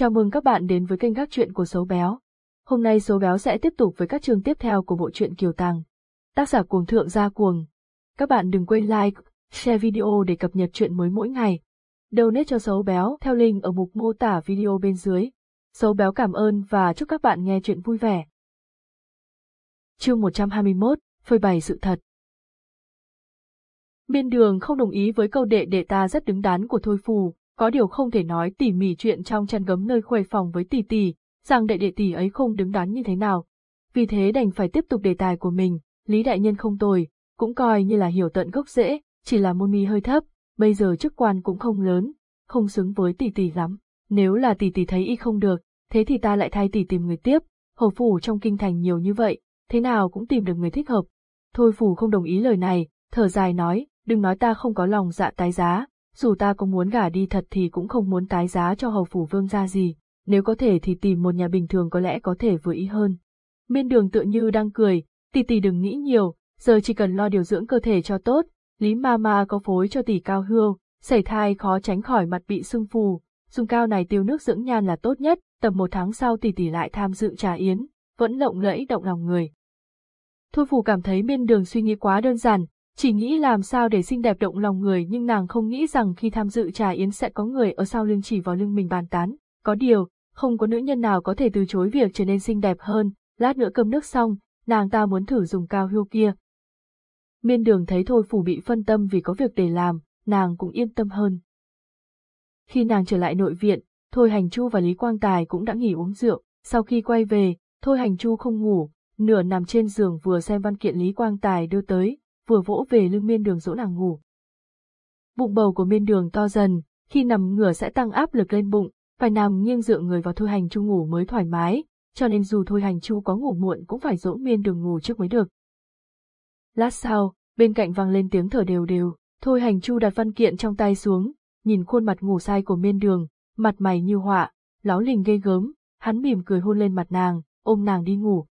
Chào mừng các bạn đến với kênh các truyện của Sấu Béo. Hôm nay Sấu Béo sẽ tiếp tục với các chương tiếp theo của bộ truyện Kiều Tàng. Tác giả cuồng thượng gia cuồng. Các bạn đừng quên like, share video để cập nhật truyện mới mỗi ngày. Donate cho Sấu Béo theo link ở mục mô tả video bên dưới. Sấu Béo cảm ơn và chúc các bạn nghe truyện vui vẻ. Chương 121, phơi bày sự thật. Biên đường không đồng ý với câu đệ đệ ta rất đứng đắn của Thôi Phù, có điều không thể nói tỉ mỉ chuyện trong chăn gấm nơi khuê phòng với tỷ tỷ, rằng đệ đệ tỷ ấy không đứng đắn như thế nào. Vì thế đành phải tiếp tục đề tài của mình, Lý Đại Nhân không tồi, cũng coi như là hiểu tận gốc rễ, chỉ là môn mi hơi thấp, bây giờ chức quan cũng không lớn, không xứng với tỷ tỷ lắm. Nếu là tỷ tỷ thấy y không được, thế thì ta lại thay tỷ tìm người tiếp, hầu phủ trong kinh thành nhiều như vậy, thế nào cũng tìm được người thích hợp. Thôi phủ không đồng ý lời này, thở dài nói, đừng nói ta không có lòng dạ tái giá, dù ta có muốn gả đi thật thì cũng không muốn tái giá cho hầu phủ vương gia gì, nếu có thể thì tìm một nhà bình thường có lẽ có thể vừa ý hơn. Miên đường tựa như đang cười, tỷ tỷ đừng nghĩ nhiều, giờ chỉ cần lo điều dưỡng cơ thể cho tốt, Lý ma ma có phối cho tỷ cao hương, sảy thai khó tránh khỏi mặt bị sưng phù, dùng cao này tiêu nước dưỡng nhan là tốt nhất, tầm một tháng sau tỷ tỷ lại tham dự trà yến, vẫn lộng lẫy động lòng người. Thôi phù cảm thấy miên đường suy nghĩ quá đơn giản, chỉ nghĩ làm sao để xinh đẹp động lòng người nhưng nàng không nghĩ rằng khi tham dự trà yến sẽ có người ở sau lưng chỉ vào lưng mình bàn tán. Có điều, không có nữ nhân nào có thể từ chối việc trở nên xinh đẹp hơn, lát nữa cơm nước xong, nàng ta muốn thử dùng cao hưu kia. Miên đường thấy thôi phủ bị phân tâm vì có việc để làm, nàng cũng yên tâm hơn. Khi nàng trở lại nội viện, Thôi Hành Chu và Lý Quang Tài cũng đã nghỉ uống rượu, sau khi quay về, Thôi Hành Chu không ngủ, nửa nằm trên giường vừa xem văn kiện Lý Quang Tài đưa tới, vừa vỗ về lưng miên đường dỗ nàng ngủ. Bụng bầu của miên đường to dần, khi nằm ngửa sẽ tăng áp lực lên bụng, phải nằm nghiêng dựa người vào thôi hành chu ngủ mới thoải mái, cho nên dù thôi hành chu có ngủ muộn cũng phải dỗ miên đường ngủ trước mới được. Lát sau, bên cạnh vang lên tiếng thở đều đều, thôi hành chu đặt văn kiện trong tay xuống, nhìn khuôn mặt ngủ say của miên đường, mặt mày như họa, láo lình ghê gớm, hắn mỉm cười hôn lên mặt nàng, ôm nàng đi ngủ.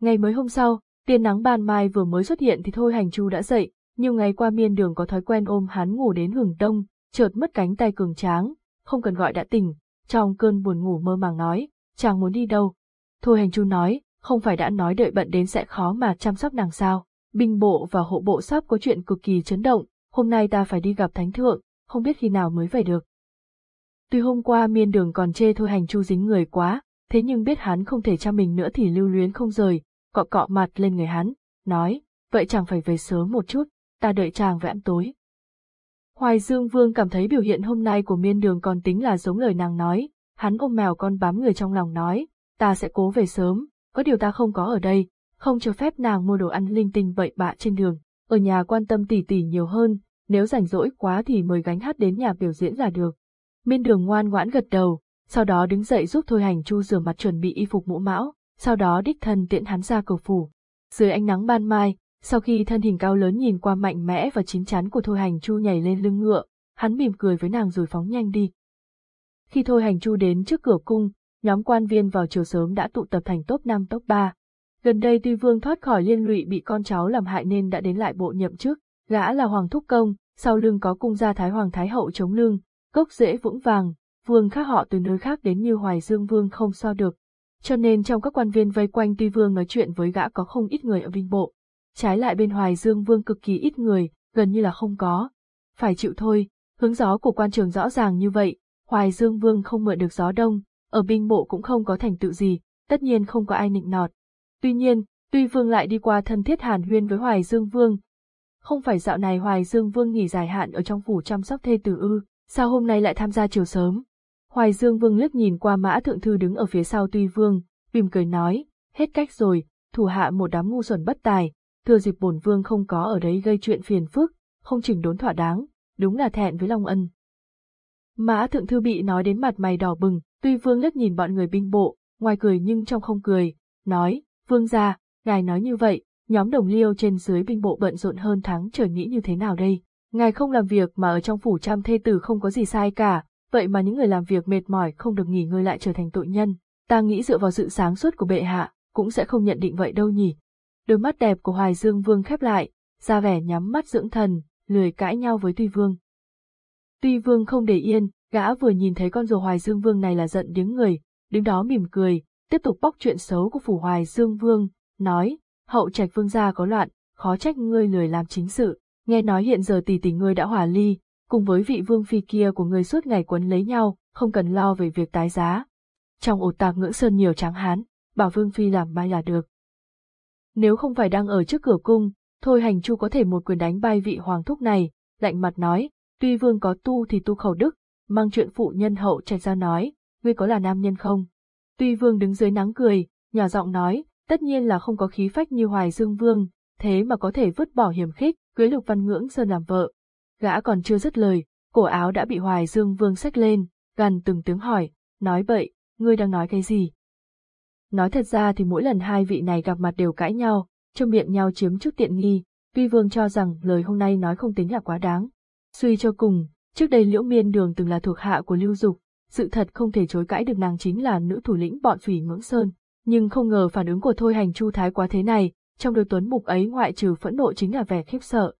Ngày mới hôm sau, Tiên nắng ban mai vừa mới xuất hiện thì thôi hành chu đã dậy, nhiều ngày qua miên đường có thói quen ôm hắn ngủ đến hưởng đông, chợt mất cánh tay cường tráng, không cần gọi đã tỉnh, trong cơn buồn ngủ mơ màng nói, chàng muốn đi đâu. Thôi hành chu nói, không phải đã nói đợi bận đến sẽ khó mà chăm sóc nàng sao, binh bộ và hộ bộ sắp có chuyện cực kỳ chấn động, hôm nay ta phải đi gặp thánh thượng, không biết khi nào mới về được. Tuy hôm qua miên đường còn chê thôi hành chu dính người quá, thế nhưng biết hắn không thể chăm mình nữa thì lưu luyến không rời, cọ cọ mặt lên người hắn, nói, vậy chàng phải về sớm một chút, ta đợi chàng về ăn tối. Hoài Dương Vương cảm thấy biểu hiện hôm nay của miên đường còn tính là giống lời nàng nói, hắn ôm mèo con bám người trong lòng nói, ta sẽ cố về sớm, có điều ta không có ở đây, không cho phép nàng mua đồ ăn linh tinh bậy bạ trên đường, ở nhà quan tâm tỉ tỉ nhiều hơn, nếu rảnh rỗi quá thì mời gánh hát đến nhà biểu diễn là được. Miên đường ngoan ngoãn gật đầu, sau đó đứng dậy giúp Thôi Hành Chu rửa mặt chuẩn bị y phục mũ mão, sau đó đích thân tiện hắn ra cầu phủ. Dưới ánh nắng ban mai, sau khi thân hình cao lớn nhìn qua mạnh mẽ và chín chắn của Thôi Hành Chu nhảy lên lưng ngựa, hắn mỉm cười với nàng rồi phóng nhanh đi. Khi Thôi Hành Chu đến trước cửa cung, nhóm quan viên vào chiều sớm đã tụ tập thành top 5 top 3. Gần đây Tuy Vương thoát khỏi liên lụy bị con cháu làm hại nên đã đến lại bộ nhậm chức, gã là Hoàng Thúc Công, sau lưng có cung gia Thái Hoàng Thái Hậu chống lưng, gốc rễ vững vàng, vương khác họ từ nơi khác đến như Hoài Dương Vương không so được, cho nên trong các quan viên vây quanh Tuy Vương nói chuyện với gã có không ít người ở Vinh Bộ. Trái lại bên Hoài Dương Vương cực kỳ ít người, gần như là không có. Phải chịu thôi, hướng gió của quan trường rõ ràng như vậy, Hoài Dương Vương không mượn được gió đông, ở binh bộ cũng không có thành tựu gì, tất nhiên không có ai nịnh nọt. Tuy nhiên, Tuy Vương lại đi qua thân thiết hàn huyên với Hoài Dương Vương. Không phải dạo này Hoài Dương Vương nghỉ dài hạn ở trong phủ chăm sóc thê tử ư, sao hôm nay lại tham gia chiều sớm? Hoài Dương Vương liếc nhìn qua mã thượng thư đứng ở phía sau Tuy Vương, bìm cười nói, hết cách rồi, thủ hạ một đám ngu xuẩn bất tài, thừa dịp bổn vương không có ở đấy gây chuyện phiền phức, không chỉnh đốn thỏa đáng, đúng là thẹn với Long Ân. Mã thượng thư bị nói đến mặt mày đỏ bừng, Tuy Vương liếc nhìn bọn người binh bộ, ngoài cười nhưng trong không cười, nói, Vương gia, ngài nói như vậy, nhóm đồng liêu trên dưới binh bộ bận rộn hơn tháng trời nghĩ như thế nào đây? Ngài không làm việc mà ở trong phủ trăm thê tử không có gì sai cả, vậy mà những người làm việc mệt mỏi không được nghỉ ngơi lại trở thành tội nhân, ta nghĩ dựa vào sự sáng suốt của bệ hạ, cũng sẽ không nhận định vậy đâu nhỉ. Đôi mắt đẹp của Hoài Dương Vương khép lại, ra vẻ nhắm mắt dưỡng thần, lười cãi nhau với Tuy Vương. Tuy Vương không để yên, Gã vừa nhìn thấy con rùa Hoài Dương Vương này là giận điếng người, đứng đó mỉm cười, tiếp tục bóc chuyện xấu của phủ Hoài Dương Vương, nói, hậu trạch vương gia có loạn, khó trách ngươi lười làm chính sự, nghe nói hiện giờ tỷ tỷ ngươi đã hòa ly, cùng với vị vương phi kia của người suốt ngày quấn lấy nhau, không cần lo về việc tái giá. Trong ổ tạc ngưỡng sơn nhiều tráng hán, bảo vương phi làm mai là được. Nếu không phải đang ở trước cửa cung, thôi hành chu có thể một quyền đánh bay vị hoàng thúc này, lạnh mặt nói, tuy vương có tu thì tu khẩu đức, mang chuyện phụ nhân hậu trạch ra nói, ngươi có là nam nhân không? Tuy vương đứng dưới nắng cười, nhỏ giọng nói, tất nhiên là không có khí phách như hoài dương vương, thế mà có thể vứt bỏ hiểm khích, cưới lục văn ngưỡng sơn làm vợ. Gã còn chưa dứt lời, cổ áo đã bị hoài dương vương xách lên, gần từng tiếng hỏi, nói bậy, ngươi đang nói cái gì? Nói thật ra thì mỗi lần hai vị này gặp mặt đều cãi nhau, trong miệng nhau chiếm chút tiện nghi, tuy vương cho rằng lời hôm nay nói không tính là quá đáng. Suy cho cùng, trước đây liễu miên đường từng là thuộc hạ của lưu dục, sự thật không thể chối cãi được nàng chính là nữ thủ lĩnh bọn phỉ ngưỡng sơn, nhưng không ngờ phản ứng của thôi hành chu thái quá thế này, trong đôi tuấn mục ấy ngoại trừ phẫn nộ chính là vẻ khiếp sợ.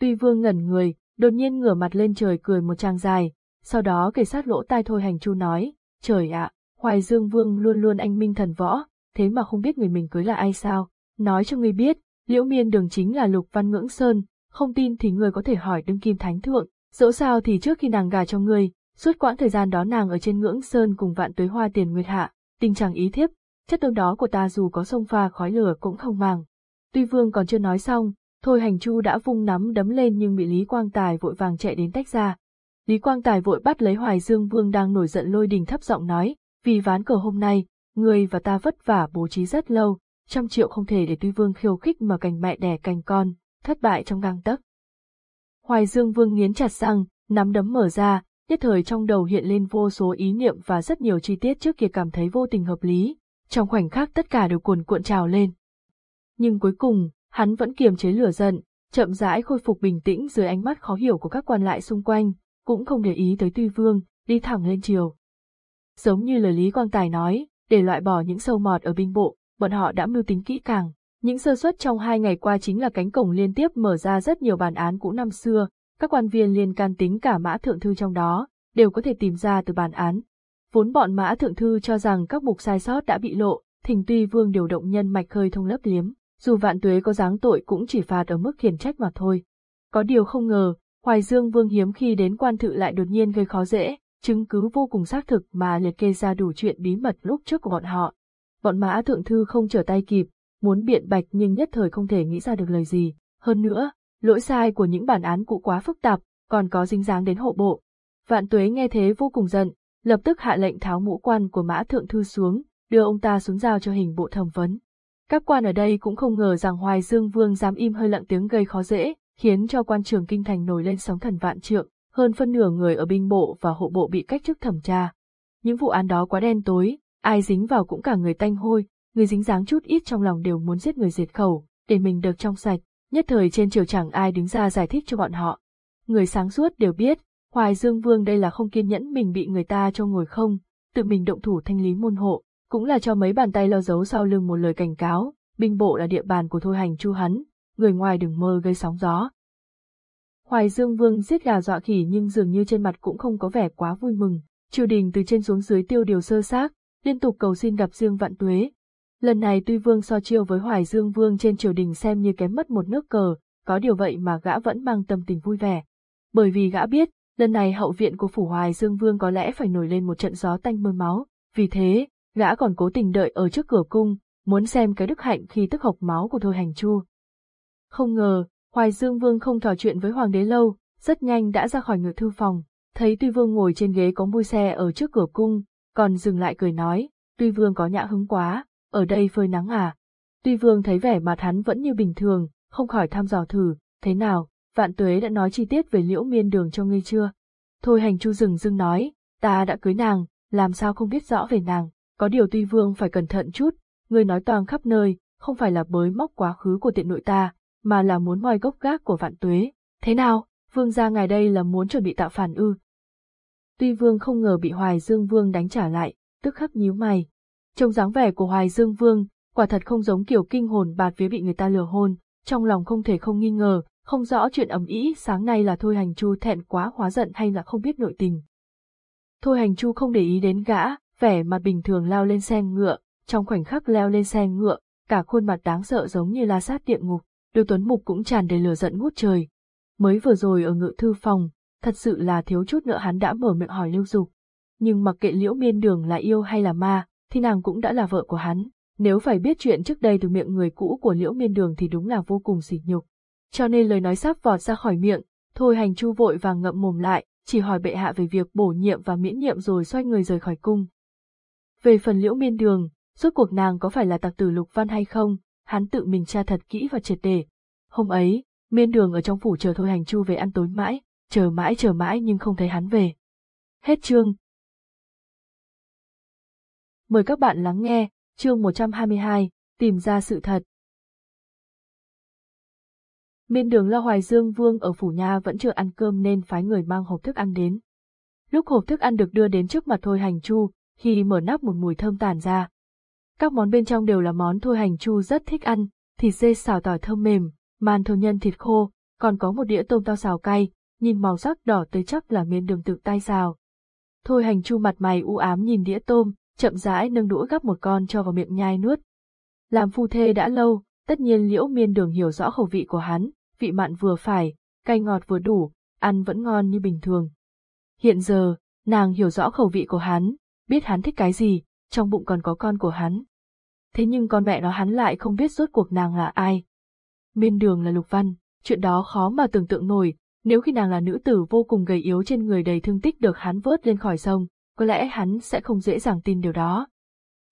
Tuy vương ngẩn người, đột nhiên ngửa mặt lên trời cười một trang dài, sau đó kề sát lỗ tai thôi hành chu nói, trời ạ, Hoài Dương Vương luôn luôn anh minh thần võ, thế mà không biết người mình cưới là ai sao, nói cho ngươi biết, liễu miên đường chính là lục văn ngưỡng sơn, không tin thì ngươi có thể hỏi đương kim thánh thượng, dẫu sao thì trước khi nàng gà cho ngươi, suốt quãng thời gian đó nàng ở trên ngưỡng sơn cùng vạn tuế hoa tiền nguyệt hạ, tình trạng ý thiếp, chất tương đó của ta dù có sông pha khói lửa cũng không màng. Tuy vương còn chưa nói xong, thôi hành chu đã vung nắm đấm lên nhưng bị Lý Quang Tài vội vàng chạy đến tách ra. Lý Quang Tài vội bắt lấy Hoài Dương Vương đang nổi giận lôi đình thấp giọng nói, vì ván cờ hôm nay, người và ta vất vả bố trí rất lâu, trăm triệu không thể để Tuy Vương khiêu khích mà cành mẹ đẻ cành con, thất bại trong gang tấc. Hoài Dương Vương nghiến chặt răng, nắm đấm mở ra, nhất thời trong đầu hiện lên vô số ý niệm và rất nhiều chi tiết trước kia cảm thấy vô tình hợp lý, trong khoảnh khắc tất cả đều cuồn cuộn trào lên. Nhưng cuối cùng, hắn vẫn kiềm chế lửa giận, chậm rãi khôi phục bình tĩnh dưới ánh mắt khó hiểu của các quan lại xung quanh, cũng không để ý tới Tuy Vương, đi thẳng lên chiều. Giống như lời Lý Quang Tài nói, để loại bỏ những sâu mọt ở binh bộ, bọn họ đã mưu tính kỹ càng. Những sơ suất trong hai ngày qua chính là cánh cổng liên tiếp mở ra rất nhiều bản án cũ năm xưa, các quan viên liên can tính cả mã thượng thư trong đó, đều có thể tìm ra từ bản án. Vốn bọn mã thượng thư cho rằng các mục sai sót đã bị lộ, thỉnh tuy vương điều động nhân mạch khơi thông lấp liếm, dù vạn tuế có dáng tội cũng chỉ phạt ở mức khiển trách mà thôi. Có điều không ngờ, Hoài Dương Vương hiếm khi đến quan thự lại đột nhiên gây khó dễ, chứng cứ vô cùng xác thực mà liệt kê ra đủ chuyện bí mật lúc trước của bọn họ. Bọn mã thượng thư không trở tay kịp, muốn biện bạch nhưng nhất thời không thể nghĩ ra được lời gì. Hơn nữa, lỗi sai của những bản án cũ quá phức tạp, còn có dính dáng đến hộ bộ. Vạn tuế nghe thế vô cùng giận, lập tức hạ lệnh tháo mũ quan của mã thượng thư xuống, đưa ông ta xuống giao cho hình bộ thẩm vấn. Các quan ở đây cũng không ngờ rằng Hoài Dương Vương dám im hơi lặng tiếng gây khó dễ, khiến cho quan trường kinh thành nổi lên sóng thần vạn trượng hơn phân nửa người ở binh bộ và hộ bộ bị cách chức thẩm tra. Những vụ án đó quá đen tối, ai dính vào cũng cả người tanh hôi, người dính dáng chút ít trong lòng đều muốn giết người diệt khẩu, để mình được trong sạch, nhất thời trên triều chẳng ai đứng ra giải thích cho bọn họ. Người sáng suốt đều biết, Hoài Dương Vương đây là không kiên nhẫn mình bị người ta cho ngồi không, tự mình động thủ thanh lý môn hộ, cũng là cho mấy bàn tay lo giấu sau lưng một lời cảnh cáo, binh bộ là địa bàn của thôi hành chu hắn, người ngoài đừng mơ gây sóng gió, Hoài Dương Vương giết gà dọa khỉ nhưng dường như trên mặt cũng không có vẻ quá vui mừng. Triều đình từ trên xuống dưới tiêu điều sơ xác, liên tục cầu xin gặp Dương Vạn Tuế. Lần này tuy Vương so chiêu với Hoài Dương Vương trên triều đình xem như kém mất một nước cờ, có điều vậy mà gã vẫn mang tâm tình vui vẻ. Bởi vì gã biết, lần này hậu viện của phủ Hoài Dương Vương có lẽ phải nổi lên một trận gió tanh mưa máu, vì thế, gã còn cố tình đợi ở trước cửa cung, muốn xem cái đức hạnh khi tức hộc máu của Thôi Hành Chu. Không ngờ, Hoài Dương Vương không trò chuyện với Hoàng đế lâu, rất nhanh đã ra khỏi ngự thư phòng, thấy Tuy Vương ngồi trên ghế có mui xe ở trước cửa cung, còn dừng lại cười nói, Tuy Vương có nhã hứng quá, ở đây phơi nắng à. Tuy Vương thấy vẻ mặt hắn vẫn như bình thường, không khỏi thăm dò thử, thế nào, vạn tuế đã nói chi tiết về liễu miên đường cho ngươi chưa? Thôi hành chu dừng dưng nói, ta đã cưới nàng, làm sao không biết rõ về nàng, có điều Tuy Vương phải cẩn thận chút, người nói toang khắp nơi, không phải là bới móc quá khứ của tiện nội ta, mà là muốn moi gốc gác của vạn tuế. Thế nào, vương gia ngài đây là muốn chuẩn bị tạo phản ư? Tuy vương không ngờ bị Hoài Dương Vương đánh trả lại, tức khắc nhíu mày. Trông dáng vẻ của Hoài Dương Vương, quả thật không giống kiểu kinh hồn bạt vía bị người ta lừa hôn, trong lòng không thể không nghi ngờ, không rõ chuyện ẩm ý sáng nay là thôi hành chu thẹn quá hóa giận hay là không biết nội tình. Thôi hành chu không để ý đến gã, vẻ mặt bình thường lao lên xe ngựa, trong khoảnh khắc leo lên xe ngựa, cả khuôn mặt đáng sợ giống như la sát địa ngục, Lưu Tuấn Mục cũng tràn đầy lửa giận ngút trời. Mới vừa rồi ở ngự thư phòng, thật sự là thiếu chút nữa hắn đã mở miệng hỏi Lưu Dục. Nhưng mặc kệ Liễu Miên Đường là yêu hay là ma, thì nàng cũng đã là vợ của hắn. Nếu phải biết chuyện trước đây từ miệng người cũ của Liễu Miên Đường thì đúng là vô cùng sỉ nhục. Cho nên lời nói sắp vọt ra khỏi miệng, thôi hành chu vội vàng ngậm mồm lại, chỉ hỏi bệ hạ về việc bổ nhiệm và miễn nhiệm rồi xoay người rời khỏi cung. Về phần Liễu Miên Đường, rốt cuộc nàng có phải là tặc tử Lục Văn hay không, hắn tự mình tra thật kỹ và triệt để. Hôm ấy, Miên Đường ở trong phủ chờ thôi hành chu về ăn tối mãi, chờ mãi chờ mãi nhưng không thấy hắn về. Hết chương. Mời các bạn lắng nghe, chương 122, tìm ra sự thật. Miên đường lo hoài dương vương ở phủ nha vẫn chưa ăn cơm nên phái người mang hộp thức ăn đến. Lúc hộp thức ăn được đưa đến trước mặt thôi hành chu, khi mở nắp một mùi thơm tàn ra. Các món bên trong đều là món thôi hành chu rất thích ăn, thịt dê xào tỏi thơm mềm, màn thầu nhân thịt khô, còn có một đĩa tôm tao xào cay, nhìn màu sắc đỏ tới chắc là miên đường tự tay xào. Thôi hành chu mặt mày u ám nhìn đĩa tôm, chậm rãi nâng đũa gắp một con cho vào miệng nhai nuốt. Làm phu thê đã lâu, tất nhiên liễu miên đường hiểu rõ khẩu vị của hắn, vị mặn vừa phải, cay ngọt vừa đủ, ăn vẫn ngon như bình thường. Hiện giờ, nàng hiểu rõ khẩu vị của hắn, biết hắn thích cái gì, trong bụng còn có con của hắn. Thế nhưng con mẹ nó hắn lại không biết rốt cuộc nàng là ai. Miên đường là lục văn, chuyện đó khó mà tưởng tượng nổi, nếu khi nàng là nữ tử vô cùng gầy yếu trên người đầy thương tích được hắn vớt lên khỏi sông, có lẽ hắn sẽ không dễ dàng tin điều đó.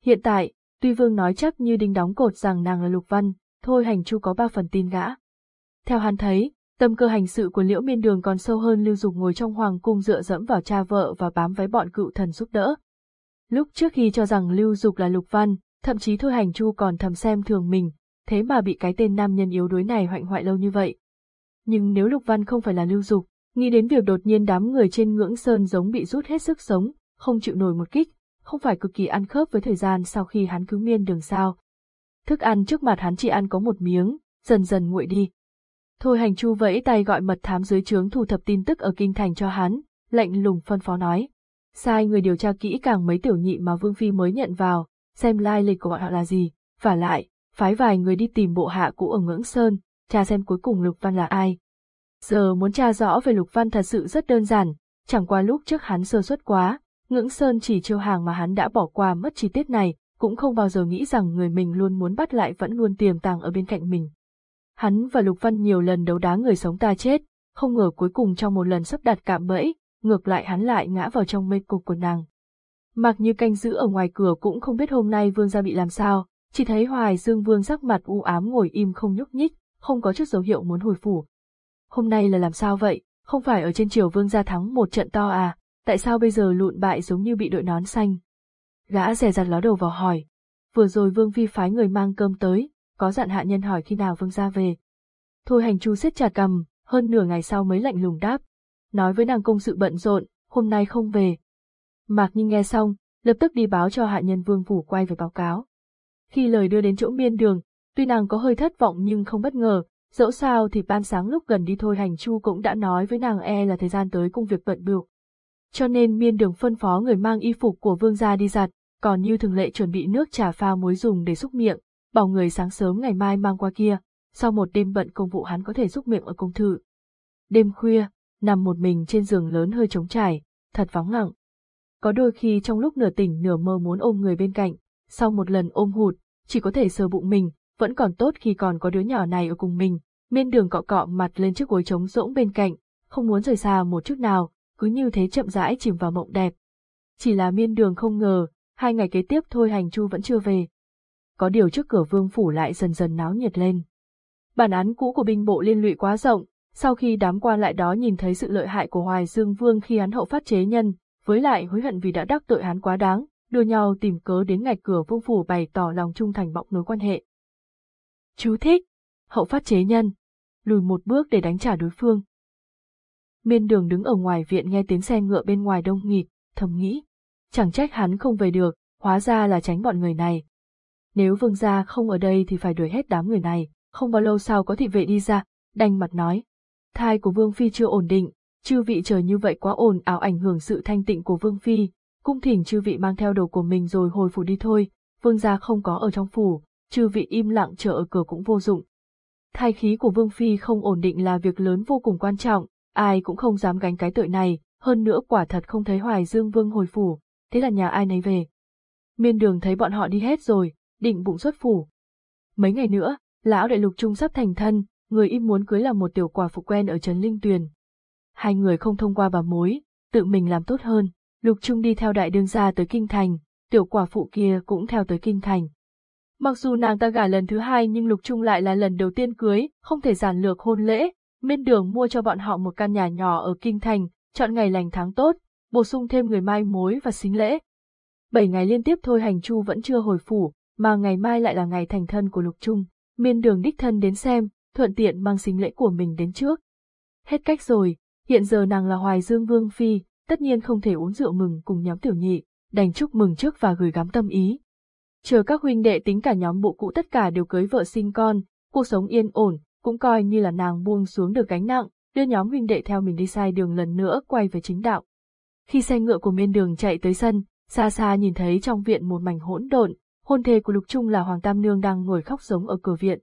Hiện tại, tuy vương nói chắc như đinh đóng cột rằng nàng là lục văn, thôi hành chu có ba phần tin gã. Theo hắn thấy, tâm cơ hành sự của liễu miên đường còn sâu hơn lưu dục ngồi trong hoàng cung dựa dẫm vào cha vợ và bám váy bọn cựu thần giúp đỡ. Lúc trước khi cho rằng lưu dục là lục văn, thậm chí thôi hành chu còn thầm xem thường mình, thế mà bị cái tên nam nhân yếu đuối này hoạnh hoại lâu như vậy. Nhưng nếu lục văn không phải là lưu dục, nghĩ đến việc đột nhiên đám người trên ngưỡng sơn giống bị rút hết sức sống, không chịu nổi một kích, không phải cực kỳ ăn khớp với thời gian sau khi hắn cứu miên đường sao. Thức ăn trước mặt hắn chỉ ăn có một miếng, dần dần nguội đi. Thôi hành chu vẫy tay gọi mật thám dưới trướng thu thập tin tức ở kinh thành cho hắn, lệnh lùng phân phó nói. Sai người điều tra kỹ càng mấy tiểu nhị mà Vương Phi mới nhận vào, xem lai lịch của bọn họ là gì, và lại, phái vài người đi tìm bộ hạ cũ ở ngưỡng sơn, tra xem cuối cùng Lục Văn là ai. Giờ muốn tra rõ về Lục Văn thật sự rất đơn giản, chẳng qua lúc trước hắn sơ suất quá, ngưỡng sơn chỉ chiêu hàng mà hắn đã bỏ qua mất chi tiết này, cũng không bao giờ nghĩ rằng người mình luôn muốn bắt lại vẫn luôn tiềm tàng ở bên cạnh mình. Hắn và Lục Văn nhiều lần đấu đá người sống ta chết, không ngờ cuối cùng trong một lần sắp đặt cạm bẫy, ngược lại hắn lại ngã vào trong mê cục của nàng. Mặc như canh giữ ở ngoài cửa cũng không biết hôm nay vương gia bị làm sao, chỉ thấy Hoài Dương Vương sắc mặt u ám ngồi im không nhúc nhích, không có chút dấu hiệu muốn hồi phủ. Hôm nay là làm sao vậy, không phải ở trên triều vương gia thắng một trận to à, tại sao bây giờ lụn bại giống như bị đội nón xanh? Gã rè rặt ló đầu vào hỏi. Vừa rồi vương phi phái người mang cơm tới, có dặn hạ nhân hỏi khi nào vương gia về. Thôi hành chu siết chặt cầm, hơn nửa ngày sau mới lạnh lùng đáp. Nói với nàng công sự bận rộn, hôm nay không về. Mạc Nhi nghe xong, lập tức đi báo cho hạ nhân vương phủ quay về báo cáo. Khi lời đưa đến chỗ miên đường, tuy nàng có hơi thất vọng nhưng không bất ngờ, dẫu sao thì ban sáng lúc gần đi thôi hành chu cũng đã nói với nàng e là thời gian tới công việc bận bịu. Cho nên miên đường phân phó người mang y phục của vương gia đi giặt, còn như thường lệ chuẩn bị nước trà pha muối dùng để xúc miệng, bảo người sáng sớm ngày mai mang qua kia, sau một đêm bận công vụ hắn có thể xúc miệng ở công thử. Đêm khuya, nằm một mình trên giường lớn hơi trống trải, thật vắng lặng. Có đôi khi trong lúc nửa tỉnh nửa mơ muốn ôm người bên cạnh, sau một lần ôm hụt, chỉ có thể sờ bụng mình, vẫn còn tốt khi còn có đứa nhỏ này ở cùng mình, miên đường cọ cọ mặt lên chiếc gối trống rỗng bên cạnh, không muốn rời xa một chút nào, cứ như thế chậm rãi chìm vào mộng đẹp. Chỉ là miên đường không ngờ, hai ngày kế tiếp thôi hành chu vẫn chưa về. Có điều trước cửa vương phủ lại dần dần náo nhiệt lên. Bản án cũ của binh bộ liên lụy quá rộng, sau khi đám quan lại đó nhìn thấy sự lợi hại của Hoài Dương Vương khi hắn hậu phát chế nhân, với lại hối hận vì đã đắc tội hắn quá đáng, đưa nhau tìm cớ đến ngạch cửa vương phủ bày tỏ lòng trung thành bọc nối quan hệ. Chú thích, hậu phát chế nhân, lùi một bước để đánh trả đối phương. Miên đường đứng ở ngoài viện nghe tiếng xe ngựa bên ngoài đông nghịt, thầm nghĩ. Chẳng trách hắn không về được, hóa ra là tránh bọn người này. Nếu vương gia không ở đây thì phải đuổi hết đám người này, không bao lâu sau có thị vệ đi ra, đanh mặt nói. Thai của vương phi chưa ổn định, chư vị chờ như vậy quá ồn ào ảnh hưởng sự thanh tịnh của Vương Phi, cung thỉnh chư vị mang theo đồ của mình rồi hồi phủ đi thôi, Vương gia không có ở trong phủ, chư vị im lặng chờ ở cửa cũng vô dụng. Thai khí của Vương Phi không ổn định là việc lớn vô cùng quan trọng, ai cũng không dám gánh cái tội này, hơn nữa quả thật không thấy Hoài Dương Vương hồi phủ, thế là nhà ai nấy về. Miên đường thấy bọn họ đi hết rồi, định bụng xuất phủ. Mấy ngày nữa, lão đại lục trung sắp thành thân, người im muốn cưới là một tiểu quả phụ quen ở Trấn Linh Tuyền. Hai người không thông qua bà mối, tự mình làm tốt hơn, lục trung đi theo đại đương gia tới Kinh Thành, tiểu quả phụ kia cũng theo tới Kinh Thành. Mặc dù nàng ta gả lần thứ hai nhưng lục trung lại là lần đầu tiên cưới, không thể giản lược hôn lễ, miên đường mua cho bọn họ một căn nhà nhỏ ở Kinh Thành, chọn ngày lành tháng tốt, bổ sung thêm người mai mối và xính lễ. Bảy ngày liên tiếp thôi hành chu vẫn chưa hồi phủ, mà ngày mai lại là ngày thành thân của lục trung, miên đường đích thân đến xem, thuận tiện mang sinh lễ của mình đến trước. Hết cách rồi, hiện giờ nàng là Hoài Dương Vương Phi, tất nhiên không thể uống rượu mừng cùng nhóm tiểu nhị, đành chúc mừng trước và gửi gắm tâm ý. Chờ các huynh đệ tính cả nhóm bộ cũ tất cả đều cưới vợ sinh con, cuộc sống yên ổn, cũng coi như là nàng buông xuống được gánh nặng, đưa nhóm huynh đệ theo mình đi sai đường lần nữa quay về chính đạo. Khi xe ngựa của miên đường chạy tới sân, xa xa nhìn thấy trong viện một mảnh hỗn độn, hôn thê của Lục Trung là Hoàng Tam Nương đang ngồi khóc giống ở cửa viện.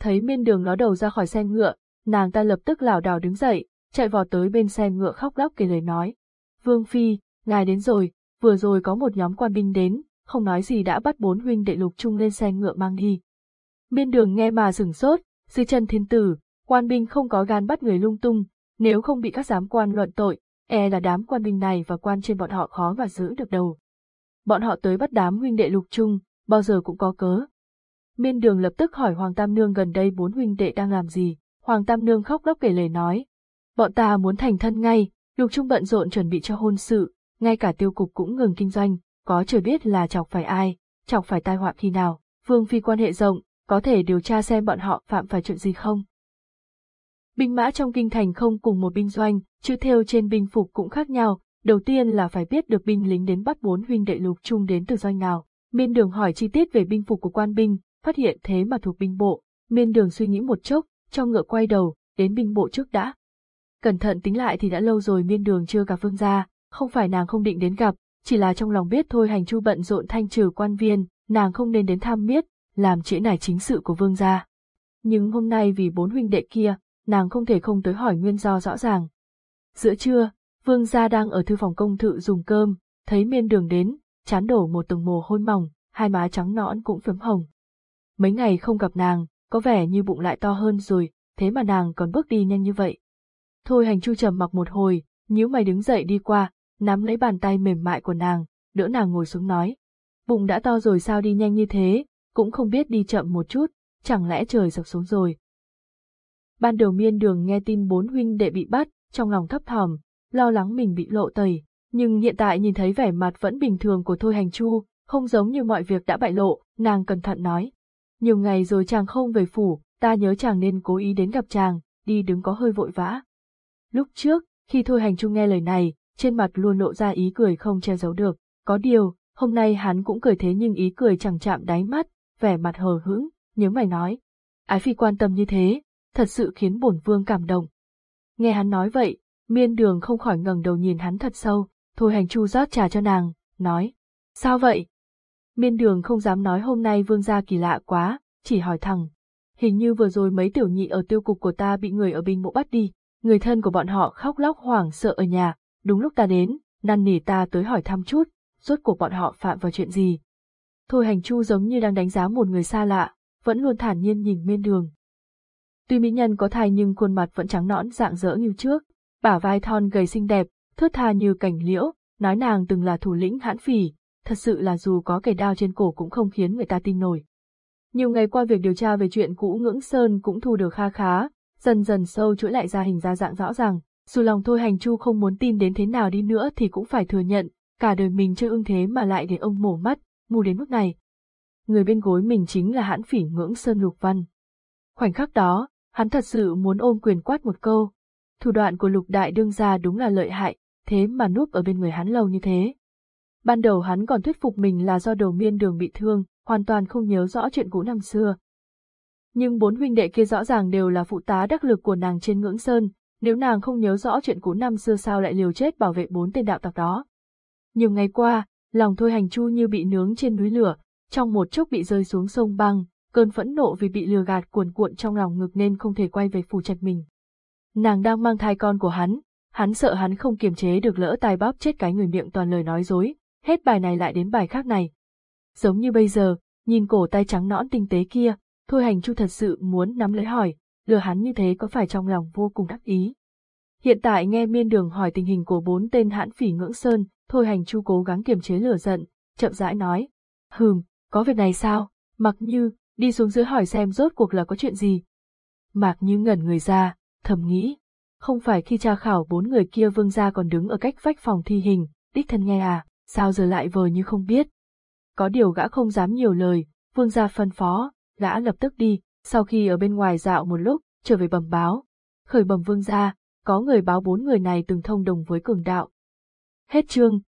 Thấy miên đường ló đầu ra khỏi xe ngựa, nàng ta lập tức lảo đảo đứng dậy, chạy vào tới bên xe ngựa khóc lóc kể lời nói. Vương Phi, ngài đến rồi, vừa rồi có một nhóm quan binh đến, không nói gì đã bắt bốn huynh đệ Lục Trung lên xe ngựa mang đi. Miên đường nghe mà sửng sốt, dưới chân thiên tử, quan binh không có gan bắt người lung tung, nếu không bị các giám quan luận tội, e là đám quan binh này và quan trên bọn họ khó mà giữ được đầu. Bọn họ tới bắt đám huynh đệ lục trung, bao giờ cũng có cớ. Miên đường lập tức hỏi Hoàng Tam Nương gần đây bốn huynh đệ đang làm gì, Hoàng Tam Nương khóc lóc kể lể nói. Bọn ta muốn thành thân ngay, lục trung bận rộn chuẩn bị cho hôn sự, ngay cả tiêu cục cũng ngừng kinh doanh, có trời biết là chọc phải ai, chọc phải tai họa khi nào, Vương Phi quan hệ rộng, có thể điều tra xem bọn họ phạm phải chuyện gì không. Binh mã trong kinh thành không cùng một binh doanh, chữ theo trên binh phục cũng khác nhau, đầu tiên là phải biết được binh lính đến bắt bốn huynh đệ lục trung đến từ doanh nào. Miên đường hỏi chi tiết về binh phục của quan binh, phát hiện thế mà thuộc binh bộ. Miên đường suy nghĩ một chốc, cho ngựa quay đầu, đến binh bộ trước đã. Cẩn thận tính lại thì đã lâu rồi miên đường chưa gặp vương gia, không phải nàng không định đến gặp, chỉ là trong lòng biết thôi hành chu bận rộn thanh trừ quan viên, nàng không nên đến tham miết, làm trễ nải chính sự của vương gia. Nhưng hôm nay vì bốn huynh đệ kia, nàng không thể không tới hỏi nguyên do rõ ràng. Giữa trưa, vương gia đang ở thư phòng công thự dùng cơm, thấy miên đường đến, chán đổ một tầng mồ hôi mỏng, hai má trắng nõn cũng phấm hồng. Mấy ngày không gặp nàng, có vẻ như bụng lại to hơn rồi, thế mà nàng còn bước đi nhanh như vậy. Thôi hành chu trầm mặc một hồi, nhíu mày đứng dậy đi qua, nắm lấy bàn tay mềm mại của nàng, đỡ nàng ngồi xuống nói. Bụng đã to rồi sao đi nhanh như thế, cũng không biết đi chậm một chút, chẳng lẽ trời sập xuống rồi. Ban đầu miên đường nghe tin bốn huynh đệ bị bắt, trong lòng thấp thỏm, lo lắng mình bị lộ tẩy, nhưng hiện tại nhìn thấy vẻ mặt vẫn bình thường của Thôi Hành Chu, không giống như mọi việc đã bại lộ, nàng cẩn thận nói. Nhiều ngày rồi chàng không về phủ, ta nhớ chàng nên cố ý đến gặp chàng, đi đứng có hơi vội vã. Lúc trước, khi Thôi Hành Chu nghe lời này, trên mặt luôn lộ ra ý cười không che giấu được, có điều, hôm nay hắn cũng cười thế nhưng ý cười chẳng chạm đáy mắt, vẻ mặt hờ hững, nhớ mày nói. Ái phi quan tâm như thế, thật sự khiến bổn vương cảm động. Nghe hắn nói vậy, miên đường không khỏi ngẩng đầu nhìn hắn thật sâu, thôi hành chu rót trà cho nàng, nói. Sao vậy? Miên đường không dám nói hôm nay vương gia kỳ lạ quá, chỉ hỏi thẳng. Hình như vừa rồi mấy tiểu nhị ở tiêu cục của ta bị người ở binh bộ bắt đi, người thân của bọn họ khóc lóc hoảng sợ ở nhà, đúng lúc ta đến, năn nỉ ta tới hỏi thăm chút, rốt cuộc bọn họ phạm vào chuyện gì. Thôi hành chu giống như đang đánh giá một người xa lạ, vẫn luôn thản nhiên nhìn miên đường, Tuy mỹ nhân có thai nhưng khuôn mặt vẫn trắng nõn dạng dỡ như trước, bả vai thon gầy xinh đẹp, thướt tha như cảnh liễu, nói nàng từng là thủ lĩnh hãn phỉ, thật sự là dù có kẻ đao trên cổ cũng không khiến người ta tin nổi. Nhiều ngày qua việc điều tra về chuyện cũ ngưỡng sơn cũng thu được kha khá, dần dần sâu chuỗi lại ra hình ra dạng rõ ràng, dù lòng thôi hành chu không muốn tin đến thế nào đi nữa thì cũng phải thừa nhận, cả đời mình chưa ưng thế mà lại để ông mổ mắt, mù đến mức này. Người bên gối mình chính là hãn phỉ ngưỡng sơn lục văn. Khoảnh khắc đó, Hắn thật sự muốn ôm quyền quát một câu. Thủ đoạn của lục đại đương gia đúng là lợi hại, thế mà núp ở bên người hắn lâu như thế. Ban đầu hắn còn thuyết phục mình là do đầu miên đường bị thương, hoàn toàn không nhớ rõ chuyện cũ năm xưa. Nhưng bốn huynh đệ kia rõ ràng đều là phụ tá đắc lực của nàng trên ngưỡng sơn, nếu nàng không nhớ rõ chuyện cũ năm xưa sao lại liều chết bảo vệ bốn tên đạo tặc đó. Nhiều ngày qua, lòng thôi hành chu như bị nướng trên núi lửa, trong một chốc bị rơi xuống sông băng, cơn phẫn nộ vì bị lừa gạt cuồn cuộn trong lòng ngực nên không thể quay về phủ trạch mình. Nàng đang mang thai con của hắn, hắn sợ hắn không kiềm chế được lỡ tai bóp chết cái người miệng toàn lời nói dối, hết bài này lại đến bài khác này. Giống như bây giờ, nhìn cổ tay trắng nõn tinh tế kia, thôi hành chu thật sự muốn nắm lấy hỏi, lừa hắn như thế có phải trong lòng vô cùng đắc ý. Hiện tại nghe miên đường hỏi tình hình của bốn tên hãn phỉ ngưỡng sơn, thôi hành chu cố gắng kiềm chế lửa giận, chậm rãi nói. Hừm, có việc này sao? Mặc như, đi xuống dưới hỏi xem rốt cuộc là có chuyện gì. Mạc như ngẩn người ra, thầm nghĩ. Không phải khi tra khảo bốn người kia vương gia còn đứng ở cách vách phòng thi hình, đích thân nghe à, sao giờ lại vờ như không biết. Có điều gã không dám nhiều lời, vương gia phân phó, gã lập tức đi, sau khi ở bên ngoài dạo một lúc, trở về bẩm báo. Khởi bẩm vương gia, có người báo bốn người này từng thông đồng với cường đạo. Hết chương.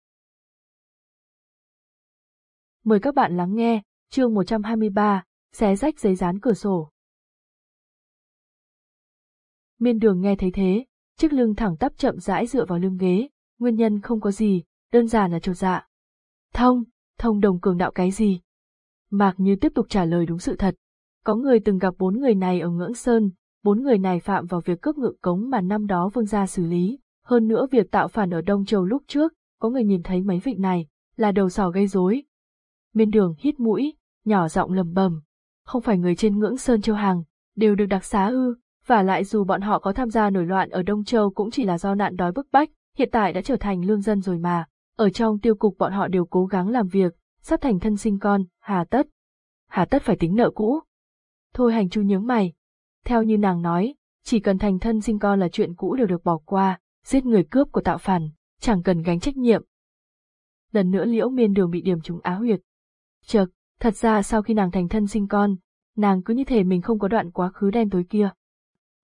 Mời các bạn lắng nghe, chương 123, xé rách giấy dán cửa sổ. Miên đường nghe thấy thế, chiếc lưng thẳng tắp chậm rãi dựa vào lưng ghế, nguyên nhân không có gì, đơn giản là trột dạ. Thông, thông đồng cường đạo cái gì? Mạc Như tiếp tục trả lời đúng sự thật. Có người từng gặp bốn người này ở Ngưỡng Sơn, bốn người này phạm vào việc cướp ngự cống mà năm đó vương gia xử lý. Hơn nữa việc tạo phản ở Đông Châu lúc trước, có người nhìn thấy mấy vị này, là đầu sỏ gây rối. Miên đường hít mũi, nhỏ giọng lầm bầm. Không phải người trên ngưỡng Sơn Châu Hàng, đều được đặc xá ư, và lại dù bọn họ có tham gia nổi loạn ở Đông Châu cũng chỉ là do nạn đói bức bách, hiện tại đã trở thành lương dân rồi mà. Ở trong tiêu cục bọn họ đều cố gắng làm việc, sắp thành thân sinh con, hà tất. Hà tất phải tính nợ cũ. Thôi hành chu nhướng mày. Theo như nàng nói, chỉ cần thành thân sinh con là chuyện cũ đều được bỏ qua, giết người cướp của tạo phản, chẳng cần gánh trách nhiệm. Lần nữa liễu miên đường bị điểm trúng á huyệt. Chợt, thật ra sau khi nàng thành thân sinh con, nàng cứ như thể mình không có đoạn quá khứ đen tối kia.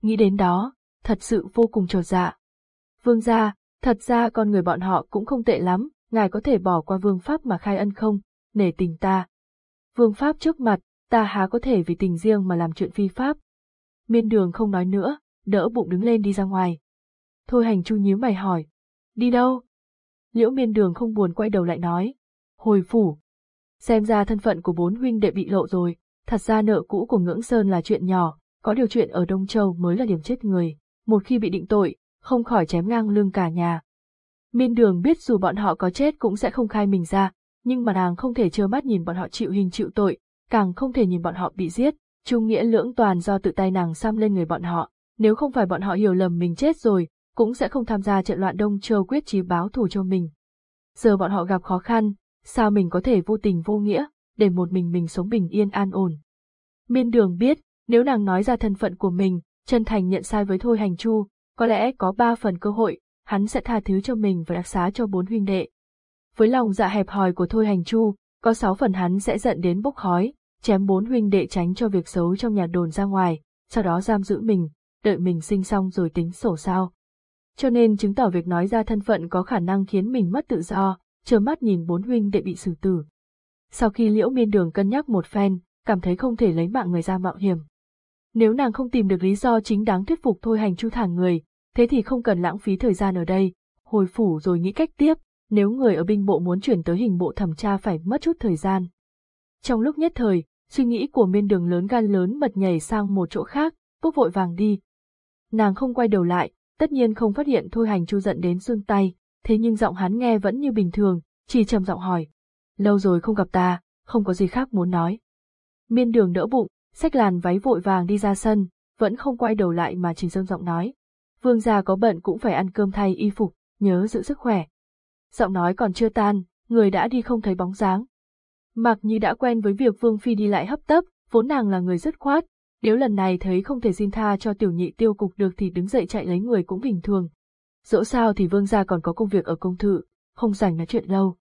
Nghĩ đến đó, thật sự vô cùng trột dạ. Vương gia, thật ra con người bọn họ cũng không tệ lắm, ngài có thể bỏ qua vương pháp mà khai ân không, nể tình ta. Vương pháp trước mặt, ta há có thể vì tình riêng mà làm chuyện phi pháp. Miên đường không nói nữa, đỡ bụng đứng lên đi ra ngoài. Thôi hành chu nhíu mày hỏi. Đi đâu? Liễu miên đường không buồn quay đầu lại nói. Hồi phủ. Xem ra thân phận của bốn huynh đệ bị lộ rồi, thật ra nợ cũ của ngưỡng sơn là chuyện nhỏ, có điều chuyện ở Đông Châu mới là điểm chết người, một khi bị định tội, không khỏi chém ngang lưng cả nhà. Miên đường biết dù bọn họ có chết cũng sẽ không khai mình ra, nhưng mà nàng không thể trơ mắt nhìn bọn họ chịu hình chịu tội, càng không thể nhìn bọn họ bị giết, trung nghĩa lưỡng toàn do tự tay nàng xăm lên người bọn họ, nếu không phải bọn họ hiểu lầm mình chết rồi, cũng sẽ không tham gia trận loạn Đông Châu quyết chí báo thù cho mình. Giờ bọn họ gặp khó khăn, sao mình có thể vô tình vô nghĩa, để một mình mình sống bình yên an ổn. Miên đường biết, nếu nàng nói ra thân phận của mình, chân thành nhận sai với Thôi Hành Chu, có lẽ có ba phần cơ hội, hắn sẽ tha thứ cho mình và đặc xá cho bốn huynh đệ. Với lòng dạ hẹp hòi của Thôi Hành Chu, có sáu phần hắn sẽ giận đến bốc khói, chém bốn huynh đệ tránh cho việc xấu trong nhà đồn ra ngoài, sau đó giam giữ mình, đợi mình sinh xong rồi tính sổ sao. Cho nên chứng tỏ việc nói ra thân phận có khả năng khiến mình mất tự do, chờ mắt nhìn bốn huynh đệ bị xử tử. Sau khi liễu miên đường cân nhắc một phen, cảm thấy không thể lấy mạng người ra mạo hiểm. Nếu nàng không tìm được lý do chính đáng thuyết phục thôi hành chu thả người, thế thì không cần lãng phí thời gian ở đây, hồi phủ rồi nghĩ cách tiếp, nếu người ở binh bộ muốn chuyển tới hình bộ thẩm tra phải mất chút thời gian. Trong lúc nhất thời, suy nghĩ của miên đường lớn gan lớn mật nhảy sang một chỗ khác, bước vội vàng đi. Nàng không quay đầu lại, tất nhiên không phát hiện thôi hành chu giận đến xương tay, thế nhưng giọng hắn nghe vẫn như bình thường, chỉ trầm giọng hỏi. Lâu rồi không gặp ta, không có gì khác muốn nói. Miên đường đỡ bụng, xách làn váy vội vàng đi ra sân, vẫn không quay đầu lại mà chỉ dâng giọng nói. Vương gia có bận cũng phải ăn cơm thay y phục, nhớ giữ sức khỏe. Giọng nói còn chưa tan, người đã đi không thấy bóng dáng. Mặc Nhi đã quen với việc Vương Phi đi lại hấp tấp, vốn nàng là người dứt khoát, nếu lần này thấy không thể xin tha cho tiểu nhị tiêu cục được thì đứng dậy chạy lấy người cũng bình thường. Dẫu sao thì Vương gia còn có công việc ở công thự, không rảnh nói chuyện lâu.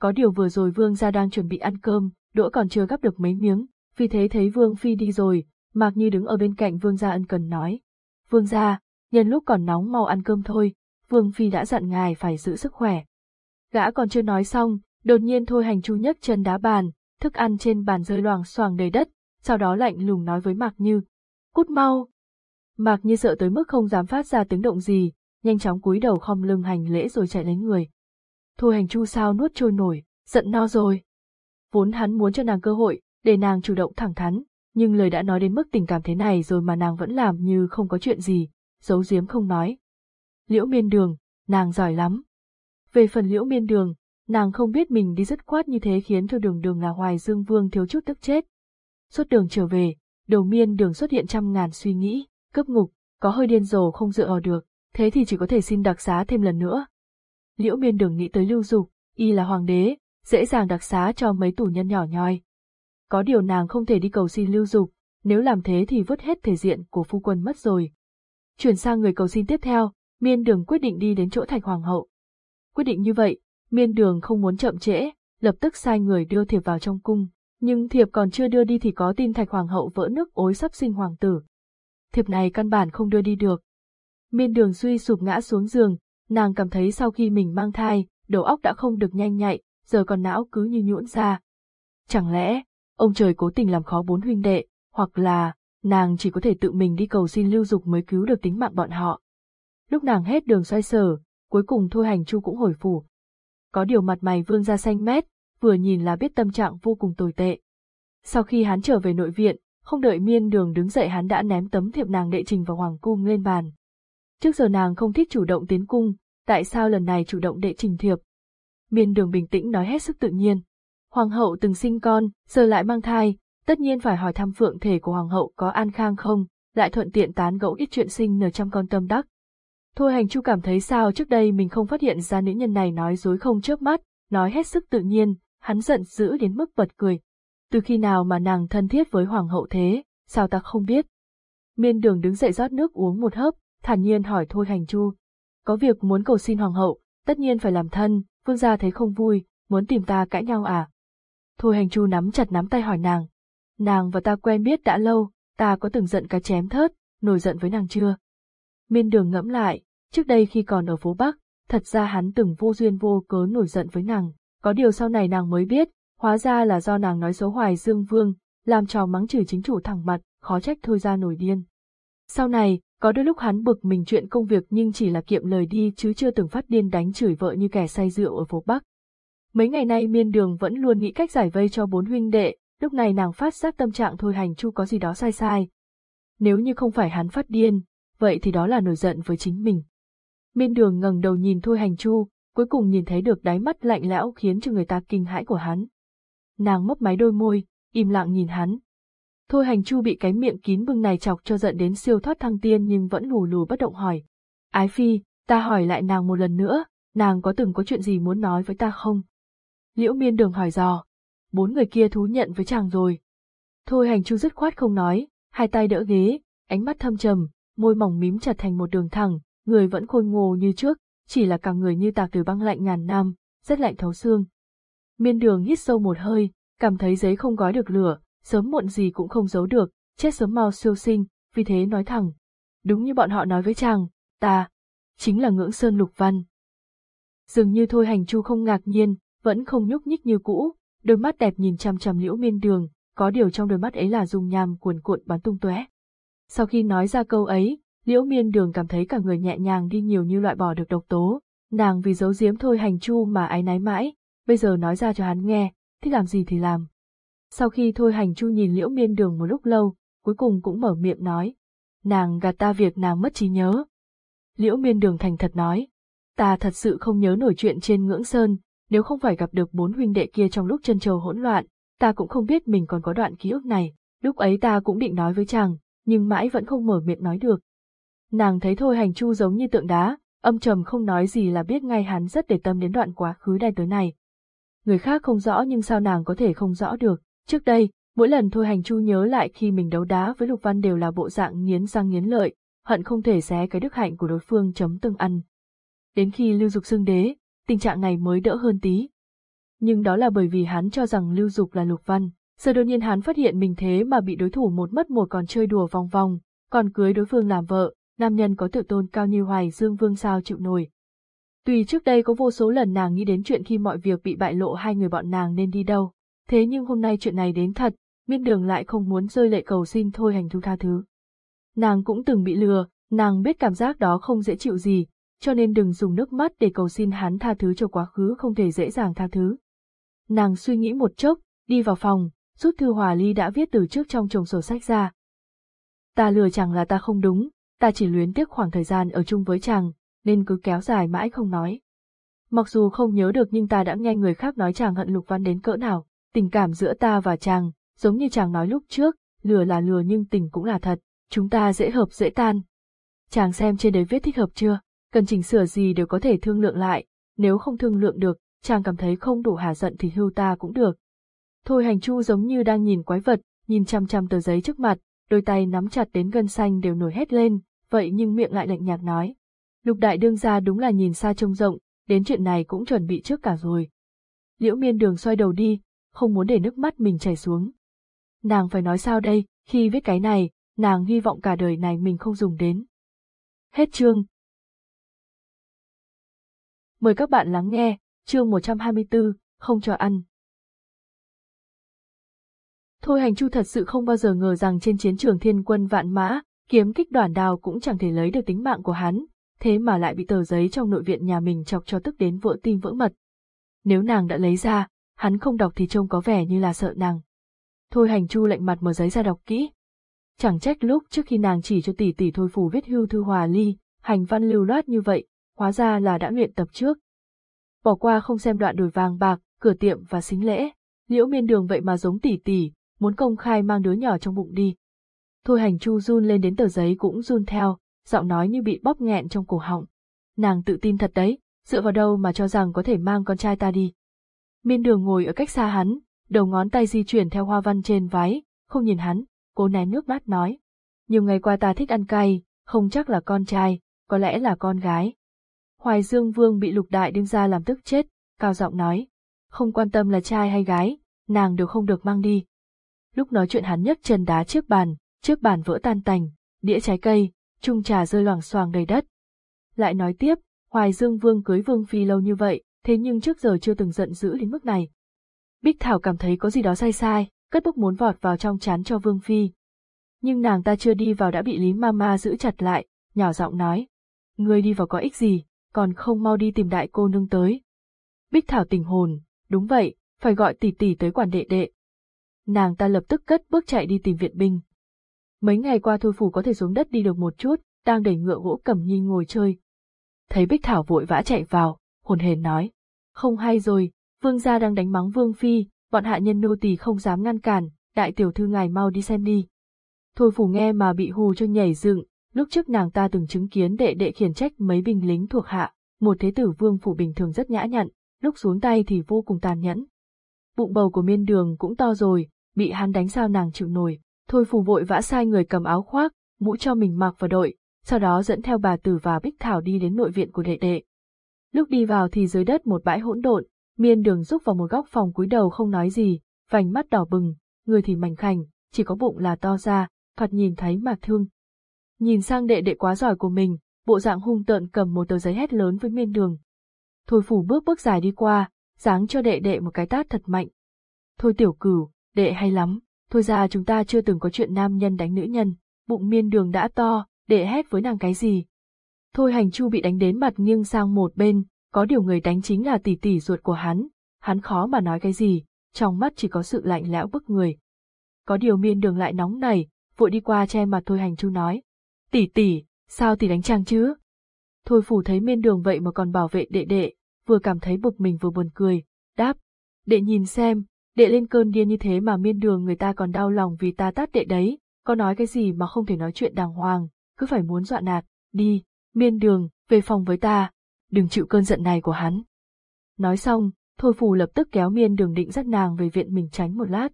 Có điều vừa rồi Vương gia đang chuẩn bị ăn cơm, đũa còn chưa gắp được mấy miếng, vì thế thấy Vương Phi đi rồi, Mạc Nhi đứng ở bên cạnh Vương gia ân cần nói. Vương gia, nhân lúc còn nóng mau ăn cơm thôi, Vương Phi đã dặn ngài phải giữ sức khỏe. Gã còn chưa nói xong, đột nhiên thôi hành chu nhấc chân đá bàn, thức ăn trên bàn rơi loàng xoàng đầy đất, sau đó lạnh lùng nói với Mạc Như. Cút mau! Mạc Như sợ tới mức không dám phát ra tiếng động gì, nhanh chóng cúi đầu khom lưng hành lễ rồi chạy lấy người. Thôi hành chu sao nuốt trôi nổi, giận no rồi. Vốn hắn muốn cho nàng cơ hội, để nàng chủ động thẳng thắn, nhưng lời đã nói đến mức tình cảm thế này rồi mà nàng vẫn làm như không có chuyện gì, giấu giếm không nói. Liễu miên đường, nàng giỏi lắm. Về phần liễu miên đường, nàng không biết mình đi rất khoát như thế khiến cho đường đường là hoài dương vương thiếu chút tức chết. Suốt đường trở về, đầu miên đường xuất hiện trăm ngàn suy nghĩ, cấp ngục, có hơi điên rồ không dựa vào được, thế thì chỉ có thể xin đặc xá thêm lần nữa. Liễu miên đường nghĩ tới lưu dục, y là hoàng đế, dễ dàng đặc xá cho mấy tù nhân nhỏ nhoi. Có điều nàng không thể đi cầu xin lưu dục, nếu làm thế thì vứt hết thể diện của phu quân mất rồi. Chuyển sang người cầu xin tiếp theo, miên đường quyết định đi đến chỗ thạch hoàng hậu. Quyết định như vậy, miên đường không muốn chậm trễ, lập tức sai người đưa thiệp vào trong cung, nhưng thiệp còn chưa đưa đi thì có tin thạch hoàng hậu vỡ nước ối sắp sinh hoàng tử. Thiệp này căn bản không đưa đi được. Miên đường suy sụp ngã xuống giường, nàng cảm thấy sau khi mình mang thai, đầu óc đã không được nhanh nhạy, giờ còn não cứ như nhũn ra. Chẳng lẽ, ông trời cố tình làm khó bốn huynh đệ, hoặc là, nàng chỉ có thể tự mình đi cầu xin lưu dục mới cứu được tính mạng bọn họ. Lúc nàng hết đường xoay sở, cuối cùng thôi hành chu cũng hồi phủ. Có điều mặt mày vương ra xanh mét, vừa nhìn là biết tâm trạng vô cùng tồi tệ. Sau khi hắn trở về nội viện, không đợi miên đường đứng dậy hắn đã ném tấm thiệp nàng đệ trình vào hoàng cung lên bàn. Trước giờ nàng không thích chủ động tiến cung, tại sao lần này chủ động đệ trình thiệp? Miên đường bình tĩnh nói hết sức tự nhiên. Hoàng hậu từng sinh con, giờ lại mang thai, tất nhiên phải hỏi thăm phượng thể của hoàng hậu có an khang không, lại thuận tiện tán gẫu ít chuyện sinh nở trăm con tâm đắc. Thôi hành chu cảm thấy sao trước đây mình không phát hiện ra nữ nhân này nói dối không chớp mắt, nói hết sức tự nhiên, hắn giận dữ đến mức bật cười. Từ khi nào mà nàng thân thiết với hoàng hậu thế, sao ta không biết? Miên đường đứng dậy rót nước uống một hớp, thản nhiên hỏi thôi hành chu. Có việc muốn cầu xin hoàng hậu, tất nhiên phải làm thân, vương gia thấy không vui, muốn tìm ta cãi nhau à? Thôi hành chu nắm chặt nắm tay hỏi nàng. Nàng và ta quen biết đã lâu, ta có từng giận cá chém thớt, nổi giận với nàng chưa? Miên đường ngẫm lại, trước đây khi còn ở phố Bắc, thật ra hắn từng vô duyên vô cớ nổi giận với nàng, có điều sau này nàng mới biết, hóa ra là do nàng nói xấu hoài dương vương, làm trò mắng chửi chính chủ thẳng mặt, khó trách thôi ra nổi điên. Sau này, có đôi lúc hắn bực mình chuyện công việc nhưng chỉ là kiệm lời đi chứ chưa từng phát điên đánh chửi vợ như kẻ say rượu ở phố Bắc. Mấy ngày nay miên đường vẫn luôn nghĩ cách giải vây cho bốn huynh đệ, lúc này nàng phát giác tâm trạng thôi hành chu có gì đó sai sai. Nếu như không phải hắn phát điên, vậy thì đó là nổi giận với chính mình. Miên đường ngẩng đầu nhìn thôi hành chu, cuối cùng nhìn thấy được đáy mắt lạnh lẽo khiến cho người ta kinh hãi của hắn. Nàng mấp máy đôi môi, im lặng nhìn hắn. Thôi hành chu bị cái miệng kín bưng này chọc cho giận đến siêu thoát thăng tiên nhưng vẫn lù lù bất động hỏi. Ái phi, ta hỏi lại nàng một lần nữa, nàng có từng có chuyện gì muốn nói với ta không? Liễu miên đường hỏi dò. Bốn người kia thú nhận với chàng rồi. Thôi hành chu dứt khoát không nói, hai tay đỡ ghế, ánh mắt thâm trầm, môi mỏng mím chặt thành một đường thẳng, người vẫn khôi ngô như trước, chỉ là cả người như tạc từ băng lạnh ngàn năm, rất lạnh thấu xương. Miên đường hít sâu một hơi, cảm thấy giấy không gói được lửa, sớm muộn gì cũng không giấu được, chết sớm mau siêu sinh, vì thế nói thẳng. Đúng như bọn họ nói với chàng, ta, chính là ngưỡng sơn lục văn. Dường như thôi hành chu không ngạc nhiên, vẫn không nhúc nhích như cũ, đôi mắt đẹp nhìn chằm chằm liễu miên đường, có điều trong đôi mắt ấy là dung nham cuồn cuộn bắn tung tóe. Sau khi nói ra câu ấy, liễu miên đường cảm thấy cả người nhẹ nhàng đi nhiều như loại bỏ được độc tố, nàng vì giấu giếm thôi hành chu mà ái náy mãi, bây giờ nói ra cho hắn nghe, thích làm gì thì làm. Sau khi thôi hành chu nhìn liễu miên đường một lúc lâu, cuối cùng cũng mở miệng nói, nàng gạt ta việc nàng mất trí nhớ. Liễu miên đường thành thật nói, ta thật sự không nhớ nổi chuyện trên ngưỡng sơn, nếu không phải gặp được bốn huynh đệ kia trong lúc chân châu hỗn loạn, ta cũng không biết mình còn có đoạn ký ức này, lúc ấy ta cũng định nói với chàng, nhưng mãi vẫn không mở miệng nói được. Nàng thấy thôi hành chu giống như tượng đá, âm trầm không nói gì là biết ngay hắn rất để tâm đến đoạn quá khứ đen tới này. Người khác không rõ nhưng sao nàng có thể không rõ được, trước đây, mỗi lần thôi hành chu nhớ lại khi mình đấu đá với Lục Văn đều là bộ dạng nghiến răng nghiến lợi, hận không thể xé cái đức hạnh của đối phương chấm từng ăn. Đến khi lưu dục xưng đế, tình trạng này mới đỡ hơn tí. Nhưng đó là bởi vì hắn cho rằng lưu dục là Lục Văn, giờ đột nhiên hắn phát hiện mình thế mà bị đối thủ một mất một còn chơi đùa vòng vòng, còn cưới đối phương làm vợ, nam nhân có tự tôn cao như Hoài Dương Vương sao chịu nổi. Tuy trước đây có vô số lần nàng nghĩ đến chuyện khi mọi việc bị bại lộ hai người bọn nàng nên đi đâu, thế nhưng hôm nay chuyện này đến thật, miên đường lại không muốn rơi lệ cầu xin thôi hành thu tha thứ. Nàng cũng từng bị lừa, nàng biết cảm giác đó không dễ chịu gì, cho nên đừng dùng nước mắt để cầu xin hắn tha thứ cho quá khứ không thể dễ dàng tha thứ. Nàng suy nghĩ một chốc, đi vào phòng, rút thư hòa ly đã viết từ trước trong chồng sổ sách ra. Ta lừa chàng là ta không đúng, ta chỉ luyến tiếc khoảng thời gian ở chung với chàng, nên cứ kéo dài mãi không nói. Mặc dù không nhớ được nhưng ta đã nghe người khác nói chàng hận Lục Văn đến cỡ nào, tình cảm giữa ta và chàng, giống như chàng nói lúc trước, lừa là lừa nhưng tình cũng là thật, chúng ta dễ hợp dễ tan. Chàng xem trên đấy viết thích hợp chưa, cần chỉnh sửa gì đều có thể thương lượng lại, nếu không thương lượng được, chàng cảm thấy không đủ hà giận thì hưu ta cũng được. Thôi hành chu giống như đang nhìn quái vật, nhìn chăm chăm tờ giấy trước mặt, đôi tay nắm chặt đến gân xanh đều nổi hết lên, vậy nhưng miệng lại lạnh nhạt nói. Lục đại đương gia đúng là nhìn xa trông rộng, đến chuyện này cũng chuẩn bị trước cả rồi. Liễu miên đường xoay đầu đi, không muốn để nước mắt mình chảy xuống. Nàng phải nói sao đây, khi viết cái này, nàng hy vọng cả đời này mình không dùng đến. Hết chương. Mời các bạn lắng nghe, chương 124, không cho ăn. Thôi hành chu thật sự không bao giờ ngờ rằng trên chiến trường thiên quân vạn mã, kiếm kích đoàn đào cũng chẳng thể lấy được tính mạng của hắn, thế mà lại bị tờ giấy trong nội viện nhà mình chọc cho tức đến vỡ tim vỡ mật. Nếu nàng đã lấy ra, hắn không đọc thì trông có vẻ như là sợ nàng. Thôi hành chu lạnh mặt mở giấy ra đọc kỹ. Chẳng trách lúc trước khi nàng chỉ cho tỷ tỷ thôi phủ viết hưu thư hòa ly, hành văn lưu loát như vậy, hóa ra là đã luyện tập trước. Bỏ qua không xem đoạn đồi vàng bạc, cửa tiệm và xính lễ, liễu miên đường vậy mà giống tỷ tỷ, muốn công khai mang đứa nhỏ trong bụng đi. Thôi hành chu run lên đến tờ giấy cũng run theo, giọng nói như bị bóp nghẹn trong cổ họng. Nàng tự tin thật đấy, dựa vào đâu mà cho rằng có thể mang con trai ta đi. Miên đường ngồi ở cách xa hắn, đầu ngón tay di chuyển theo hoa văn trên váy, không nhìn hắn, cố nén nước mắt nói. Nhiều ngày qua ta thích ăn cay, không chắc là con trai, có lẽ là con gái. Hoài Dương Vương bị lục đại đương ra làm tức chết, cao giọng nói. Không quan tâm là trai hay gái, nàng đều không được mang đi. Lúc nói chuyện hắn nhấc chân đá chiếc bàn, chiếc bàn vỡ tan tành, đĩa trái cây, chung trà rơi loảng xoàng đầy đất. Lại nói tiếp, Hoài Dương Vương cưới Vương Phi lâu như vậy, thế nhưng trước giờ chưa từng giận dữ đến mức này. Bích Thảo cảm thấy có gì đó sai sai, cất bốc muốn vọt vào trong chán cho Vương Phi. Nhưng nàng ta chưa đi vào đã bị Lý Mama giữ chặt lại, nhỏ giọng nói. Ngươi đi vào có ích gì, còn không mau đi tìm đại cô nương tới. Bích Thảo tỉnh hồn, đúng vậy, phải gọi tỷ tỷ tới quản đệ đệ. Nàng ta lập tức cất bước chạy đi tìm viện binh. Mấy ngày qua Thôi Phủ có thể xuống đất đi được một chút, đang đẩy ngựa gỗ cầm nhi ngồi chơi. Thấy Bích Thảo vội vã chạy vào, hồn hền nói. Không hay rồi, vương gia đang đánh mắng vương phi, bọn hạ nhân nô tỳ không dám ngăn cản, đại tiểu thư ngài mau đi xem đi. Thôi phủ nghe mà bị hù cho nhảy dựng, lúc trước nàng ta từng chứng kiến đệ đệ khiển trách mấy binh lính thuộc hạ, một thế tử vương phủ bình thường rất nhã nhặn, lúc xuống tay thì vô cùng tàn nhẫn. Bụng bầu của miên đường cũng to rồi, bị hắn đánh sao nàng chịu nổi, thôi phù vội vã sai người cầm áo khoác, mũ cho mình mặc vào đội, sau đó dẫn theo bà tử và Bích Thảo đi đến nội viện của đệ đệ. Lúc đi vào thì dưới đất một bãi hỗn độn, miên đường rúc vào một góc phòng cúi đầu không nói gì, vành mắt đỏ bừng, người thì mảnh khảnh, chỉ có bụng là to ra, thoạt nhìn thấy mà thương. Nhìn sang đệ đệ quá giỏi của mình, bộ dạng hung tợn cầm một tờ giấy hét lớn với miên đường. Thôi phủ bước bước dài đi qua, giáng cho đệ đệ một cái tát thật mạnh. Thôi tiểu cửu, đệ hay lắm, thôi ra chúng ta chưa từng có chuyện nam nhân đánh nữ nhân, bụng miên đường đã to, đệ hét với nàng cái gì. Thôi hành chu bị đánh đến mặt nghiêng sang một bên, có điều người đánh chính là tỷ tỷ ruột của hắn, hắn khó mà nói cái gì, trong mắt chỉ có sự lạnh lẽo bức người. Có điều miên đường lại nóng nảy, vội đi qua che mặt thôi hành chu nói. Tỷ tỷ, sao tỷ đánh chàng chứ? Thôi phủ thấy miên đường vậy mà còn bảo vệ đệ đệ, vừa cảm thấy bực mình vừa buồn cười, đáp. Đệ nhìn xem, đệ lên cơn điên như thế mà miên đường người ta còn đau lòng vì ta tát đệ đấy, có nói cái gì mà không thể nói chuyện đàng hoàng, cứ phải muốn dọa nạt, đi, miên đường, về phòng với ta, đừng chịu cơn giận này của hắn. Nói xong, Thôi Phù lập tức kéo miên đường định dắt nàng về viện mình tránh một lát.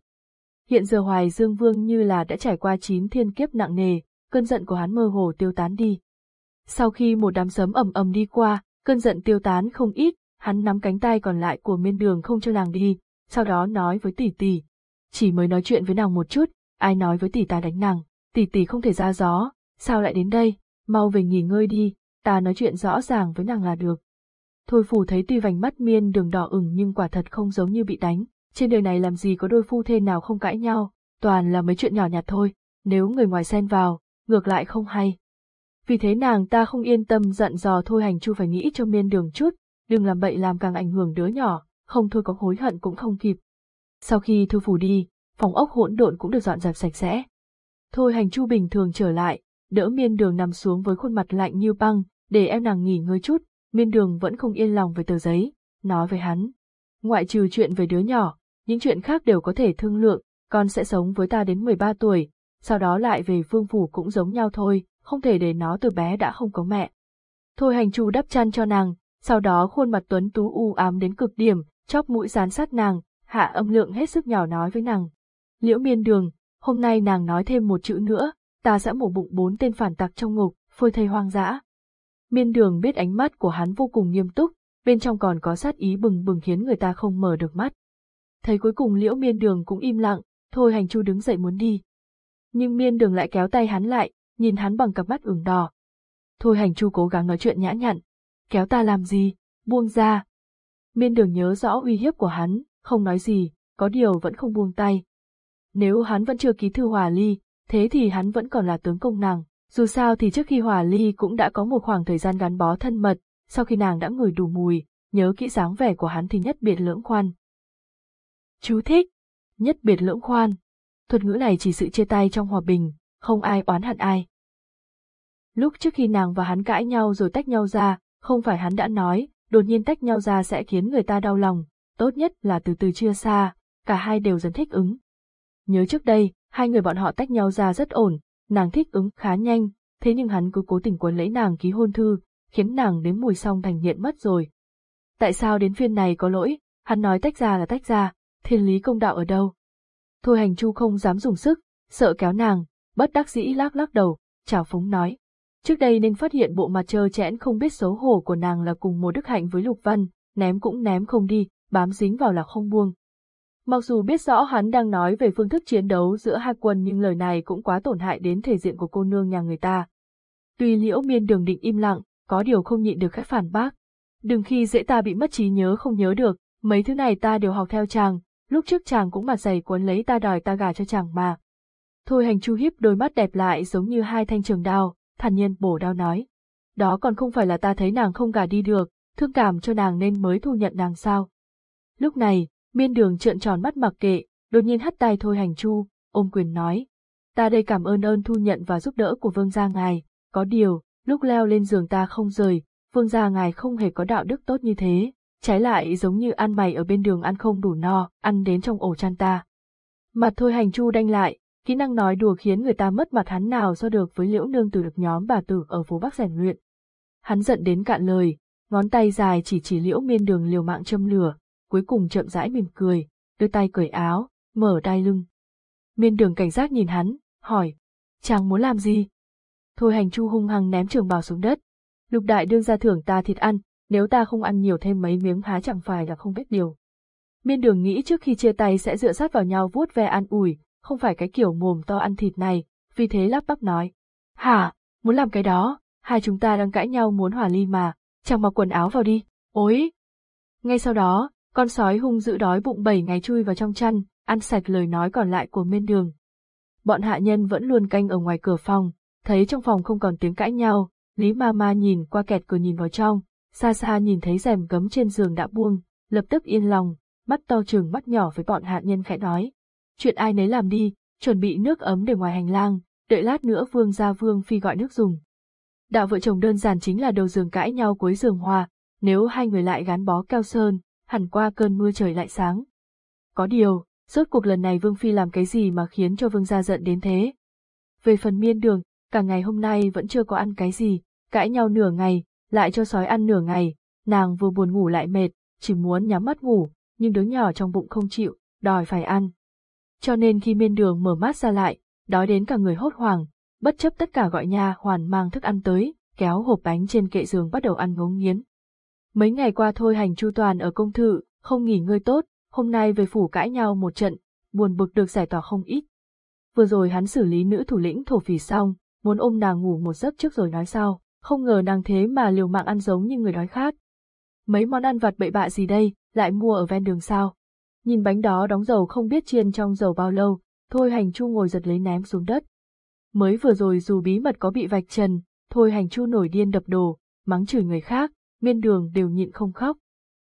Hiện giờ Hoài Dương Vương như là đã trải qua chín thiên kiếp nặng nề, cơn giận của hắn mơ hồ tiêu tán đi. Sau khi một đám sấm ầm ầm đi qua, cơn giận tiêu tán không ít, hắn nắm cánh tay còn lại của miên đường không cho nàng đi, sau đó nói với tỷ tỷ. Chỉ mới nói chuyện với nàng một chút, ai nói với tỷ ta đánh nàng, tỷ tỷ không thể ra gió, sao lại đến đây, mau về nghỉ ngơi đi, ta nói chuyện rõ ràng với nàng là được. Thôi phủ thấy tuy vành mắt miên đường đỏ ửng nhưng quả thật không giống như bị đánh, trên đời này làm gì có đôi phu thê nào không cãi nhau, toàn là mấy chuyện nhỏ nhặt thôi, nếu người ngoài xen vào, ngược lại không hay. Vì thế nàng ta không yên tâm dặn dò thôi hành chu phải nghĩ cho miên đường chút, đừng làm bậy làm càng ảnh hưởng đứa nhỏ, không thôi có hối hận cũng không kịp. Sau khi thư phủ đi, phòng ốc hỗn độn cũng được dọn dẹp sạch sẽ. Thôi hành chu bình thường trở lại, đỡ miên đường nằm xuống với khuôn mặt lạnh như băng, để em nàng nghỉ ngơi chút, miên đường vẫn không yên lòng về tờ giấy, nói với hắn. Ngoại trừ chuyện về đứa nhỏ, những chuyện khác đều có thể thương lượng, con sẽ sống với ta đến 13 tuổi, sau đó lại về vương phủ cũng giống nhau thôi, không thể để nó từ bé đã không có mẹ. Thôi hành chu đắp chăn cho nàng, sau đó khuôn mặt tuấn tú u ám đến cực điểm, chóp mũi dán sát nàng, hạ âm lượng hết sức nhỏ nói với nàng. Liễu miên đường, hôm nay nàng nói thêm một chữ nữa, ta sẽ mổ bụng bốn tên phản tặc trong ngục, phôi thây hoang dã. Miên đường biết ánh mắt của hắn vô cùng nghiêm túc, bên trong còn có sát ý bừng bừng khiến người ta không mở được mắt. Thấy cuối cùng liễu miên đường cũng im lặng, thôi hành chu đứng dậy muốn đi. Nhưng miên đường lại kéo tay hắn lại, nhìn hắn bằng cặp mắt ửng đỏ. Thôi hành chu cố gắng nói chuyện nhã nhặn. Kéo ta làm gì, buông ra. Miên đường nhớ rõ uy hiếp của hắn, không nói gì, có điều vẫn không buông tay. Nếu hắn vẫn chưa ký thư hòa ly, thế thì hắn vẫn còn là tướng công nàng. Dù sao thì trước khi hòa ly cũng đã có một khoảng thời gian gắn bó thân mật, sau khi nàng đã ngửi đủ mùi, nhớ kỹ dáng vẻ của hắn thì nhất biệt lưỡng khoan. Chú thích. Nhất biệt lưỡng khoan. Thuật ngữ này chỉ sự chia tay trong hòa bình, không ai oán hận ai. Lúc trước khi nàng và hắn cãi nhau rồi tách nhau ra, không phải hắn đã nói, đột nhiên tách nhau ra sẽ khiến người ta đau lòng, tốt nhất là từ từ chia xa, cả hai đều dần thích ứng. Nhớ trước đây, hai người bọn họ tách nhau ra rất ổn, nàng thích ứng khá nhanh, thế nhưng hắn cứ cố tình quấn lấy nàng ký hôn thư, khiến nàng đến mùi xong thành nghiện mất rồi. Tại sao đến phiên này có lỗi, hắn nói tách ra là tách ra, thiên lý công đạo ở đâu? Thôi hành chu không dám dùng sức, sợ kéo nàng, bất đắc dĩ lắc lắc đầu, chào phúng nói. Trước đây nên phát hiện bộ mặt trơ chẽn không biết xấu hổ của nàng là cùng một đức hạnh với Lục Văn, ném cũng ném không đi, bám dính vào là không buông. Mặc dù biết rõ hắn đang nói về phương thức chiến đấu giữa hai quân nhưng lời này cũng quá tổn hại đến thể diện của cô nương nhà người ta. Tuy liễu miên đường định im lặng, có điều không nhịn được khách phản bác. Đừng khi dễ ta bị mất trí nhớ không nhớ được, mấy thứ này ta đều học theo chàng, lúc trước chàng cũng mặt dày cuốn lấy ta đòi ta gả cho chàng mà. Thôi hành chu hiếp đôi mắt đẹp lại giống như hai thanh trường đao, thản nhiên bổ đao nói. Đó còn không phải là ta thấy nàng không gả đi được, thương cảm cho nàng nên mới thu nhận nàng sao. Lúc này, miên đường trợn tròn mắt mặc kệ, đột nhiên hắt tay thôi hành chu, ôm quyền nói. Ta đây cảm ơn ơn thu nhận và giúp đỡ của vương gia ngài, có điều, lúc leo lên giường ta không rời, vương gia ngài không hề có đạo đức tốt như thế, trái lại giống như ăn mày ở bên đường ăn không đủ no, ăn đến trong ổ chăn ta. Mặt thôi hành chu đanh lại, kỹ năng nói đùa khiến người ta mất mặt hắn nào so được với liễu nương từ được nhóm bà tử ở phố Bắc rèn luyện. Hắn giận đến cạn lời, ngón tay dài chỉ chỉ liễu miên đường liều mạng châm lửa, cuối cùng chậm rãi mỉm cười, đưa tay cởi áo, mở đai lưng. Miên đường cảnh giác nhìn hắn, hỏi, chàng muốn làm gì? Thôi hành chu hung hăng ném trường bào xuống đất. Lục đại đương ra thưởng ta thịt ăn, nếu ta không ăn nhiều thêm mấy miếng há chẳng phải là không biết điều. Miên đường nghĩ trước khi chia tay sẽ dựa sát vào nhau vuốt ve an ủi, không phải cái kiểu mồm to ăn thịt này, vì thế lắp bắp nói. Hả, muốn làm cái đó, hai chúng ta đang cãi nhau muốn hòa ly mà, chẳng mặc quần áo vào đi, ối. Ngay sau đó, con sói hung dữ đói bụng bảy ngày chui vào trong chăn, ăn sạch lời nói còn lại của miên đường. Bọn hạ nhân vẫn luôn canh ở ngoài cửa phòng, thấy trong phòng không còn tiếng cãi nhau, Lý ma ma nhìn qua kẹt cửa nhìn vào trong, xa xa nhìn thấy rèm gấm trên giường đã buông, lập tức yên lòng, mắt to trừng mắt nhỏ với bọn hạ nhân khẽ nói. Chuyện ai nấy làm đi, chuẩn bị nước ấm để ngoài hành lang, đợi lát nữa vương gia vương phi gọi nước dùng. Đạo vợ chồng đơn giản chính là đầu giường cãi nhau cuối giường hòa, nếu hai người lại gắn bó keo sơn, hẳn qua cơn mưa trời lại sáng. Có điều, rốt cuộc lần này Vương Phi làm cái gì mà khiến cho Vương gia giận đến thế? Về phần miên đường, cả ngày hôm nay vẫn chưa có ăn cái gì, cãi nhau nửa ngày, lại cho sói ăn nửa ngày, nàng vừa buồn ngủ lại mệt, chỉ muốn nhắm mắt ngủ, nhưng đứa nhỏ trong bụng không chịu, đòi phải ăn. Cho nên khi miên đường mở mắt ra lại, đói đến cả người hốt hoảng, bất chấp tất cả gọi nha hoàn mang thức ăn tới, kéo hộp bánh trên kệ giường bắt đầu ăn ngấu nghiến. Mấy ngày qua thôi hành chu toàn ở công thự, không nghỉ ngơi tốt, hôm nay về phủ cãi nhau một trận, buồn bực được giải tỏa không ít. Vừa rồi hắn xử lý nữ thủ lĩnh thổ phỉ xong, muốn ôm nàng ngủ một giấc trước rồi nói sau, không ngờ nàng thế mà liều mạng ăn giống như người đói khát. Mấy món ăn vặt bậy bạ gì đây, lại mua ở ven đường sao? Nhìn bánh đó đóng dầu không biết chiên trong dầu bao lâu, thôi hành chu ngồi giật lấy ném xuống đất. Mới vừa rồi dù bí mật có bị vạch trần, thôi hành chu nổi điên đập đồ, mắng chửi người khác, miên đường đều nhịn không khóc.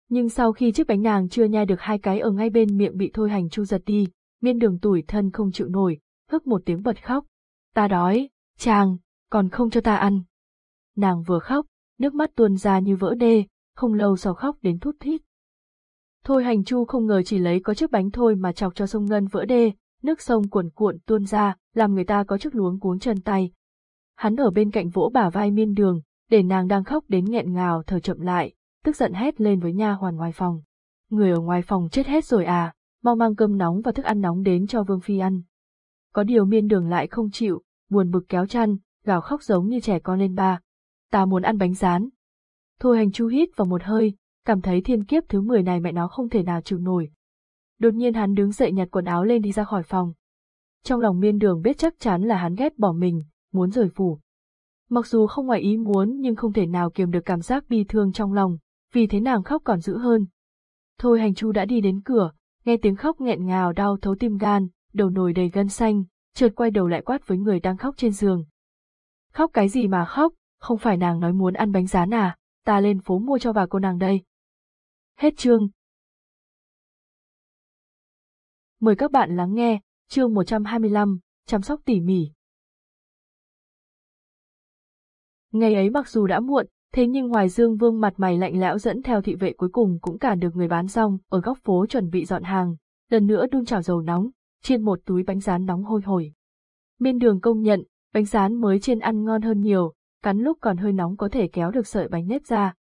Nhưng sau khi chiếc bánh nàng chưa nhai được hai cái ở ngay bên miệng bị thôi hành chu giật đi, miên đường tủi thân không chịu nổi, hức một tiếng bật khóc. Ta đói, chàng, còn không cho ta ăn. Nàng vừa khóc, nước mắt tuôn ra như vỡ đê, không lâu sau khóc đến thút thít. Thôi hành chu không ngờ chỉ lấy có chiếc bánh thôi mà chọc cho sông Ngân vỡ đê, nước sông cuồn cuộn tuôn ra, làm người ta có chút luống cuống chân tay. Hắn ở bên cạnh vỗ bả vai miên đường, để nàng đang khóc đến nghẹn ngào thở chậm lại, tức giận hét lên với nha hoàn ngoài phòng. Người ở ngoài phòng chết hết rồi à, mau mang cơm nóng và thức ăn nóng đến cho Vương Phi ăn. Có điều miên đường lại không chịu, buồn bực kéo chăn, gào khóc giống như trẻ con lên ba. Ta muốn ăn bánh rán. Thôi hành chu hít vào một hơi, cảm thấy thiên kiếp thứ 10 này mẹ nó không thể nào chịu nổi. Đột nhiên hắn đứng dậy nhặt quần áo lên đi ra khỏi phòng. Trong lòng miên đường biết chắc chắn là hắn ghét bỏ mình, muốn rời phủ. Mặc dù không ngoài ý muốn nhưng không thể nào kiềm được cảm giác bi thương trong lòng, vì thế nàng khóc còn dữ hơn. Thôi hành chu đã đi đến cửa, nghe tiếng khóc nghẹn ngào đau thấu tim gan, đầu nồi đầy gân xanh, chợt quay đầu lại quát với người đang khóc trên giường. Khóc cái gì mà khóc, không phải nàng nói muốn ăn bánh rán à, ta lên phố mua cho bà cô nàng đây. Hết chương. Mời các bạn lắng nghe, chương 125, chăm sóc tỉ mỉ. Ngày ấy mặc dù đã muộn, thế nhưng Hoài Dương Vương mặt mày lạnh lẽo dẫn theo thị vệ cuối cùng cũng cản được người bán rong ở góc phố chuẩn bị dọn hàng, lần nữa đun chảo dầu nóng, chiên một túi bánh rán nóng hôi hổi. Miên đường công nhận, bánh rán mới chiên ăn ngon hơn nhiều, cắn lúc còn hơi nóng có thể kéo được sợi bánh nếp ra.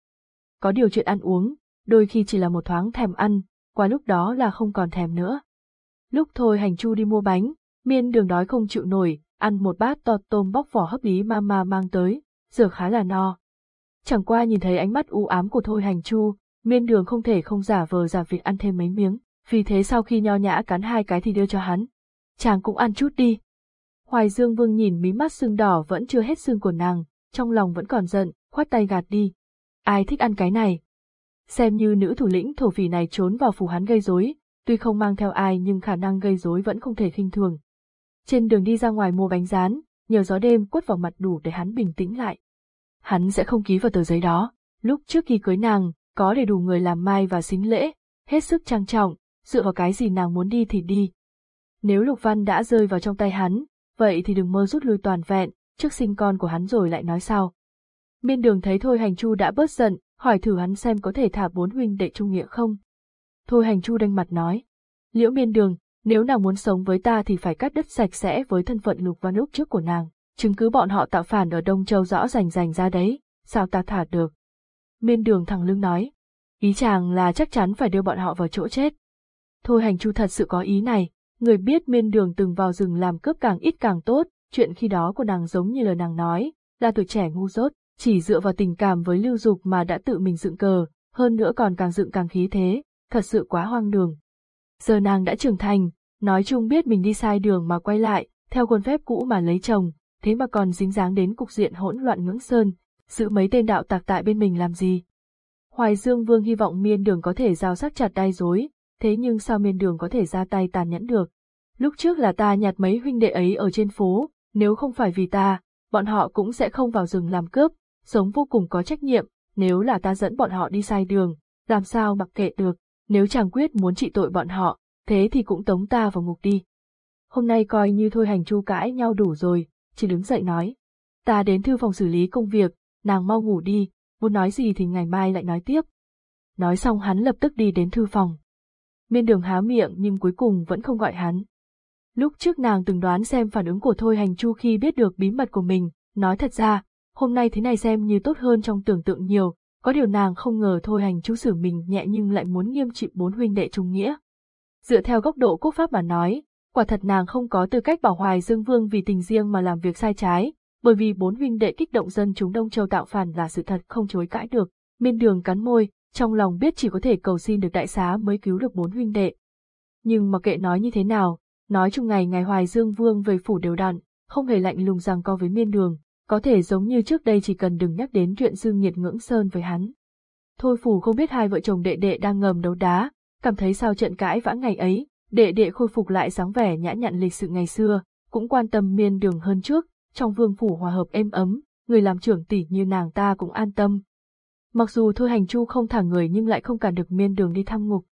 Có điều chuyện ăn uống, đôi khi chỉ là một thoáng thèm ăn, qua lúc đó là không còn thèm nữa. Lúc thôi hành chu đi mua bánh, miên đường đói không chịu nổi, ăn một bát to tôm bóc vỏ hấp lý mama mang tới, giờ khá là no. Chẳng qua nhìn thấy ánh mắt u ám của thôi hành chu, miên đường không thể không giả vờ giả việc ăn thêm mấy miếng, vì thế sau khi nho nhã cắn hai cái thì đưa cho hắn. Chàng cũng ăn chút đi. Hoài Dương Vương nhìn mí mắt sưng đỏ vẫn chưa hết sưng của nàng, trong lòng vẫn còn giận, khoát tay gạt đi. Ai thích ăn cái này? Xem như nữ thủ lĩnh thổ phỉ này trốn vào phủ hắn gây rối, tuy không mang theo ai nhưng khả năng gây rối vẫn không thể khinh thường. Trên đường đi ra ngoài mua bánh rán, nhờ gió đêm quất vào mặt đủ để hắn bình tĩnh lại. Hắn sẽ không ký vào tờ giấy đó, lúc trước khi cưới nàng, có đầy đủ người làm mai và xính lễ, hết sức trang trọng, dựa vào cái gì nàng muốn đi thì đi. Nếu Lục Văn đã rơi vào trong tay hắn, vậy thì đừng mơ rút lui toàn vẹn, trước sinh con của hắn rồi lại nói sao. Miên đường thấy Thôi Hành Chu đã bớt giận, hỏi thử hắn xem có thể thả bốn huynh đệ trung nghĩa không. Thôi Hành Chu đanh mặt nói, liễu miên đường, nếu nàng muốn sống với ta thì phải cắt đứt sạch sẽ với thân phận Lục Văn úc trước của nàng, chứng cứ bọn họ tạo phản ở Đông Châu rõ rành rành ra đấy, sao ta thả được. Miên đường thẳng lưng nói, ý chàng là chắc chắn phải đưa bọn họ vào chỗ chết. Thôi Hành Chu thật sự có ý này, người biết miên đường từng vào rừng làm cướp càng ít càng tốt, chuyện khi đó của nàng giống như lời nàng nói, là tuổi trẻ ngu dốt, chỉ dựa vào tình cảm với lưu dục mà đã tự mình dựng cờ, hơn nữa còn càng dựng càng khí thế, thật sự quá hoang đường. Giờ nàng đã trưởng thành, nói chung biết mình đi sai đường mà quay lại, theo khuôn phép cũ mà lấy chồng, thế mà còn dính dáng đến cục diện hỗn loạn ngưỡng sơn, giữ mấy tên đạo tạc tại bên mình làm gì. Hoài Dương Vương hy vọng miên đường có thể giao sắc chặt đai dối, thế nhưng sao miên đường có thể ra tay tàn nhẫn được. Lúc trước là ta nhặt mấy huynh đệ ấy ở trên phố, nếu không phải vì ta, bọn họ cũng sẽ không vào rừng làm cướp, sống vô cùng có trách nhiệm, nếu là ta dẫn bọn họ đi sai đường, làm sao mặc kệ được, nếu chàng quyết muốn trị tội bọn họ, thế thì cũng tống ta vào ngục đi. Hôm nay coi như thôi hành chu cãi nhau đủ rồi, chỉ đứng dậy nói. Ta đến thư phòng xử lý công việc, nàng mau ngủ đi, muốn nói gì thì ngày mai lại nói tiếp. Nói xong hắn lập tức đi đến thư phòng. Miên đường há miệng nhưng cuối cùng vẫn không gọi hắn. Lúc trước nàng từng đoán xem phản ứng của Thôi Hành Chu khi biết được bí mật của mình, nói thật ra, hôm nay thế này xem như tốt hơn trong tưởng tượng nhiều, có điều nàng không ngờ Thôi Hành Chu xử mình nhẹ nhưng lại muốn nghiêm trị bốn huynh đệ trung nghĩa. Dựa theo góc độ quốc pháp mà nói, quả thật nàng không có tư cách bảo hoài Dương Vương vì tình riêng mà làm việc sai trái, bởi vì bốn huynh đệ kích động dân chúng Đông Châu tạo phản là sự thật không chối cãi được. Miên đường cắn môi, trong lòng biết chỉ có thể cầu xin được đại xá mới cứu được bốn huynh đệ. Nhưng mà kệ nói như thế nào, nói chung ngày ngày Hoài Dương Vương về phủ đều đặn, không hề lạnh lùng rằng co với miên đường, có thể giống như trước đây chỉ cần đừng nhắc đến chuyện dương nhiệt ngưỡng sơn với hắn. Thôi phủ không biết hai vợ chồng đệ đệ đang ngầm đấu đá, cảm thấy sao trận cãi vã ngày ấy, đệ đệ khôi phục lại dáng vẻ nhã nhặn lịch sự ngày xưa, cũng quan tâm miên đường hơn trước, trong vương phủ hòa hợp êm ấm, người làm trưởng tỷ như nàng ta cũng an tâm. Mặc dù thôi hành chu không thả người nhưng lại không cản được miên đường đi thăm ngục.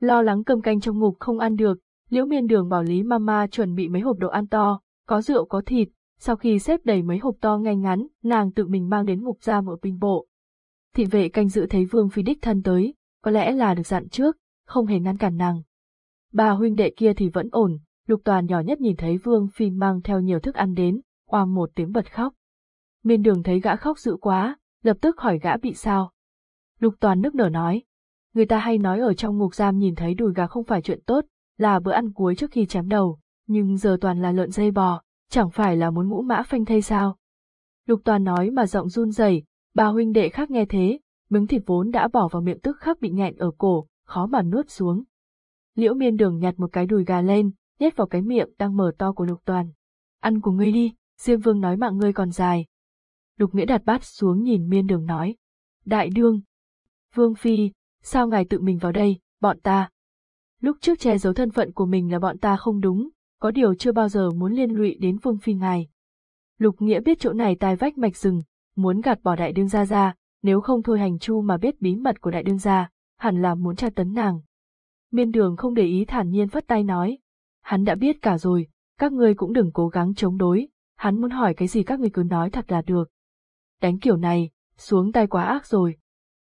Lo lắng cơm canh trong ngục không ăn được, liễu miên đường bảo Lý Mama chuẩn bị mấy hộp đồ ăn to, có rượu có thịt, sau khi xếp đầy mấy hộp to ngay ngắn, nàng tự mình mang đến ngục ra một binh bộ. Thị vệ canh giữ thấy Vương Phi đích thân tới, có lẽ là được dặn trước, không hề ngăn cản nàng. Bà huynh đệ kia thì vẫn ổn, lục toàn nhỏ nhất nhìn thấy Vương Phi mang theo nhiều thức ăn đến, oang một tiếng bật khóc. Miên đường thấy gã khóc dữ quá, lập tức hỏi gã bị sao. Lục toàn nức nở nói, người ta hay nói ở trong ngục giam nhìn thấy đùi gà không phải chuyện tốt, là bữa ăn cuối trước khi chém đầu, nhưng giờ toàn là lợn dây bò, chẳng phải là muốn ngũ mã phanh thây sao. Lục toàn nói mà giọng run rẩy, bà huynh đệ khác nghe thế, miếng thịt vốn đã bỏ vào miệng tức khắc bị nghẹn ở cổ, khó mà nuốt xuống. Liễu miên đường nhặt một cái đùi gà lên, nhét vào cái miệng đang mở to của lục toàn. Ăn của ngươi đi, Diêm Vương nói mạng ngươi còn dài. Lục Nghĩa đặt bát xuống nhìn miên đường nói. Đại đương. Vương Phi, sao ngài tự mình vào đây, bọn ta. Lúc trước che giấu thân phận của mình là bọn ta không đúng, có điều chưa bao giờ muốn liên lụy đến Vương Phi ngài. Lục Nghĩa biết chỗ này tai vách mạch rừng, muốn gạt bỏ đại đương gia ra, nếu không thôi hành chu mà biết bí mật của đại đương gia, hẳn là muốn tra tấn nàng. Miên đường không để ý thản nhiên phất tay nói. Hắn đã biết cả rồi, các ngươi cũng đừng cố gắng chống đối, hắn muốn hỏi cái gì các ngươi cứ nói thật là được. Đánh kiểu này, xuống tay quá ác rồi.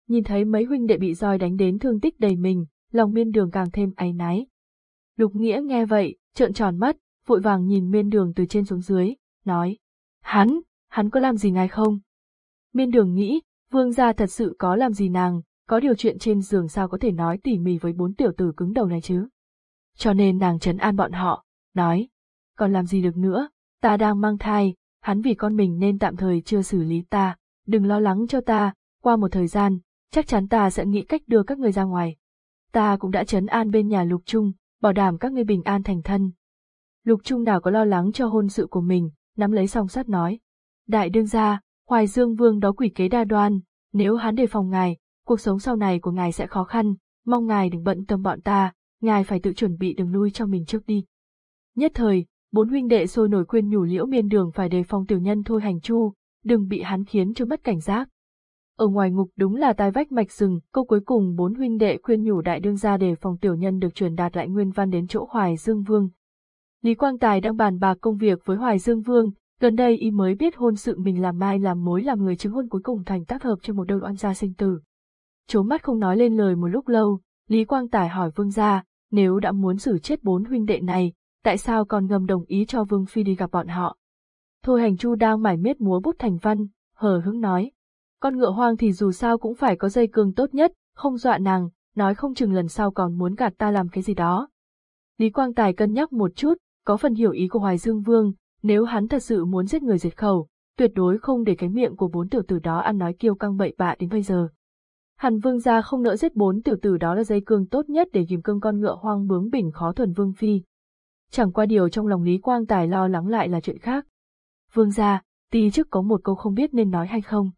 Nhìn thấy mấy huynh đệ bị roi đánh đến thương tích đầy mình, lòng miên đường càng thêm áy náy. Lục nghĩa nghe vậy, trợn tròn mắt, vội vàng nhìn miên đường từ trên xuống dưới, nói. Hắn, hắn có làm gì ngài không? Miên đường nghĩ, vương gia thật sự có làm gì nàng, có điều chuyện trên giường sao có thể nói tỉ mỉ với bốn tiểu tử cứng đầu này chứ. Cho nên nàng trấn an bọn họ, nói, còn làm gì được nữa, ta đang mang thai, hắn vì con mình nên tạm thời chưa xử lý ta, đừng lo lắng cho ta, qua một thời gian, chắc chắn ta sẽ nghĩ cách đưa các người ra ngoài. Ta cũng đã trấn an bên nhà Lục Trung, bảo đảm các ngươi bình an thành thân. Lục Trung nào có lo lắng cho hôn sự của mình, nắm lấy song sắt nói. Đại đương gia, Hoài Dương Vương đó quỷ kế đa đoan, nếu hắn đề phòng ngài, cuộc sống sau này của ngài sẽ khó khăn, mong ngài đừng bận tâm bọn ta, ngài phải tự chuẩn bị đường lui cho mình trước đi. Nhất thời, bốn huynh đệ sôi nổi khuyên nhủ liễu miên đường phải đề phòng tiểu nhân thôi hành chu, đừng bị hắn khiến cho mất cảnh giác. Ở ngoài ngục đúng là tai vách mạch rừng, câu cuối cùng bốn huynh đệ khuyên nhủ đại đương gia để phòng tiểu nhân được truyền đạt lại nguyên văn đến chỗ Hoài Dương Vương. Lý Quang Tài đang bàn bạc công việc với Hoài Dương Vương, gần đây y mới biết hôn sự mình làm mai làm mối làm người chứng hôn cuối cùng thành tác hợp cho một đôi oan gia sinh tử. Chố mắt không nói lên lời một lúc lâu, Lý Quang Tài hỏi Vương gia, nếu đã muốn xử chết bốn huynh đệ này, tại sao còn ngầm đồng ý cho Vương Phi đi gặp bọn họ? Thôi hành chu đang mải miết múa bút thành văn, hờ hững nói. Con ngựa hoang thì dù sao cũng phải có dây cương tốt nhất, không dọa nàng, nói không chừng lần sau còn muốn gạt ta làm cái gì đó. Lý Quang Tài cân nhắc một chút, có phần hiểu ý của Hoài Dương Vương, nếu hắn thật sự muốn giết người diệt khẩu, tuyệt đối không để cái miệng của bốn tiểu tử đó ăn nói kiêu căng bậy bạ đến bây giờ. Hàn Vương gia không nỡ giết bốn tiểu tử đó là dây cương tốt nhất để ghim cương con ngựa hoang bướng bỉnh khó thuần Vương Phi. Chẳng qua điều trong lòng Lý Quang Tài lo lắng lại là chuyện khác. Vương gia, tí trước có một câu không biết nên nói hay không.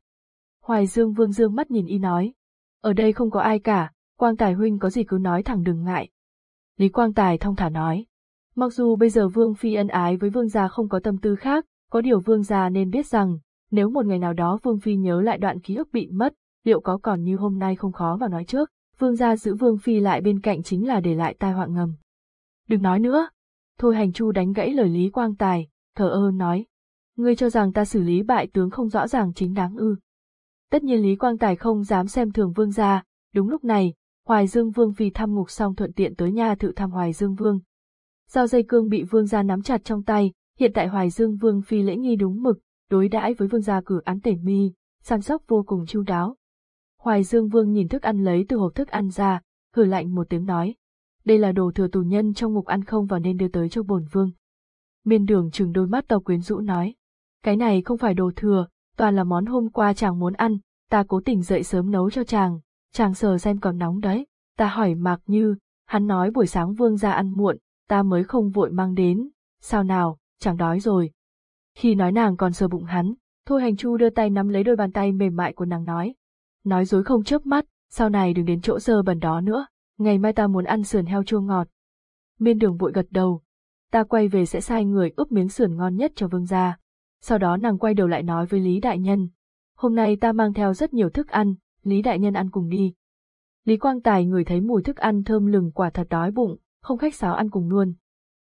Hoài Dương Vương dương mắt nhìn y nói. Ở đây không có ai cả, Quang Tài huynh có gì cứ nói thẳng đừng ngại. Lý Quang Tài thông thả nói. Mặc dù bây giờ Vương Phi ân ái với Vương gia không có tâm tư khác, có điều Vương gia nên biết rằng, nếu một ngày nào đó Vương Phi nhớ lại đoạn ký ức bị mất, liệu có còn như hôm nay không khó mà nói trước, Vương gia giữ Vương Phi lại bên cạnh chính là để lại tai họa ngầm. Đừng nói nữa. Thôi hành chu đánh gãy lời Lý Quang Tài, thở ơ nói. Ngươi cho rằng ta xử lý bại tướng không rõ ràng chính đáng ư. Tất nhiên Lý Quang Tài không dám xem thường Vương gia, đúng lúc này, Hoài Dương Vương vì thăm ngục xong thuận tiện tới nhà thự thăm Hoài Dương Vương, Dao dây cương bị vương gia nắm chặt trong tay, hiện tại Hoài Dương Vương phi lễ nghi đúng mực, đối đãi với vương gia cử án tể mi, săn sóc vô cùng chu đáo. Hoài Dương Vương nhìn thức ăn lấy từ hộp thức ăn ra, hừ lạnh một tiếng nói. Đây là đồ thừa tù nhân trong ngục ăn không vào nên đưa tới cho bổn vương. Miên đường trừng đôi mắt tàu quyến rũ nói. Cái này không phải đồ thừa, toàn là món hôm qua chàng muốn ăn, ta cố tình dậy sớm nấu cho chàng, chàng sờ xem còn nóng đấy. Ta hỏi Mạc Như, hắn nói buổi sáng vương ra ăn muộn, ta mới không vội mang đến, sao nào, chẳng đói rồi. Khi nói nàng còn sờ bụng hắn, Thôi Hành Chu đưa tay nắm lấy đôi bàn tay mềm mại của nàng nói. Nói dối không chớp mắt, sau này đừng đến chỗ sơ bẩn đó nữa, ngày mai ta muốn ăn sườn heo chua ngọt. Miên đường vội gật đầu. ta quay về sẽ sai người ướp miếng sườn ngon nhất cho vương gia. Sau đó nàng quay đầu lại nói với Lý Đại Nhân. Hôm nay ta mang theo rất nhiều thức ăn, Lý Đại Nhân ăn cùng đi. Lý Quang Tài người thấy mùi thức ăn thơm lừng quả thật đói bụng, không khách sáo ăn cùng luôn.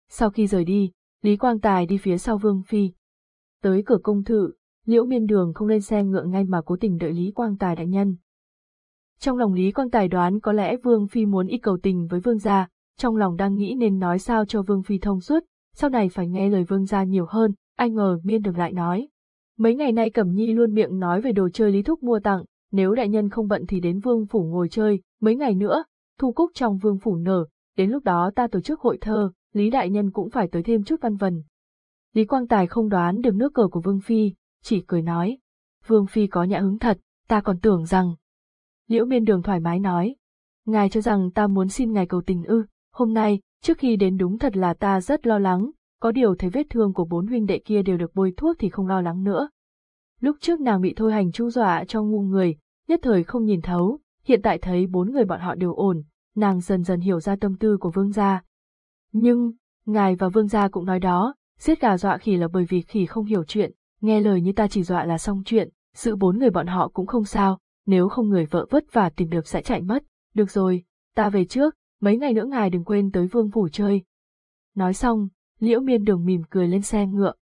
Sau khi rời đi, Lý Quang Tài đi phía sau Vương Phi. Tới cửa công thự, Liễu Miên Đường không lên xe ngựa ngay mà cố tình đợi Lý Quang Tài đại nhân. Trong lòng Lý Quang Tài đoán có lẽ Vương Phi muốn y cầu tình với Vương gia, trong lòng đang nghĩ nên nói sao cho Vương Phi thông suốt, sau này phải nghe lời Vương gia nhiều hơn, anh ngờ Miên Đường lại nói. Mấy ngày nay Cẩm Nhi luôn miệng nói về đồ chơi Lý Thúc mua tặng, nếu đại nhân không bận thì đến Vương Phủ ngồi chơi, mấy ngày nữa, thu cúc trong Vương Phủ nở, đến lúc đó ta tổ chức hội thơ, Lý Đại Nhân cũng phải tới thêm chút văn vần. Lý Quang Tài không đoán được nước cờ của Vương Phi, chỉ cười nói. Vương Phi có nhã hứng thật, ta còn tưởng rằng. Liễu miên đường thoải mái nói. Ngài cho rằng ta muốn xin ngài cầu tình ư, hôm nay, trước khi đến đúng thật là ta rất lo lắng, có điều thấy vết thương của bốn huynh đệ kia đều được bôi thuốc thì không lo lắng nữa. Lúc trước nàng bị thôi hành chu dọa cho ngu người, nhất thời không nhìn thấu, hiện tại thấy bốn người bọn họ đều ổn, nàng dần dần hiểu ra tâm tư của vương gia. Nhưng, ngài và vương gia cũng nói đó, giết gà dọa khỉ là bởi vì khỉ không hiểu chuyện, nghe lời như ta chỉ dọa là xong chuyện, sự bốn người bọn họ cũng không sao, nếu không người vợ vất vả tìm được sẽ chạy mất, được rồi, ta về trước, mấy ngày nữa ngài đừng quên tới vương phủ chơi. Nói xong, liễu miên đường mỉm cười lên xe ngựa.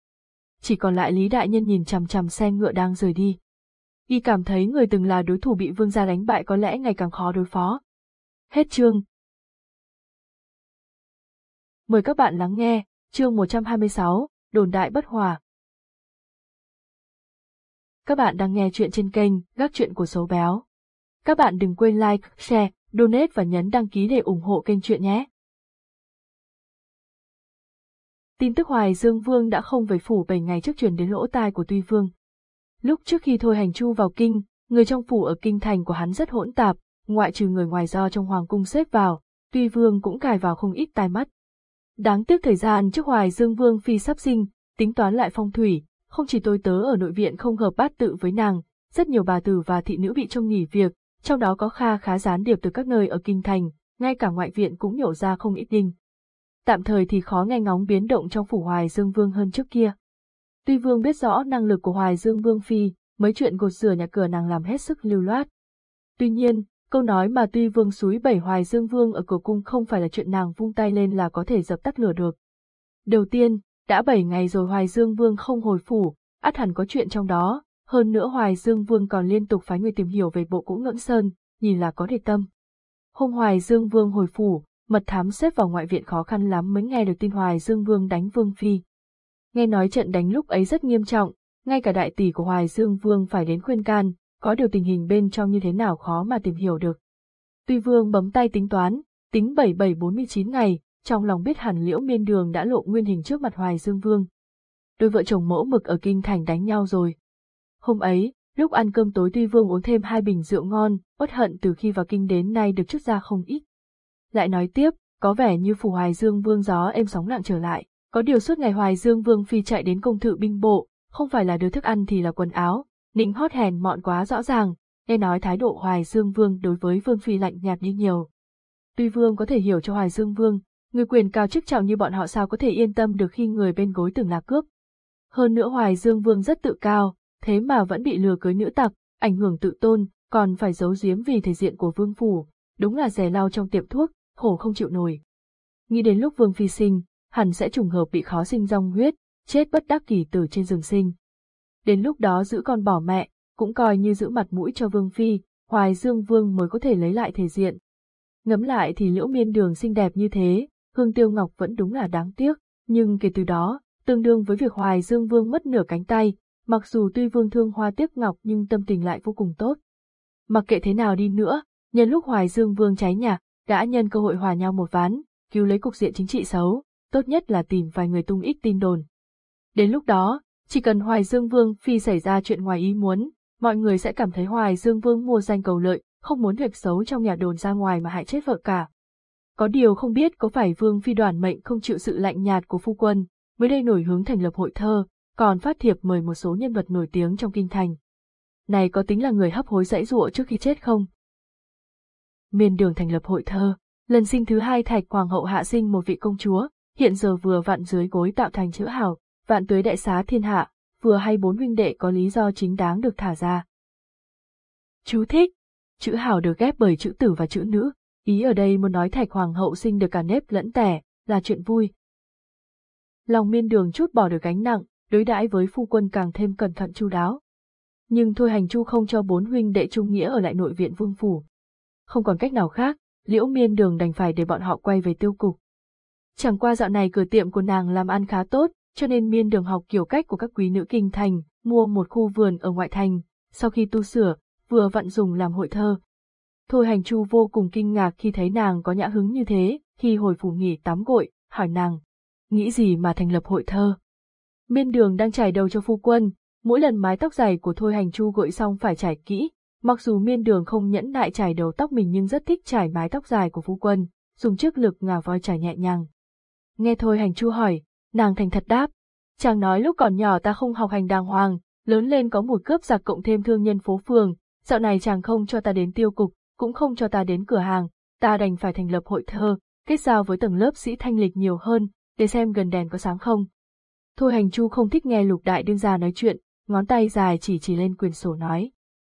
Chỉ còn lại Lý Đại Nhân nhìn chằm chằm xe ngựa đang rời đi. Y cảm thấy người từng là đối thủ bị vương gia đánh bại có lẽ ngày càng khó đối phó. Hết chương. Mời các bạn lắng nghe, chương 126, Đồn Đại Bất Hòa. Các bạn đang nghe chuyện trên kênh Gác Chuyện của Số Béo. Các bạn đừng quên like, share, donate và nhấn đăng ký để ủng hộ kênh chuyện nhé. Tin tức Hoài Dương Vương đã không về phủ 7 ngày trước truyền đến lỗ tai của Tuy Vương. Lúc trước khi thôi hành chu vào kinh, người trong phủ ở kinh thành của hắn rất hỗn tạp, ngoại trừ người ngoài do trong hoàng cung xếp vào, Tuy Vương cũng cài vào không ít tai mắt. Đáng tiếc thời gian trước Hoài Dương Vương phi sắp sinh, tính toán lại phong thủy, không chỉ tôi tớ ở nội viện không hợp bát tự với nàng, rất nhiều bà tử và thị nữ bị trông nghỉ việc, trong đó có kha khá gián điệp từ các nơi ở kinh thành, ngay cả ngoại viện cũng nhổ ra không ít đinh. Tạm thời thì khó nghe ngóng biến động trong phủ Hoài Dương Vương hơn trước kia. Tuy Vương biết rõ năng lực của Hoài Dương Vương Phi, mấy chuyện gột rửa nhà cửa nàng làm hết sức lưu loát. Tuy nhiên, câu nói mà Tuy Vương suối bảy Hoài Dương Vương ở cửa cung không phải là chuyện nàng vung tay lên là có thể dập tắt lửa được. Đầu tiên, đã bảy ngày rồi Hoài Dương Vương không hồi phủ, át hẳn có chuyện trong đó, hơn nữa Hoài Dương Vương còn liên tục phái người tìm hiểu về bộ cũ ngưỡng sơn, nhìn là có thể tâm. Hôm Hoài Dương Vương hồi phủ, mật thám xếp vào ngoại viện khó khăn lắm mới nghe được tin Hoài Dương Vương đánh Vương Phi. Nghe nói trận đánh lúc ấy rất nghiêm trọng, ngay cả đại tỷ của Hoài Dương Vương phải đến khuyên can, có điều tình hình bên trong như thế nào khó mà tìm hiểu được. Tuy Vương bấm tay tính toán, tính 7749 ngày, trong lòng biết hẳn liễu miên đường đã lộ nguyên hình trước mặt Hoài Dương Vương. Đôi vợ chồng mẫu mực ở kinh thành đánh nhau rồi. Hôm ấy, lúc ăn cơm tối Tuy Vương uống thêm hai bình rượu ngon, uất hận từ khi vào kinh đến nay được chút ra không ít. Lại nói tiếp, có vẻ như phủ Hoài Dương Vương gió êm sóng lặng trở lại, có điều suốt ngày Hoài Dương Vương phi chạy đến công thự binh bộ, không phải là đưa thức ăn thì là quần áo, nịnh hót hèn mọn quá rõ ràng, nghe nói thái độ Hoài Dương Vương đối với Vương phi lạnh nhạt như nhiều. Tuy Vương có thể hiểu cho Hoài Dương Vương, người quyền cao chức trọng như bọn họ sao có thể yên tâm được khi người bên gối từng là cướp. Hơn nữa Hoài Dương Vương rất tự cao, thế mà vẫn bị lừa cưới nữ tặc, ảnh hưởng tự tôn, còn phải giấu giếm vì thể diện của Vương Phủ, đúng là rẻ lao trong tiệm thuốc, khổ không chịu nổi. Nghĩ đến lúc Vương Phi sinh, hẳn sẽ trùng hợp bị khó sinh rong huyết, chết bất đắc kỳ tử trên rừng sinh. Đến lúc đó giữ con bỏ mẹ, cũng coi như giữ mặt mũi cho Vương Phi, Hoài Dương Vương mới có thể lấy lại thể diện. Ngấm lại thì liễu miên đường xinh đẹp như thế, Hương Tiêu Ngọc vẫn đúng là đáng tiếc, nhưng kể từ đó, tương đương với việc Hoài Dương Vương mất nửa cánh tay, mặc dù tuy Vương thương hoa tiếc ngọc nhưng tâm tình lại vô cùng tốt. Mặc kệ thế nào đi nữa, nhân lúc Hoài Dương Vương cháy nhà, đã nhân cơ hội hòa nhau một ván, cứu lấy cục diện chính trị xấu, tốt nhất là tìm vài người tung ít tin đồn. Đến lúc đó, chỉ cần Hoài Dương Vương phi xảy ra chuyện ngoài ý muốn, mọi người sẽ cảm thấy Hoài Dương Vương mua danh cầu lợi, không muốn việc xấu trong nhà đồn ra ngoài mà hại chết vợ cả. Có điều không biết có phải Vương phi đoàn mệnh không chịu sự lạnh nhạt của phu quân, mới đây nổi hướng thành lập hội thơ, còn phát thiệp mời một số nhân vật nổi tiếng trong kinh thành. Này có tính là người hấp hối dãy dụa trước khi chết không? Miền đường thành lập hội thơ, lần sinh thứ hai thạch hoàng hậu hạ sinh một vị công chúa, hiện giờ vừa vạn dưới gối tạo thành chữ hào, vạn tuế đại xá thiên hạ, vừa hay bốn huynh đệ có lý do chính đáng được thả ra. Chú thích, chữ hào được ghép bởi chữ tử và chữ nữ, ý ở đây muốn nói thạch hoàng hậu sinh được cả nếp lẫn tẻ, là chuyện vui. Lòng miên đường chút bỏ được gánh nặng, đối đãi với phu quân càng thêm cẩn thận chu đáo. Nhưng thôi hành chu không cho bốn huynh đệ trung nghĩa ở lại nội viện vương phủ. Không còn cách nào khác, liễu miên đường đành phải để bọn họ quay về tiêu cục. Chẳng qua dạo này cửa tiệm của nàng làm ăn khá tốt, cho nên miên đường học kiểu cách của các quý nữ kinh thành, mua một khu vườn ở ngoại thành, sau khi tu sửa, vừa vặn dùng làm hội thơ. Thôi hành chu vô cùng kinh ngạc khi thấy nàng có nhã hứng như thế, khi hồi phủ nghỉ tắm gội, hỏi nàng, nghĩ gì mà thành lập hội thơ. Miên đường đang trải đầu cho phu quân, mỗi lần mái tóc dài của Thôi hành chu gội xong phải trải kỹ, mặc dù miên đường không nhẫn nại trải đầu tóc mình nhưng rất thích trải mái tóc dài của phu quân, dùng chiếc lực ngà voi trải nhẹ nhàng. Nghe Thôi hành chu hỏi, nàng thành thật đáp, chàng nói lúc còn nhỏ ta không học hành đàng hoàng, lớn lên có mùi cướp giặc cộng thêm thương nhân phố phường, dạo này chàng không cho ta đến tiêu cục, cũng không cho ta đến cửa hàng, ta đành phải thành lập hội thơ, kết giao với tầng lớp sĩ thanh lịch nhiều hơn, để xem gần đèn có sáng không. Thôi hành chu không thích nghe lục đại đương gia nói chuyện, ngón tay dài chỉ chỉ lên quyền sổ nói.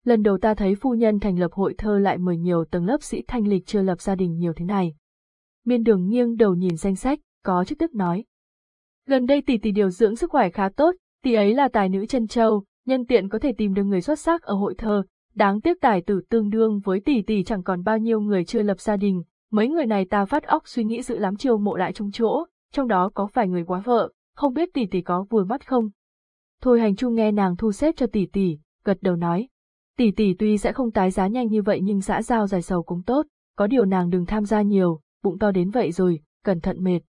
Lần đầu ta thấy phu nhân thành lập hội thơ lại mời nhiều tầng lớp sĩ thanh lịch chưa lập gia đình nhiều thế này. Miên đường nghiêng đầu nhìn danh sách, có chức tức nói. Gần đây tỷ tỷ điều dưỡng sức khỏe khá tốt, tỷ ấy là tài nữ chân châu, nhân tiện có thể tìm được người xuất sắc ở hội thơ, đáng tiếc tài tử tương đương với tỷ tỷ chẳng còn bao nhiêu người chưa lập gia đình, mấy người này ta phát óc suy nghĩ dự lắm chiêu mộ lại trong chỗ, trong đó có phải người quá vợ, không biết tỷ tỷ có vừa mắt không? Thôi hành chu nghe nàng thu xếp cho tỷ tỷ, gật đầu nói. Tỷ tỷ tuy sẽ không tái giá nhanh như vậy nhưng xã giao dài sầu cũng tốt, có điều nàng đừng tham gia nhiều, bụng to đến vậy rồi, cẩn thận mệt.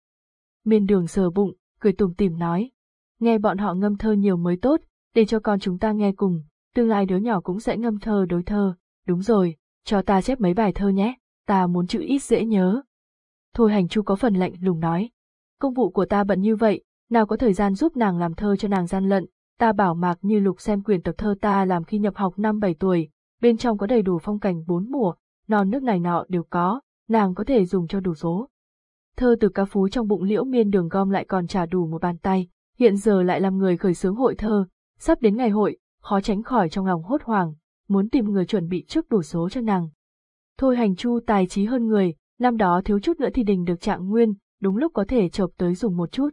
Miên đường sờ bụng, cười tùm tìm nói. Nghe bọn họ ngâm thơ nhiều mới tốt, để cho con chúng ta nghe cùng, tương lai đứa nhỏ cũng sẽ ngâm thơ đối thơ, đúng rồi, cho ta chép mấy bài thơ nhé, ta muốn chữ ít dễ nhớ. Thôi hành chu có phần lạnh lùng nói. Công vụ của ta bận như vậy, nào có thời gian giúp nàng làm thơ cho nàng gian lận, ta bảo mạc như lục xem quyền tập thơ ta làm khi nhập học năm bảy tuổi, bên trong có đầy đủ phong cảnh bốn mùa, non nước này nọ đều có, nàng có thể dùng cho đủ số. Thơ từ ca phú trong bụng liễu miên đường gom lại còn trả đủ một bàn tay, hiện giờ lại làm người khởi xướng hội thơ, sắp đến ngày hội, khó tránh khỏi trong lòng hốt hoảng, muốn tìm người chuẩn bị trước đủ số cho nàng. Thôi hành chu tài trí hơn người, năm đó thiếu chút nữa thì đình được trạng nguyên, đúng lúc có thể chộp tới dùng một chút.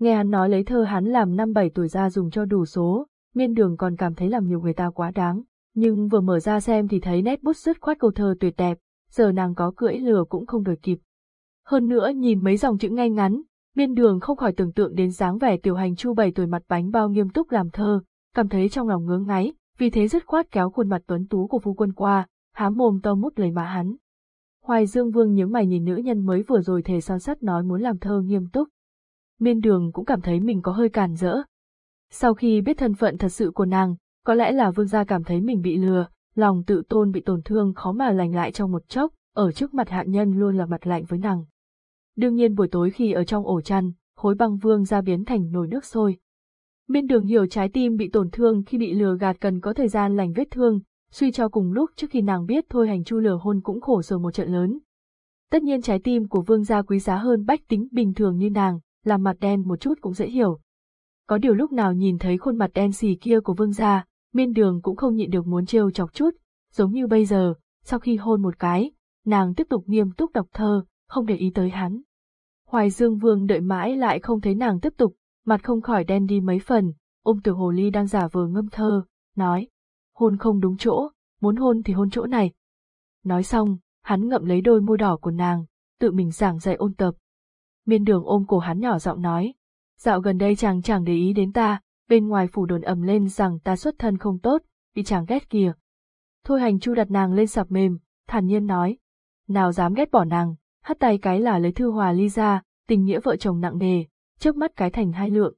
Nghe hắn nói lấy thơ hắn làm năm bảy tuổi ra dùng cho đủ số, miên đường còn cảm thấy làm nhiều người ta quá đáng, nhưng vừa mở ra xem thì thấy nét bút dứt khoát câu thơ tuyệt đẹp, giờ nàng có cưỡi lừa cũng không đổi kịp. Hơn nữa nhìn mấy dòng chữ ngay ngắn, miên đường không khỏi tưởng tượng đến dáng vẻ tiểu hành chu bảy tuổi mặt bánh bao nghiêm túc làm thơ, cảm thấy trong lòng ngưỡng ngáy, vì thế dứt khoát kéo khuôn mặt tuấn tú của phu quân qua, hám mồm to mút lấy má hắn. Hoài Dương Vương nhướng mày nhìn nữ nhân mới vừa rồi thề son sắt nói muốn làm thơ nghiêm túc. Miên đường cũng cảm thấy mình có hơi càn rỡ. Sau khi biết thân phận thật sự của nàng, có lẽ là vương gia cảm thấy mình bị lừa, lòng tự tôn bị tổn thương khó mà lành lại trong một chốc, ở trước mặt hạ nhân luôn là mặt lạnh với nàng. Đương nhiên buổi tối khi ở trong ổ chăn, khối băng vương ra biến thành nồi nước sôi. Miên đường hiểu trái tim bị tổn thương khi bị lừa gạt cần có thời gian lành vết thương, suy cho cùng lúc trước khi nàng biết thôi hành chu lừa hôn cũng khổ sở một trận lớn. Tất nhiên trái tim của vương gia quý giá hơn bách tính bình thường như nàng, làm mặt đen một chút cũng dễ hiểu. Có điều lúc nào nhìn thấy khuôn mặt đen xì kia của vương gia, miên đường cũng không nhịn được muốn trêu chọc chút, giống như bây giờ, sau khi hôn một cái, nàng tiếp tục nghiêm túc đọc thơ, không để ý tới hắn. Hoài Dương Vương đợi mãi lại không thấy nàng tiếp tục, mặt không khỏi đen đi mấy phần, ôm tiểu hồ ly đang giả vờ ngâm thơ, nói, hôn không đúng chỗ, muốn hôn thì hôn chỗ này. Nói xong, hắn ngậm lấy đôi môi đỏ của nàng, tự mình giảng dạy ôn tập. Miên đường ôm cổ hắn nhỏ giọng nói, dạo gần đây chàng chẳng để ý đến ta, bên ngoài phủ đồn ầm lên rằng ta xuất thân không tốt, bị chàng ghét kìa. Thôi hành chu đặt nàng lên sạp mềm, thản nhiên nói, nào dám ghét bỏ nàng, hất tay cái là lấy thư hòa ly ra, tình nghĩa vợ chồng nặng nề, trước mắt cái thành hai lượng.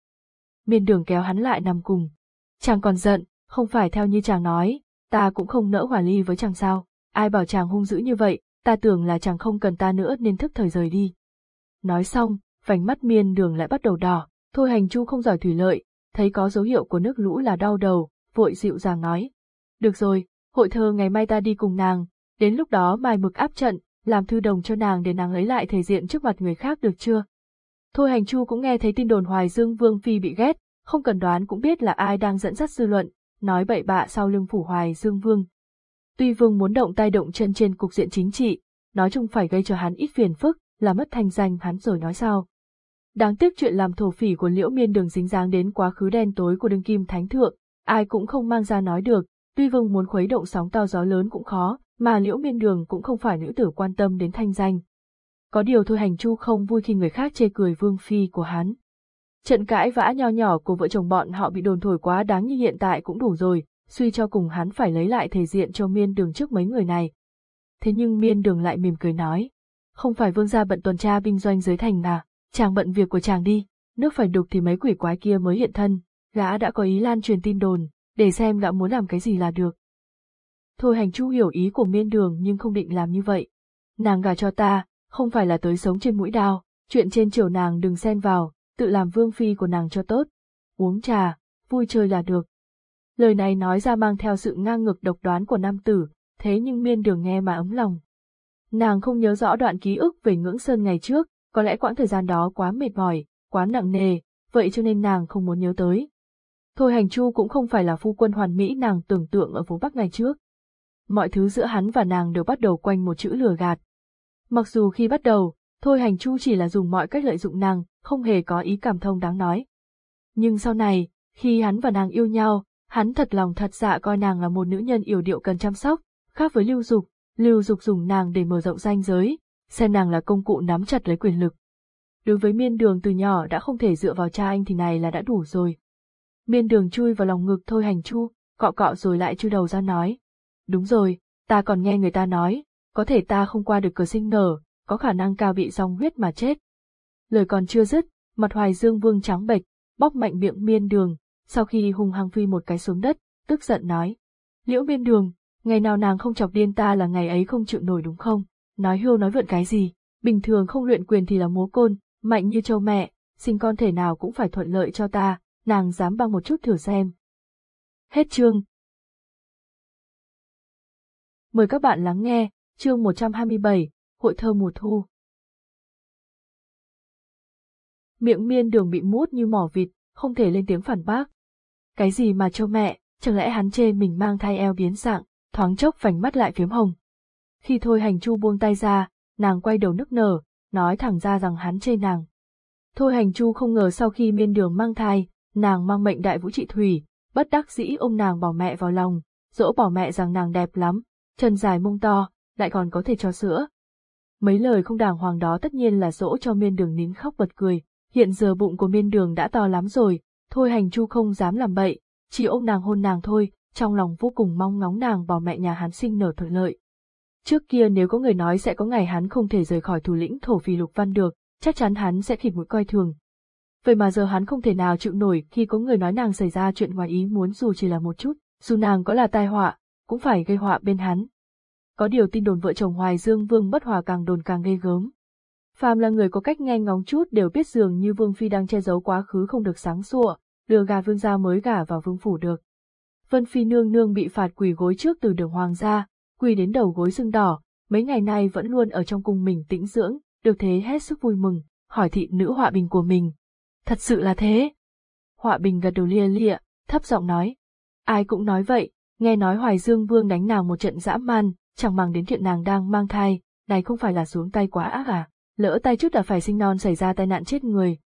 Miên đường kéo hắn lại nằm cùng. Chàng còn giận, không phải theo như chàng nói, ta cũng không nỡ hòa ly với chàng sao, ai bảo chàng hung dữ như vậy, ta tưởng là chàng không cần ta nữa nên thức thời rời đi. Nói xong, vành mắt miên đường lại bắt đầu đỏ, thôi hành chu không giỏi thủy lợi, thấy có dấu hiệu của nước lũ là đau đầu, vội dịu dàng nói. Được rồi, hội thơ ngày mai ta đi cùng nàng, đến lúc đó mài mực áp trận, làm thư đồng cho nàng để nàng lấy lại thể diện trước mặt người khác được chưa? Thôi hành chu cũng nghe thấy tin đồn Hoài Dương Vương Phi bị ghét, không cần đoán cũng biết là ai đang dẫn dắt dư luận, nói bậy bạ sau lưng phủ Hoài Dương Vương. Tuy Vương muốn động tay động chân trên cục diện chính trị, nói chung phải gây cho hắn ít phiền phức, là mất thanh danh hắn rồi nói sao. Đáng tiếc chuyện làm thổ phỉ của Liễu Miên Đường dính dáng đến quá khứ đen tối của đương kim thánh thượng, ai cũng không mang ra nói được, tuy Vương muốn khuấy động sóng to gió lớn cũng khó, mà Liễu Miên Đường cũng không phải nữ tử quan tâm đến thanh danh. Có điều thôi hành chu không vui khi người khác chê cười Vương Phi của hắn. Trận cãi vã nho nhỏ của vợ chồng bọn họ bị đồn thổi quá đáng như hiện tại cũng đủ rồi, suy cho cùng hắn phải lấy lại thể diện cho miên đường trước mấy người này. Thế nhưng miên đường lại mỉm cười nói, không phải vương gia bận tuần tra binh doanh dưới thành mà, chàng bận việc của chàng đi, nước phải đục thì mấy quỷ quái kia mới hiện thân, gã đã có ý lan truyền tin đồn, để xem gã muốn làm cái gì là được. Thôi hành chu hiểu ý của miên đường nhưng không định làm như vậy. Nàng gà cho ta, không phải là tới sống trên mũi đao, chuyện trên triều nàng đừng xen vào, tự làm vương phi của nàng cho tốt. Uống trà, vui chơi là được. Lời này nói ra mang theo sự ngang ngược độc đoán của nam tử, thế nhưng miên đường nghe mà ấm lòng. Nàng không nhớ rõ đoạn ký ức về ngưỡng sơn ngày trước, có lẽ quãng thời gian đó quá mệt mỏi, quá nặng nề, vậy cho nên nàng không muốn nhớ tới. Thôi hành chu cũng không phải là phu quân hoàn mỹ nàng tưởng tượng ở phố Bắc ngày trước. Mọi thứ giữa hắn và nàng đều bắt đầu quanh một chữ lừa gạt. Mặc dù khi bắt đầu, thôi hành chu chỉ là dùng mọi cách lợi dụng nàng, không hề có ý cảm thông đáng nói. Nhưng sau này, khi hắn và nàng yêu nhau, hắn thật lòng thật dạ coi nàng là một nữ nhân yêu điệu cần chăm sóc, khác với lưu dục, lưu dục dùng nàng để mở rộng ranh giới, xem nàng là công cụ nắm chặt lấy quyền lực. Đối với miên đường từ nhỏ đã không thể dựa vào cha anh thì này là đã đủ rồi. Miên đường chui vào lòng ngực thôi hành chu, cọ cọ rồi lại chui đầu ra nói. Đúng rồi, ta còn nghe người ta nói, có thể ta không qua được cửa sinh nở, có khả năng cao bị dòng huyết mà chết. Lời còn chưa dứt, mặt hoài dương vương trắng bệch, bóp mạnh miệng miên đường, sau khi hung hăng phi một cái xuống đất, tức giận nói. Liễu miên đường, ngày nào nàng không chọc điên ta là ngày ấy không chịu nổi đúng không? Nói hưu nói vượn cái gì, bình thường không luyện quyền thì là múa côn, mạnh như châu mẹ, sinh con thể nào cũng phải thuận lợi cho ta, nàng dám băng một chút thử xem. Hết chương. Mời các bạn lắng nghe, chương 127, Hội thơ mùa thu. Miệng miên đường bị mút như mỏ vịt, không thể lên tiếng phản bác. Cái gì mà châu mẹ, chẳng lẽ hắn chê mình mang thai eo biến dạng, thoáng chốc vành mắt lại phiếm hồng. Khi thôi hành chu buông tay ra, nàng quay đầu nức nở, nói thẳng ra rằng hắn chê nàng. Thôi hành chu không ngờ sau khi miên đường mang thai, nàng mang mệnh đại vũ trị thủy, bất đắc dĩ ôm nàng bỏ mẹ vào lòng, dỗ bỏ mẹ rằng nàng đẹp lắm, chân dài mông to, lại còn có thể cho sữa. Mấy lời không đàng hoàng đó tất nhiên là dỗ cho miên đường nín khóc bật cười, hiện giờ bụng của miên đường đã to lắm rồi, thôi hành chu không dám làm bậy, chỉ ôm nàng hôn nàng thôi, trong lòng vô cùng mong ngóng nàng bỏ mẹ nhà hắn sinh nở thuận lợi. Trước kia nếu có người nói sẽ có ngày hắn không thể rời khỏi thủ lĩnh thổ phì lục văn được, chắc chắn hắn sẽ khịt mũi coi thường. Vậy mà giờ hắn không thể nào chịu nổi khi có người nói nàng xảy ra chuyện ngoài ý muốn dù chỉ là một chút, dù nàng có là tai họa, cũng phải gây họa bên hắn. Có điều tin đồn vợ chồng Hoài Dương Vương bất hòa càng đồn càng ghê gớm. Phàm là người có cách nghe ngóng chút đều biết dường như Vương Phi đang che giấu quá khứ không được sáng sủa, đưa gà vương gia mới gả vào vương phủ được. Vân Phi nương nương bị phạt quỳ gối trước từ đường hoàng gia, quỳ đến đầu gối sưng đỏ, mấy ngày nay vẫn luôn ở trong cung mình tĩnh dưỡng, được thế hết sức vui mừng, hỏi thị nữ họa bình của mình. Thật sự là thế. Họa bình gật đầu lia lịa, thấp giọng nói. Ai cũng nói vậy, nghe nói Hoài Dương Vương đánh nàng một trận dã man, chẳng mang đến chuyện nàng đang mang thai, này không phải là xuống tay quá ác à, lỡ tay chút đã phải sinh non xảy ra tai nạn chết người.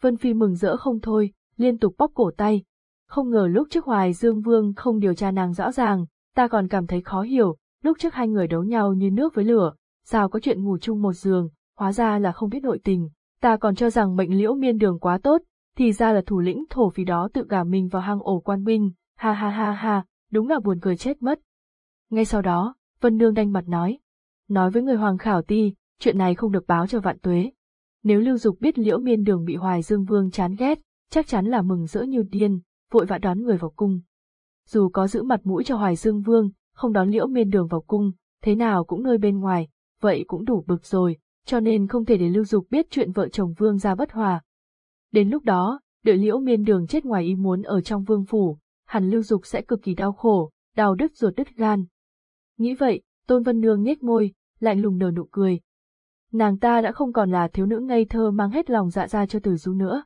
Vân Phi mừng rỡ không thôi, liên tục bóp cổ tay. Không ngờ lúc trước Hoài Dương Vương không điều tra nàng rõ ràng, ta còn cảm thấy khó hiểu, lúc trước hai người đấu nhau như nước với lửa, sao có chuyện ngủ chung một giường, hóa ra là không biết nội tình, ta còn cho rằng mệnh liễu miên đường quá tốt, thì ra là thủ lĩnh thổ phí đó tự gả mình vào hang ổ quan binh, ha ha ha ha, đúng là buồn cười chết mất. Ngay sau đó, Vân Nương đanh mặt nói, nói với người hoàng khảo ti, chuyện này không được báo cho vạn tuế. Nếu lưu dục biết liễu miên đường bị hoài dương vương chán ghét, chắc chắn là mừng rỡ như điên, vội vã đón người vào cung. Dù có giữ mặt mũi cho hoài dương vương, không đón liễu miên đường vào cung, thế nào cũng nơi bên ngoài, vậy cũng đủ bực rồi, cho nên không thể để lưu dục biết chuyện vợ chồng vương ra bất hòa. Đến lúc đó, đợi liễu miên đường chết ngoài ý muốn ở trong vương phủ, hẳn lưu dục sẽ cực kỳ đau khổ, đau đứt ruột đứt gan. Nghĩ vậy, Tôn Vân Nương nhếch môi, lạnh lùng nở nụ cười. nàng ta đã không còn là thiếu nữ ngây thơ mang hết lòng dạ ra cho Từ Du nữa.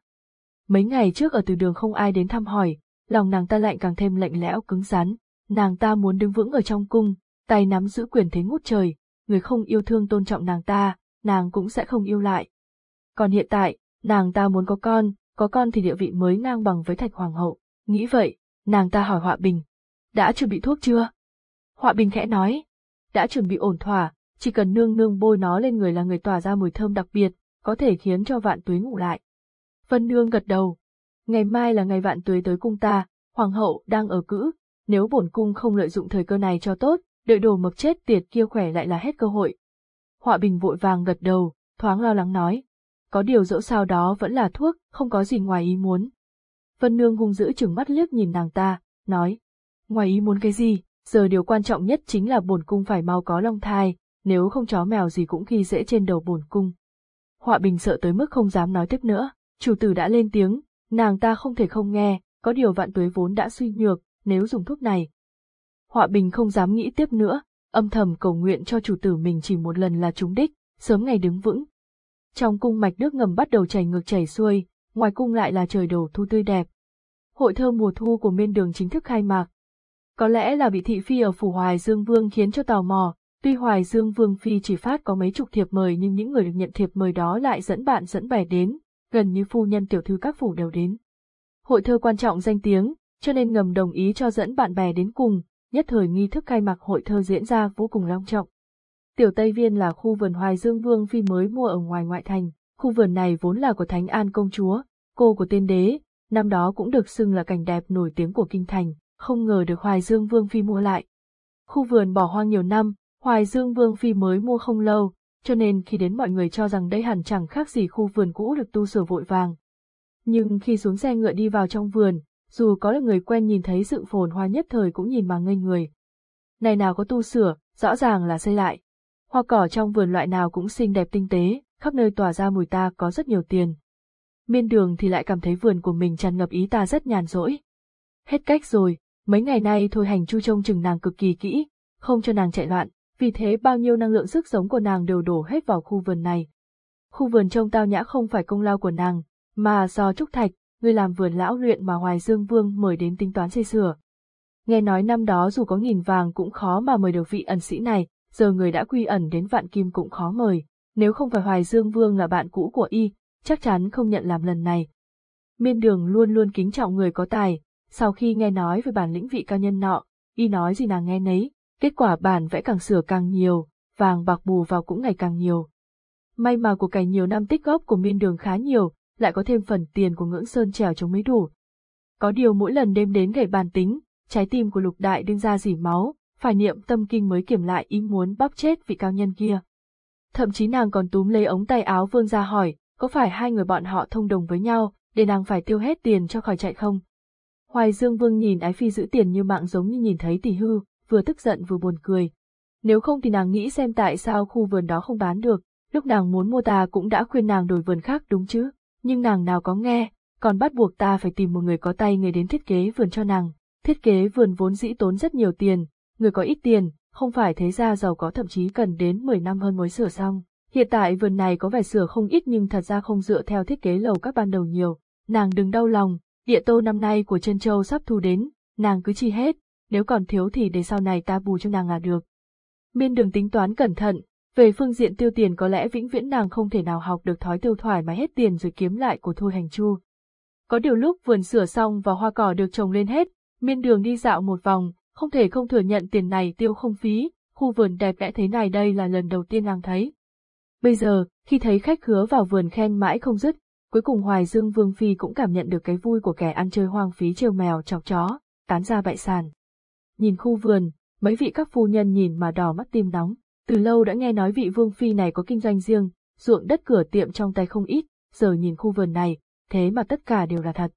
Mấy ngày trước ở từ đường không ai đến thăm hỏi, lòng nàng ta lạnh càng thêm lạnh lẽo cứng rắn, nàng ta muốn đứng vững ở trong cung, tay nắm giữ quyền thế ngút trời, người không yêu thương tôn trọng nàng ta, nàng cũng sẽ không yêu lại. Còn hiện tại, nàng ta muốn có con, có con thì địa vị mới ngang bằng với thạch hoàng hậu, nghĩ vậy, nàng ta hỏi Họa Bình, đã chuẩn bị thuốc chưa? Họa Bình khẽ nói, đã chuẩn bị ổn thỏa, chỉ cần nương nương bôi nó lên người là người tỏa ra mùi thơm đặc biệt, có thể khiến cho vạn tuế ngủ lại. Vân Nương gật đầu. Ngày mai là ngày vạn tuế tới cung ta, hoàng hậu đang ở cữ, nếu bổn cung không lợi dụng thời cơ này cho tốt, đợi đồ mập chết tiệt kia khỏe lại là hết cơ hội. Họa Bình vội vàng gật đầu, thoáng lo lắng nói. Có điều dẫu sao đó vẫn là thuốc, không có gì ngoài ý muốn. Vân Nương hung dữ chừng mắt liếc nhìn nàng ta, nói. Ngoài ý muốn cái gì, giờ điều quan trọng nhất chính là bổn cung phải mau có long thai, nếu không chó mèo gì cũng ghi dễ trên đầu bổn cung. Họa Bình sợ tới mức không dám nói tiếp nữa, chủ tử đã lên tiếng, nàng ta không thể không nghe, có điều vạn tuế vốn đã suy nhược, nếu dùng thuốc này. Họa Bình không dám nghĩ tiếp nữa, âm thầm cầu nguyện cho chủ tử mình chỉ một lần là trúng đích, sớm ngày đứng vững. Trong cung mạch nước ngầm bắt đầu chảy ngược chảy xuôi, ngoài cung lại là trời đổ thu tươi đẹp. Hội thơ mùa thu của miên đường chính thức khai mạc. Có lẽ là bị thị phi ở phủ Hoài Dương Vương khiến cho tò mò, tuy Hoài Dương Vương Phi chỉ phát có mấy chục thiệp mời nhưng những người được nhận thiệp mời đó lại dẫn bạn dẫn bè đến, gần như phu nhân tiểu thư các phủ đều đến. Hội thơ quan trọng danh tiếng, cho nên ngầm đồng ý cho dẫn bạn bè đến cùng, nhất thời nghi thức khai mạc hội thơ diễn ra vô cùng long trọng. Tiểu Tây Viên là khu vườn Hoài Dương Vương Phi mới mua ở ngoài ngoại thành, khu vườn này vốn là của Thánh An Công Chúa, cô của tiên đế, năm đó cũng được xưng là cảnh đẹp nổi tiếng của kinh thành, không ngờ được Hoài Dương Vương Phi mua lại. Khu vườn bỏ hoang nhiều năm, Hoài Dương Vương Phi mới mua không lâu, cho nên khi đến mọi người cho rằng đây hẳn chẳng khác gì khu vườn cũ được tu sửa vội vàng. Nhưng khi xuống xe ngựa đi vào trong vườn, dù có là người quen nhìn thấy sự phồn hoa nhất thời cũng nhìn mà ngây người. Này nào có tu sửa, rõ ràng là xây lại. Hoa cỏ trong vườn loại nào cũng xinh đẹp tinh tế, khắp nơi tỏa ra mùi ta có rất nhiều tiền. Miên đường thì lại cảm thấy vườn của mình tràn ngập ý ta rất nhàn rỗi. Hết cách rồi, mấy ngày nay thôi hành chu trông chừng nàng cực kỳ kỹ, không cho nàng chạy loạn, vì thế bao nhiêu năng lượng sức sống của nàng đều đổ hết vào khu vườn này. Khu vườn trông tao nhã không phải công lao của nàng, mà do Trúc Thạch, người làm vườn lão luyện mà Hoài Dương Vương mời đến tính toán xây sửa. Nghe nói năm đó dù có nghìn vàng cũng khó mà mời được vị ẩn sĩ này, giờ người đã quy ẩn đến vạn kim cũng khó mời, nếu không phải Hoài Dương Vương là bạn cũ của y, chắc chắn không nhận làm lần này. Miên đường luôn luôn kính trọng người có tài, sau khi nghe nói về bản lĩnh vị cao nhân nọ, y nói gì nàng nghe nấy, kết quả bản vẽ càng sửa càng nhiều, vàng bạc bù vào cũng ngày càng nhiều. May mà của cải nhiều năm tích góp của miên đường khá nhiều, lại có thêm phần tiền của ngưỡng sơn trèo chống mới đủ. Có điều mỗi lần đêm đến gảy bàn tính, trái tim của lục đại đương ra dỉ máu, phải niệm tâm kinh mới kiểm lại ý muốn bóp chết vị cao nhân kia. Thậm chí nàng còn túm lấy ống tay áo vương ra hỏi, có phải hai người bọn họ thông đồng với nhau, để nàng phải tiêu hết tiền cho khỏi chạy không? Hoài Dương Vương nhìn Ái Phi giữ tiền như mạng giống như nhìn thấy tỷ hư, vừa tức giận vừa buồn cười. Nếu không thì nàng nghĩ xem tại sao khu vườn đó không bán được, lúc nàng muốn mua ta cũng đã khuyên nàng đổi vườn khác đúng chứ, nhưng nàng nào có nghe, còn bắt buộc ta phải tìm một người có tay người đến thiết kế vườn cho nàng. Thiết kế vườn vốn dĩ tốn rất nhiều tiền, người có ít tiền, không phải thế ra giàu có thậm chí cần đến 10 năm hơn mới sửa xong. Hiện tại vườn này có vẻ sửa không ít nhưng thật ra không dựa theo thiết kế lầu các ban đầu nhiều. Nàng đừng đau lòng, địa tô năm nay của chân châu sắp thu đến, nàng cứ chi hết, nếu còn thiếu thì để sau này ta bù cho nàng là được. Miên đường tính toán cẩn thận, về phương diện tiêu tiền có lẽ vĩnh viễn nàng không thể nào học được thói tiêu thoải mà hết tiền rồi kiếm lại của Thôi Hành Chu. Có điều lúc vườn sửa xong và hoa cỏ được trồng lên hết, miên đường đi dạo một vòng, không thể không thừa nhận tiền này tiêu không phí, khu vườn đẹp đẽ thế này đây là lần đầu tiên nàng thấy. Bây giờ, khi thấy khách hứa vào vườn khen mãi không dứt, cuối cùng Hoài Dương Vương Phi cũng cảm nhận được cái vui của kẻ ăn chơi hoang phí trêu mèo chọc chó, tán ra bại sản. Nhìn khu vườn, mấy vị các phu nhân nhìn mà đỏ mắt tim nóng, từ lâu đã nghe nói vị Vương Phi này có kinh doanh riêng, ruộng đất cửa tiệm trong tay không ít, giờ nhìn khu vườn này, thế mà tất cả đều là thật.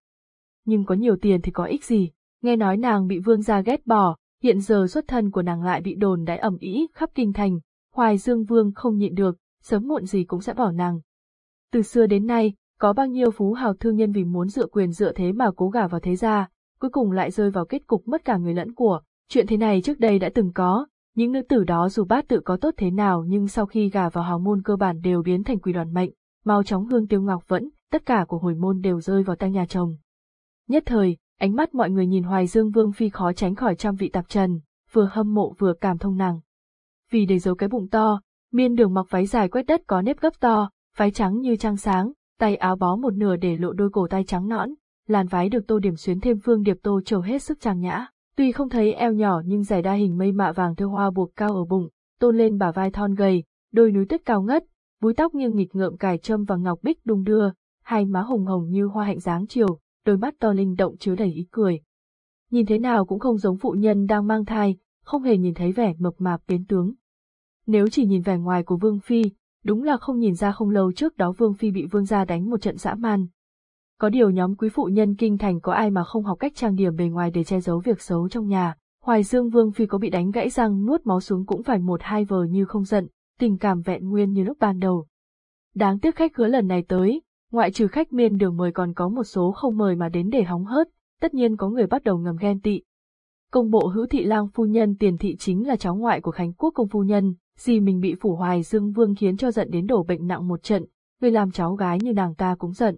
Nhưng có nhiều tiền thì có ích gì, nghe nói nàng bị vương gia ghét bỏ, hiện giờ xuất thân của nàng lại bị đồn đãi ẩm ý khắp kinh thành, hoài dương vương không nhịn được, sớm muộn gì cũng sẽ bỏ nàng. Từ xưa đến nay, có bao nhiêu phú hào thương nhân vì muốn dựa quyền dựa thế mà cố gả vào thế gia, cuối cùng lại rơi vào kết cục mất cả người lẫn của, chuyện thế này trước đây đã từng có, Những nữ tử đó dù bát tự có tốt thế nào nhưng sau khi gả vào hào môn cơ bản đều biến thành quỷ đoàn mệnh, mau chóng hương tiêu ngọc vẫn, tất cả của hồi môn đều rơi vào tay nhà chồng. Nhất thời, ánh mắt mọi người nhìn Hoài Dương Vương Phi khó tránh khỏi trăm vị tạp trần, vừa hâm mộ vừa cảm thông nàng. Vì để giấu cái bụng to, miên đường mặc váy dài quét đất có nếp gấp to, váy trắng như trăng sáng, tay áo bó một nửa để lộ đôi cổ tay trắng nõn, làn váy được tô điểm xuyến thêm phương điệp tô trầu hết sức trang nhã. Tuy không thấy eo nhỏ nhưng giải đa hình mây mạ vàng thêu hoa buộc cao ở bụng, tôn lên bả vai thon gầy, đôi núi tuyết cao ngất, búi tóc nghiêng nghịch ngợm cài châm và ngọc bích đung đưa, hai má hồng hồng như hoa hạnh dáng chiều, đôi mắt to linh động chứa đầy ý cười. Nhìn thế nào cũng không giống phụ nhân đang mang thai, không hề nhìn thấy vẻ mập mạp biến tướng. Nếu chỉ nhìn vẻ ngoài của Vương Phi, đúng là không nhìn ra không lâu trước đó Vương Phi bị Vương gia đánh một trận dã man. Có điều nhóm quý phụ nhân kinh thành có ai mà không học cách trang điểm bề ngoài để che giấu việc xấu trong nhà, Hoài Dương Vương Phi có bị đánh gãy răng nuốt máu xuống cũng phải một hai vờ như không giận, tình cảm vẹn nguyên như lúc ban đầu. Đáng tiếc khách hứa lần này tới, ngoại trừ khách miên đường mời còn có một số không mời mà đến để hóng hớt, tất nhiên có người bắt đầu ngầm ghen tị. Công bộ hữu thị lang phu nhân tiền thị chính là cháu ngoại của Khánh Quốc công phu nhân, gì mình bị phủ hoài dương vương khiến cho giận đến đổ bệnh nặng một trận, người làm cháu gái như nàng ta cũng giận.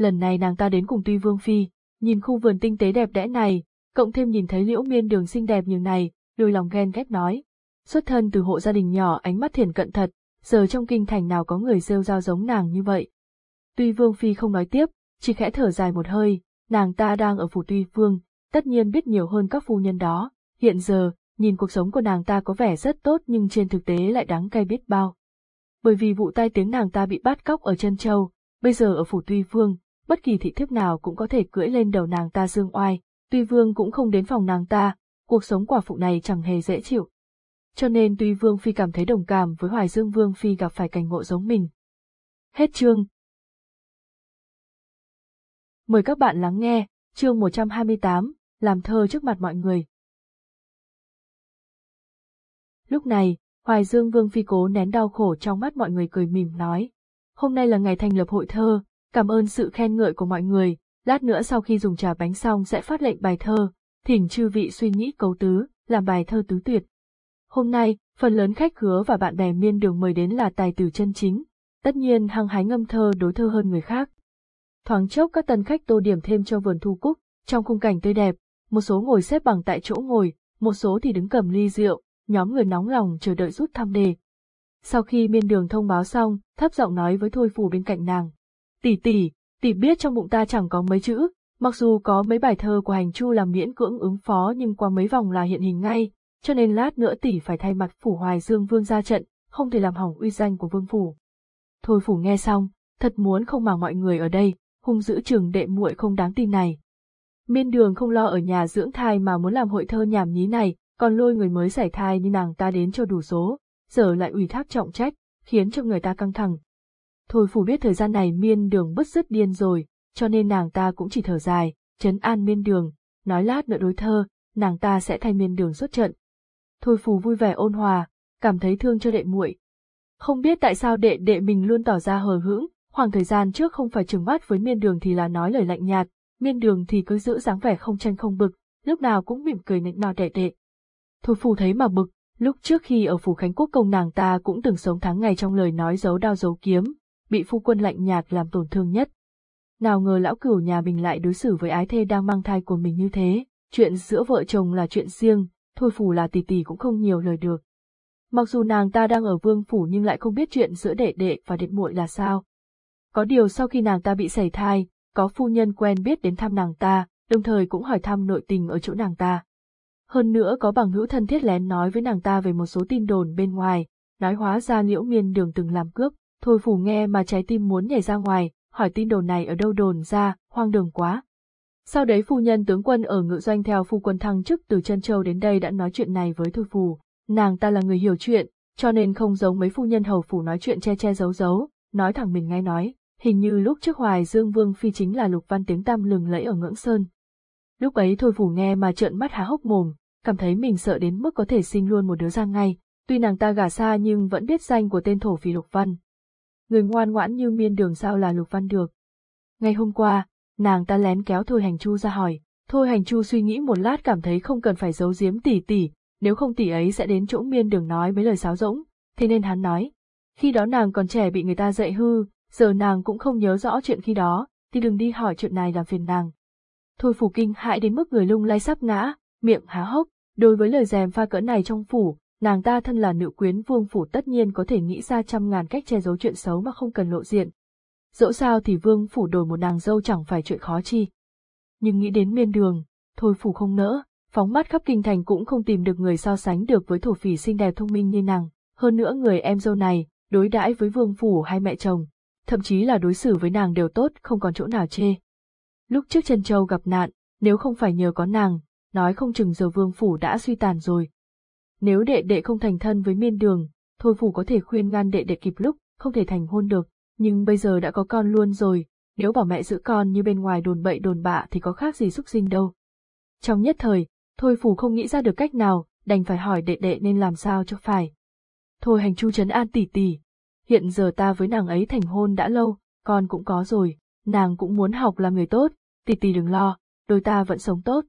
Lần này nàng ta đến cùng tuy vương phi, nhìn khu vườn tinh tế đẹp đẽ này, cộng thêm nhìn thấy liễu miên đường xinh đẹp như này, đôi lòng ghen ghét nói. Xuất thân từ hộ gia đình nhỏ ánh mắt thiền cận thật, giờ trong kinh thành nào có người rêu rao giống nàng như vậy. Tuy vương phi không nói tiếp, chỉ khẽ thở dài một hơi, nàng ta đang ở phủ tuy vương, tất nhiên biết nhiều hơn các phu nhân đó, hiện giờ, nhìn cuộc sống của nàng ta có vẻ rất tốt nhưng trên thực tế lại đáng cay biết bao. Bởi vì vụ tai tiếng nàng ta bị bắt cóc ở chân châu, bây giờ ở phủ Tuy Vương, bất kỳ thị thiếp nào cũng có thể cưỡi lên đầu nàng ta dương oai, Tuy Vương cũng không đến phòng nàng ta, cuộc sống quả phụ này chẳng hề dễ chịu. Cho nên Tuy Vương Phi cảm thấy đồng cảm với Hoài Dương Vương Phi gặp phải cảnh ngộ giống mình. Hết chương. Mời các bạn lắng nghe, chương 128, làm thơ trước mặt mọi người. Lúc này, Hoài Dương Vương Phi cố nén đau khổ trong mắt mọi người cười mỉm nói. Hôm nay là ngày thành lập hội thơ, cảm ơn sự khen ngợi của mọi người, lát nữa sau khi dùng trà bánh xong sẽ phát lệnh bài thơ, thỉnh chư vị suy nghĩ cấu tứ, làm bài thơ tứ tuyệt. Hôm nay, phần lớn khách khứa và bạn bè miên đường mời đến là tài tử chân chính, tất nhiên hăng hái ngâm thơ đối thơ hơn người khác. Thoáng chốc các tân khách tô điểm thêm cho vườn thu cúc, trong khung cảnh tươi đẹp, một số ngồi xếp bằng tại chỗ ngồi, một số thì đứng cầm ly rượu, nhóm người nóng lòng chờ đợi rút thăm đề. Sau khi miên đường thông báo xong, thấp giọng nói với Thôi Phù bên cạnh nàng. Tỷ tỷ, tỷ biết trong bụng ta chẳng có mấy chữ, mặc dù có mấy bài thơ của hành chu làm miễn cưỡng ứng phó nhưng qua mấy vòng là hiện hình ngay, cho nên lát nữa tỷ phải thay mặt phủ hoài dương vương ra trận, không thể làm hỏng uy danh của vương phủ. Thôi phủ nghe xong, thật muốn không mà mọi người ở đây, hung giữ trường đệ muội không đáng tin này. Miên đường không lo ở nhà dưỡng thai mà muốn làm hội thơ nhảm nhí này, còn lôi người mới giải thai như nàng ta đến cho đủ số, giờ lại ủy thác trọng trách, khiến cho người ta căng thẳng. Thôi phủ biết thời gian này miên đường bất dứt điên rồi, cho nên nàng ta cũng chỉ thở dài, chấn an miên đường, nói lát nữa đối thơ, nàng ta sẽ thay miên đường xuất trận. Thôi phù vui vẻ ôn hòa, cảm thấy thương cho đệ muội. Không biết tại sao đệ đệ mình luôn tỏ ra hờ hững, khoảng thời gian trước không phải trừng mắt với miên đường thì là nói lời lạnh nhạt, miên đường thì cứ giữ dáng vẻ không tranh không bực, lúc nào cũng mỉm cười nịnh nọt đệ đệ. Thôi phù thấy mà bực, lúc trước khi ở phủ Khánh Quốc công nàng ta cũng từng sống tháng ngày trong lời nói giấu đao giấu kiếm, bị phu quân lạnh nhạt làm tổn thương nhất. Nào ngờ lão cửu nhà mình lại đối xử với ái thê đang mang thai của mình như thế, chuyện giữa vợ chồng là chuyện riêng, thôi phù là tỷ tỷ cũng không nhiều lời được. Mặc dù nàng ta đang ở vương phủ nhưng lại không biết chuyện giữa đệ đệ và đệ muội là sao. Có điều sau khi nàng ta bị sảy thai, có phu nhân quen biết đến thăm nàng ta, đồng thời cũng hỏi thăm nội tình ở chỗ nàng ta. Hơn nữa có bằng hữu thân thiết lén nói với nàng ta về một số tin đồn bên ngoài, nói hóa ra liễu miên đường từng làm cướp, thôi phủ nghe mà trái tim muốn nhảy ra ngoài, hỏi tin đồn này ở đâu đồn ra, hoang đường quá. Sau đấy phu nhân tướng quân ở ngự doanh theo phu quân thăng chức từ chân châu đến đây đã nói chuyện này với thôi phủ, nàng ta là người hiểu chuyện, cho nên không giống mấy phu nhân hầu phủ nói chuyện che che giấu giấu, nói thẳng mình ngay nói, hình như lúc trước Hoài Dương Vương Phi chính là lục văn tiếng tam lừng lẫy ở ngưỡng sơn. Lúc ấy thôi phủ nghe mà trợn mắt há hốc mồm, cảm thấy mình sợ đến mức có thể sinh luôn một đứa ra ngay, tuy nàng ta gả xa nhưng vẫn biết danh của tên thổ phỉ Lục Văn. Người ngoan ngoãn như miên đường sao là Lục Văn được. Ngày hôm qua, nàng ta lén kéo Thôi Hành Chu ra hỏi, Thôi Hành Chu suy nghĩ một lát cảm thấy không cần phải giấu giếm tỉ tỉ, nếu không tỷ ấy sẽ đến chỗ miên đường nói mấy lời sáo rỗng, thế nên hắn nói. Khi đó nàng còn trẻ bị người ta dạy hư, giờ nàng cũng không nhớ rõ chuyện khi đó, thì đừng đi hỏi chuyện này làm phiền nàng. Thôi phủ kinh hại đến mức người lung lay sắp ngã, miệng há hốc, đối với lời dèm pha cỡ này trong phủ, nàng ta thân là nữ quyến vương phủ tất nhiên có thể nghĩ ra trăm ngàn cách che giấu chuyện xấu mà không cần lộ diện. Dẫu sao thì vương phủ đổi một nàng dâu chẳng phải chuyện khó chi. Nhưng nghĩ đến miên đường, thôi phủ không nỡ, phóng mắt khắp kinh thành cũng không tìm được người so sánh được với thổ phỉ xinh đẹp thông minh như nàng. Hơn nữa người em dâu này, đối đãi với vương phủ hay mẹ chồng, thậm chí là đối xử với nàng đều tốt không còn chỗ nào chê. Lúc trước chân châu gặp nạn, nếu không phải nhờ có nàng, nói không chừng giờ vương phủ đã suy tàn rồi. Nếu đệ đệ không thành thân với miên đường, thôi phủ có thể khuyên ngăn đệ đệ kịp lúc, không thể thành hôn được, nhưng bây giờ đã có con luôn rồi, nếu bảo mẹ giữ con như bên ngoài đồn bậy đồn bạ thì có khác gì xúc sinh đâu. Trong nhất thời, thôi phủ không nghĩ ra được cách nào, đành phải hỏi đệ đệ nên làm sao cho phải. Thôi hành chu trấn an tỷ tỷ, hiện giờ ta với nàng ấy thành hôn đã lâu, con cũng có rồi, nàng cũng muốn học làm người tốt, tỷ tỷ đừng lo, đôi ta vẫn sống tốt.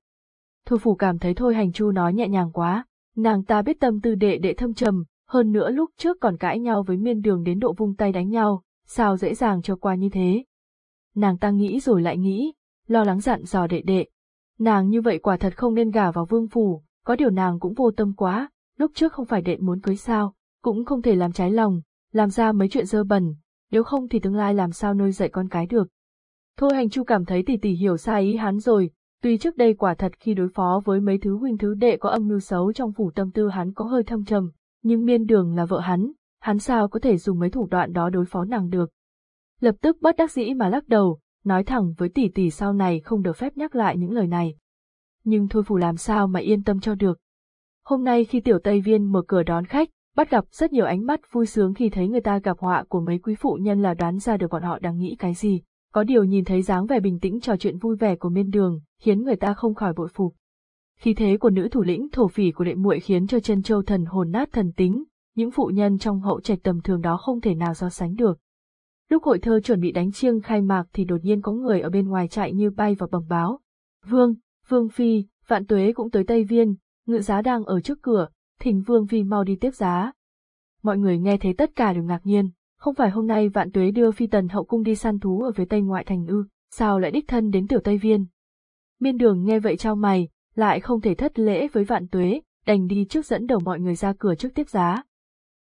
Thôi phủ cảm thấy thôi hành chu nói nhẹ nhàng quá, nàng ta biết tâm tư đệ đệ thâm trầm, hơn nữa lúc trước còn cãi nhau với miên đường đến độ vung tay đánh nhau, sao dễ dàng cho qua như thế. Nàng ta nghĩ rồi lại nghĩ, lo lắng dặn dò đệ đệ. Nàng như vậy quả thật không nên gả vào vương phủ, có điều nàng cũng vô tâm quá, lúc trước không phải đệ muốn cưới sao, cũng không thể làm trái lòng, làm ra mấy chuyện dơ bẩn, nếu không thì tương lai làm sao nuôi dạy con cái được. Thôi hành chu cảm thấy tỷ tỷ hiểu sai ý hắn rồi, tuy trước đây quả thật khi đối phó với mấy thứ huynh thứ đệ có âm mưu xấu trong phủ tâm tư hắn có hơi thâm trầm, nhưng miên đường là vợ hắn, hắn sao có thể dùng mấy thủ đoạn đó đối phó nàng được. Lập tức bất đắc dĩ mà lắc đầu, nói thẳng với tỷ tỷ sau này không được phép nhắc lại những lời này. Nhưng thôi phủ làm sao mà yên tâm cho được. Hôm nay khi tiểu Tây Viên mở cửa đón khách, bắt gặp rất nhiều ánh mắt vui sướng khi thấy người ta gặp họa của mấy quý phụ nhân là đoán ra được bọn họ đang nghĩ cái gì. Có điều nhìn thấy dáng vẻ bình tĩnh trò chuyện vui vẻ của miên đường, khiến người ta không khỏi bội phục. Khí thế của nữ thủ lĩnh thổ phỉ của đệ muội khiến cho chân châu thần hồn nát thần tính, những phụ nhân trong hậu trạch tầm thường đó không thể nào so sánh được. Lúc hội thơ chuẩn bị đánh chiêng khai mạc thì đột nhiên có người ở bên ngoài chạy như bay vào bẩm báo. Vương, Vương Phi, Vạn Tuế cũng tới Tây Viên, ngự giá đang ở trước cửa, thỉnh Vương Phi mau đi tiếp giá. Mọi người nghe thấy tất cả đều ngạc nhiên, không phải hôm nay Vạn Tuế đưa Phi Tần hậu cung đi săn thú ở phía tây ngoại thành ư, sao lại đích thân đến tiểu Tây Viên. Miên đường nghe vậy trao mày, lại không thể thất lễ với Vạn Tuế, đành đi trước dẫn đầu mọi người ra cửa trước tiếp giá.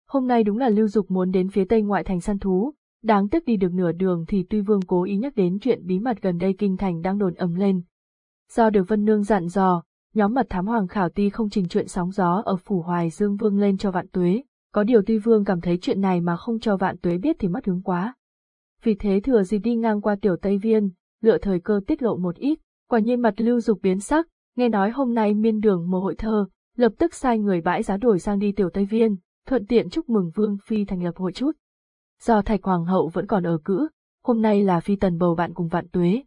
Hôm nay đúng là Lưu Dục muốn đến phía tây ngoại thành săn thú, đáng tiếc đi được nửa đường thì Tuy Vương cố ý nhắc đến chuyện bí mật gần đây kinh thành đang đồn ầm lên. Do được Vân Nương dặn dò, nhóm mật thám hoàng khảo ti không trình chuyện sóng gió ở phủ Hoài Dương Vương lên cho Vạn Tuế, có điều Tuy Vương cảm thấy chuyện này mà không cho Vạn Tuế biết thì mất hứng quá. Vì thế thừa dịp đi ngang qua tiểu Tây Viên, lựa thời cơ tiết lộ một ít, quả nhiên mặt Lưu Dục biến sắc, nghe nói hôm nay miên đường mồ hội thơ, lập tức sai người bãi giá đổi sang đi tiểu Tây Viên, thuận tiện chúc mừng Vương Phi thành lập hội chút. Do Thạch Hoàng hậu vẫn còn ở cữ, hôm nay là Phi tần bầu bạn cùng vạn tuế.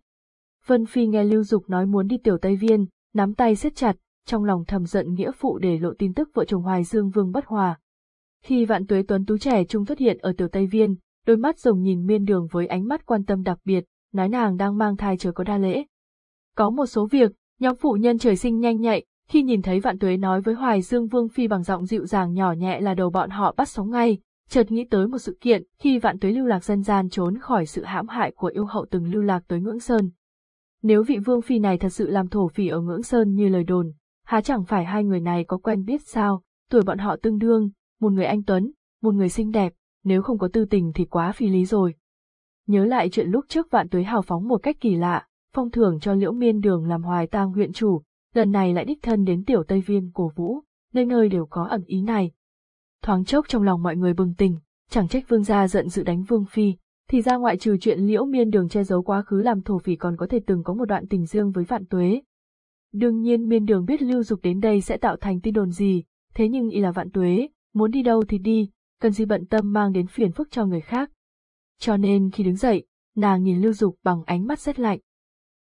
Vân Phi nghe Lưu Dục nói muốn đi tiểu Tây Viên, nắm tay siết chặt, trong lòng thầm giận nghĩa phụ để lộ tin tức vợ chồng Hoài Dương Vương bất hòa. Khi vạn tuế tuấn tú trẻ trung xuất hiện ở tiểu Tây Viên, đôi mắt rồng nhìn miên đường với ánh mắt quan tâm đặc biệt, nói nàng đang mang thai chờ có đa lễ. Có một số việc, nhóm phụ nhân trời sinh nhanh nhạy, khi nhìn thấy vạn tuế nói với Hoài Dương Vương Phi bằng giọng dịu dàng nhỏ nhẹ là đầu bọn họ bắt sóng ngay, chợt nghĩ tới một sự kiện khi vạn tuế lưu lạc dân gian trốn khỏi sự hãm hại của yêu hậu từng lưu lạc tới ngưỡng sơn. Nếu vị vương phi này thật sự làm thổ phỉ ở ngưỡng sơn như lời đồn, há chẳng phải hai người này có quen biết sao, tuổi bọn họ tương đương, một người anh tuấn, một người xinh đẹp, nếu không có tư tình thì quá phi lý rồi. Nhớ lại chuyện lúc trước vạn tuế hào phóng một cách kỳ lạ, phong thưởng cho liễu miên đường làm hoài tang huyện chủ, lần này lại đích thân đến tiểu Tây Viên cổ vũ, nơi nơi đều có ẩn ý này. Thoáng chốc trong lòng mọi người bừng tỉnh, chẳng trách vương gia giận dự đánh vương phi, thì ra ngoại trừ chuyện liễu miên đường che giấu quá khứ làm thổ phỉ còn có thể từng có một đoạn tình dương với vạn tuế. Đương nhiên miên đường biết lưu dục đến đây sẽ tạo thành tin đồn gì, thế nhưng y là vạn tuế, muốn đi đâu thì đi, cần gì bận tâm mang đến phiền phức cho người khác. Cho nên khi đứng dậy, nàng nhìn lưu dục bằng ánh mắt rất lạnh.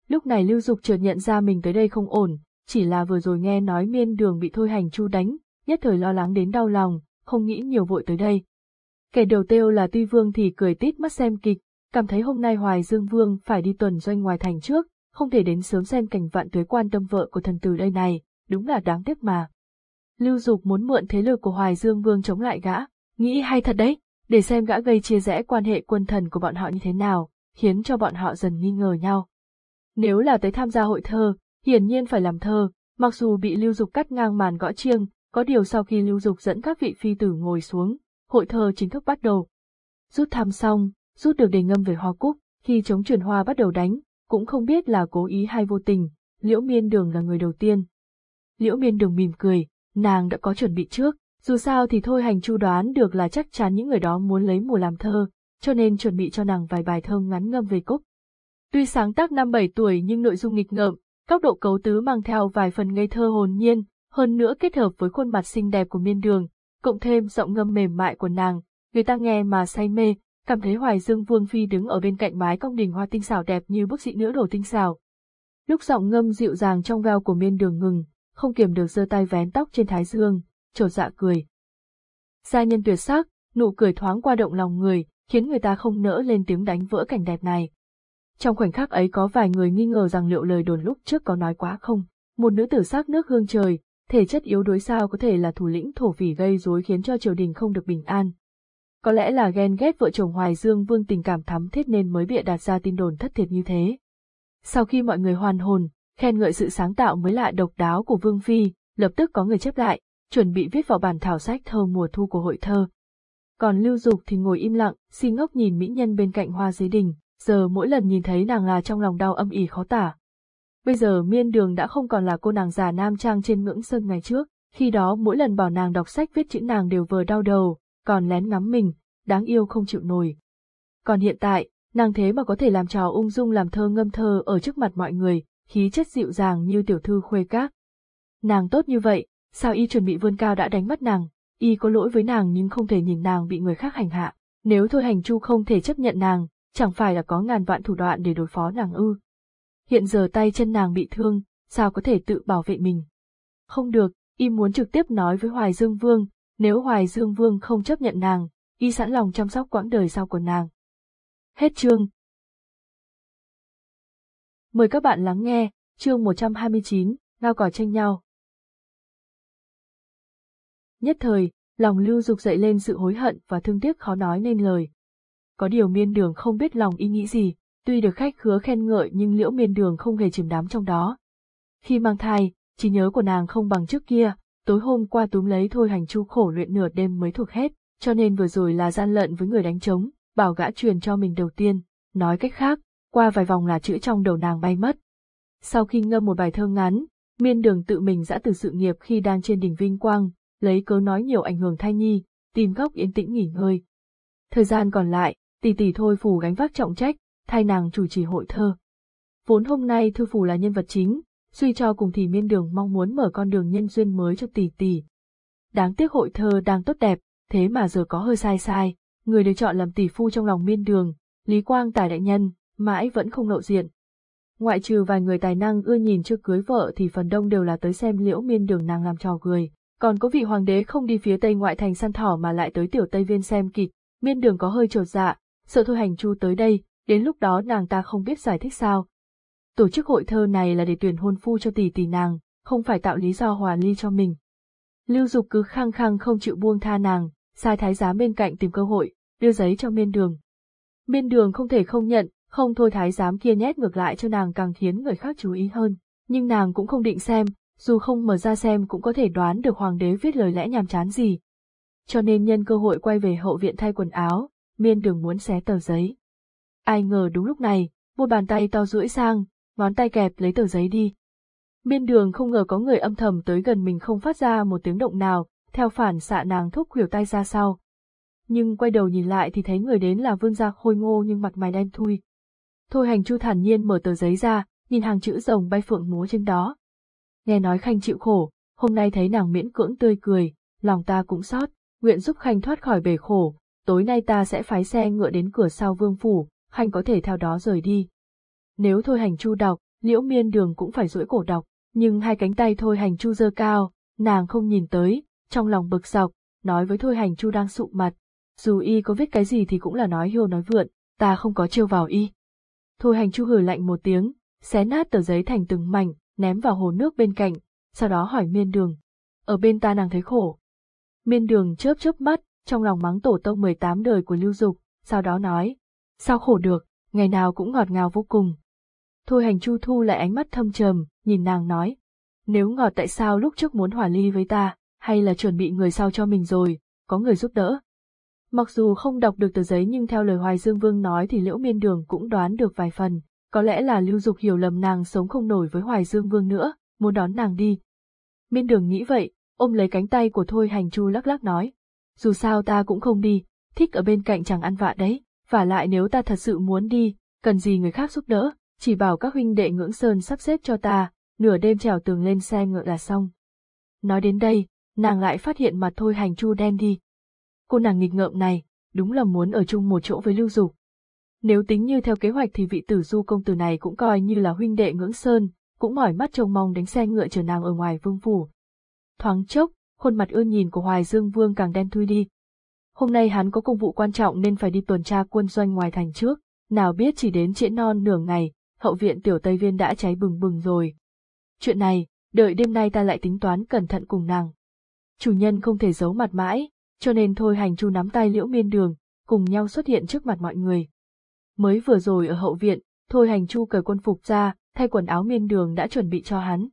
Lúc này lưu dục chợt nhận ra mình tới đây không ổn, chỉ là vừa rồi nghe nói miên đường bị thôi hành chu đánh, nhất thời lo lắng đến đau lòng, không nghĩ nhiều vội tới đây. Kẻ đầu tiêu là Tuy Vương thì cười tít mắt xem kịch, cảm thấy hôm nay Hoài Dương Vương phải đi tuần doanh ngoài thành trước, không thể đến sớm xem cảnh vạn tuế quan tâm vợ của thần tử đây này, đúng là đáng tiếc mà. Lưu Dục muốn mượn thế lực của Hoài Dương Vương chống lại gã, nghĩ hay thật đấy, để xem gã gây chia rẽ quan hệ quân thần của bọn họ như thế nào, khiến cho bọn họ dần nghi ngờ nhau. Nếu là tới tham gia hội thơ, hiển nhiên phải làm thơ, mặc dù bị Lưu Dục cắt ngang màn gõ chiêng, có điều sau khi Lưu Dục dẫn các vị phi tử ngồi xuống, hội thơ chính thức bắt đầu. Rút thăm xong, rút được đề ngâm về hoa cúc, khi chống truyền hoa bắt đầu đánh, cũng không biết là cố ý hay vô tình, Liễu Miên Đường là người đầu tiên. Liễu Miên Đường mỉm cười, nàng đã có chuẩn bị trước, dù sao thì thôi hành chu đoán được là chắc chắn những người đó muốn lấy mùa làm thơ, cho nên chuẩn bị cho nàng vài bài thơ ngắn ngâm về cúc. Tuy sáng tác năm bảy tuổi nhưng nội dung nghịch ngợm, góc độ cấu tứ mang theo vài phần ngây thơ hồn nhiên, hơn nữa kết hợp với khuôn mặt xinh đẹp của miên đường, cộng thêm giọng ngâm mềm mại của nàng, người ta nghe mà say mê, cảm thấy Hoài Dương Vương Phi đứng ở bên cạnh mái cong đình hoa tinh xảo đẹp như bức dị nữ đổ tinh xảo. Lúc giọng ngâm dịu dàng trong veo của miên đường ngừng, không kiềm được giơ tay vén tóc trên thái dương, trột dạ cười. Gia nhân tuyệt sắc, nụ cười thoáng qua động lòng người, khiến người ta không nỡ lên tiếng đánh vỡ cảnh đẹp này. Trong khoảnh khắc ấy có vài người nghi ngờ rằng liệu lời đồn lúc trước có nói quá không, một nữ tử sắc nước hương trời, thể chất yếu đuối sao có thể là thủ lĩnh thổ phỉ gây rối khiến cho triều đình không được bình an. Có lẽ là ghen ghét vợ chồng Hoài Dương Vương tình cảm thắm thiết nên mới bịa đặt ra tin đồn thất thiệt như thế. Sau khi mọi người hoàn hồn, khen ngợi sự sáng tạo mới lạ độc đáo của Vương Phi, lập tức có người chép lại, chuẩn bị viết vào bản thảo sách thơ mùa thu của hội thơ. Còn Lưu Dục thì ngồi im lặng, si ngốc nhìn mỹ nhân bên cạnh hoa dưới đình, giờ mỗi lần nhìn thấy nàng là trong lòng đau âm ỉ khó tả. Bây giờ miên đường đã không còn là cô nàng già nam trang trên ngưỡng sơn ngày trước, khi đó mỗi lần bảo nàng đọc sách viết chữ nàng đều vừa đau đầu, còn lén ngắm mình, đáng yêu không chịu nổi. Còn hiện tại, nàng thế mà có thể làm trò ung dung làm thơ ngâm thơ ở trước mặt mọi người, khí chất dịu dàng như tiểu thư khuê các. Nàng tốt như vậy, sao y chuẩn bị vươn cao đã đánh mất nàng, y có lỗi với nàng nhưng không thể nhìn nàng bị người khác hành hạ. Nếu thôi hành chu không thể chấp nhận nàng, chẳng phải là có ngàn vạn thủ đoạn để đối phó nàng ư. Hiện giờ tay chân nàng bị thương, sao có thể tự bảo vệ mình. Không được, y muốn trực tiếp nói với Hoài Dương Vương, nếu Hoài Dương Vương không chấp nhận nàng, y sẵn lòng chăm sóc quãng đời sau của nàng. Hết chương. Mời các bạn lắng nghe, chương 129, ngao cỏ tranh nhau. Nhất thời, lòng lưu dục dậy lên sự hối hận và thương tiếc khó nói nên lời. Có điều miên đường không biết lòng ý nghĩ gì, tuy được khách khứa khen ngợi nhưng liễu miên đường không hề chìm đám trong đó. Khi mang thai, trí nhớ của nàng không bằng trước kia, tối hôm qua túm lấy thôi hành chu khổ luyện nửa đêm mới thuộc hết, cho nên vừa rồi là gian lận với người đánh trống, bảo gã truyền cho mình đầu tiên, nói cách khác, qua vài vòng là chữ trong đầu nàng bay mất. Sau khi ngâm một bài thơ ngắn, miên đường tự mình dã từ sự nghiệp khi đang trên đỉnh vinh quang, lấy cớ nói nhiều ảnh hưởng thai nhi, tìm góc yên tĩnh nghỉ ngơi. Thời gian còn lại, tỷ tỷ thôi phủ gánh vác trọng trách, thay nàng chủ trì hội thơ. Vốn hôm nay thư phủ là nhân vật chính, suy cho cùng thì miên đường mong muốn mở con đường nhân duyên mới cho tỷ tỷ. Đáng tiếc hội thơ đang tốt đẹp, thế mà giờ có hơi sai sai, người được chọn làm tỷ phu trong lòng miên đường, Lý Quang tài đại nhân, mãi vẫn không lộ diện. Ngoại trừ vài người tài năng ưa nhìn chưa cưới vợ thì phần đông đều là tới xem liễu miên đường nàng làm trò cười. Còn có vị hoàng đế không đi phía tây ngoại thành săn thỏ mà lại tới tiểu tây viên xem kịch, miên đường có hơi trột dạ, sợ thôi hành chu tới đây, đến lúc đó nàng ta không biết giải thích sao. Tổ chức hội thơ này là để tuyển hôn phu cho tỷ tỷ nàng, không phải tạo lý do hòa ly cho mình. Lưu Dục cứ khăng khăng không chịu buông tha nàng, sai thái giám bên cạnh tìm cơ hội, đưa giấy cho miên đường. Miên đường không thể không nhận, không thôi thái giám kia nhét ngược lại cho nàng càng khiến người khác chú ý hơn, nhưng nàng cũng không định xem, dù không mở ra xem cũng có thể đoán được hoàng đế viết lời lẽ nhàm chán gì. Cho nên nhân cơ hội quay về hậu viện thay quần áo, miên đường muốn xé tờ giấy. Ai ngờ đúng lúc này, một bàn tay to duỗi sang, ngón tay kẹp lấy tờ giấy đi. Miên đường không ngờ có người âm thầm tới gần mình không phát ra một tiếng động nào, theo phản xạ nàng thúc khuỷu tay ra sau. Nhưng quay đầu nhìn lại thì thấy người đến là vương gia khôi ngô nhưng mặt mày đen thui. Thôi hành chu thản nhiên mở tờ giấy ra, nhìn hàng chữ rồng bay phượng múa trên đó. Nghe nói Khanh chịu khổ, hôm nay thấy nàng miễn cưỡng tươi cười, lòng ta cũng xót, nguyện giúp Khanh thoát khỏi bể khổ, tối nay ta sẽ phái xe ngựa đến cửa sau vương phủ, Khanh có thể theo đó rời đi. Nếu thôi hành chu đọc, liễu miên đường cũng phải duỗi cổ đọc, nhưng hai cánh tay thôi hành chu dơ cao, nàng không nhìn tới, trong lòng bực dọc, nói với thôi hành chu đang sụ mặt, dù y có viết cái gì thì cũng là nói hiêu nói vượn, ta không có chiêu vào y. Thôi hành chu hử lạnh một tiếng, xé nát tờ giấy thành từng mảnh, ném vào hồ nước bên cạnh, sau đó hỏi miên đường. ở bên ta nàng thấy khổ. Miên đường chớp chớp mắt, trong lòng mắng tổ tông 18 đời của Lưu Dục, sau đó nói, sao khổ được, ngày nào cũng ngọt ngào vô cùng. Thôi hành chu thu lại ánh mắt thâm trầm, nhìn nàng nói, nếu ngọt tại sao lúc trước muốn hòa ly với ta, hay là chuẩn bị người sau cho mình rồi, có người giúp đỡ. Mặc dù không đọc được tờ giấy nhưng theo lời Hoài Dương Vương nói thì Liễu Miên Đường cũng đoán được vài phần, có lẽ là Lưu Dục hiểu lầm nàng sống không nổi với Hoài Dương Vương nữa, muốn đón nàng đi. Miên Đường nghĩ vậy, ôm lấy cánh tay của Thôi Hành Chu lắc lắc nói, dù sao ta cũng không đi, thích ở bên cạnh chẳng ăn vạ đấy, và lại nếu ta thật sự muốn đi, cần gì người khác giúp đỡ, chỉ bảo các huynh đệ ngưỡng sơn sắp xếp cho ta, nửa đêm trèo tường lên xe ngựa là xong. Nói đến đây, nàng lại phát hiện mặt Thôi Hành Chu đen đi. Cô nàng nghịch ngợm này, đúng là muốn ở chung một chỗ với Lưu Dục. Nếu tính như theo kế hoạch thì vị tử du công tử này cũng coi như là huynh đệ ngưỡng sơn, cũng mỏi mắt trông mong đánh xe ngựa chờ nàng ở ngoài vương phủ. Thoáng chốc, khuôn mặt ưa nhìn của Hoài Dương Vương càng đen thui đi. Hôm nay hắn có công vụ quan trọng nên phải đi tuần tra quân doanh ngoài thành trước, nào biết chỉ đến trễ non nửa ngày, hậu viện tiểu Tây Viên đã cháy bừng bừng rồi. Chuyện này, đợi đêm nay ta lại tính toán cẩn thận cùng nàng. Chủ nhân không thể giấu mặt mãi, cho nên thôi hành chu nắm tay liễu miên đường, cùng nhau xuất hiện trước mặt mọi người. Mới vừa rồi ở hậu viện, thôi hành chu cởi quân phục ra, thay quần áo miên đường đã chuẩn bị cho hắn.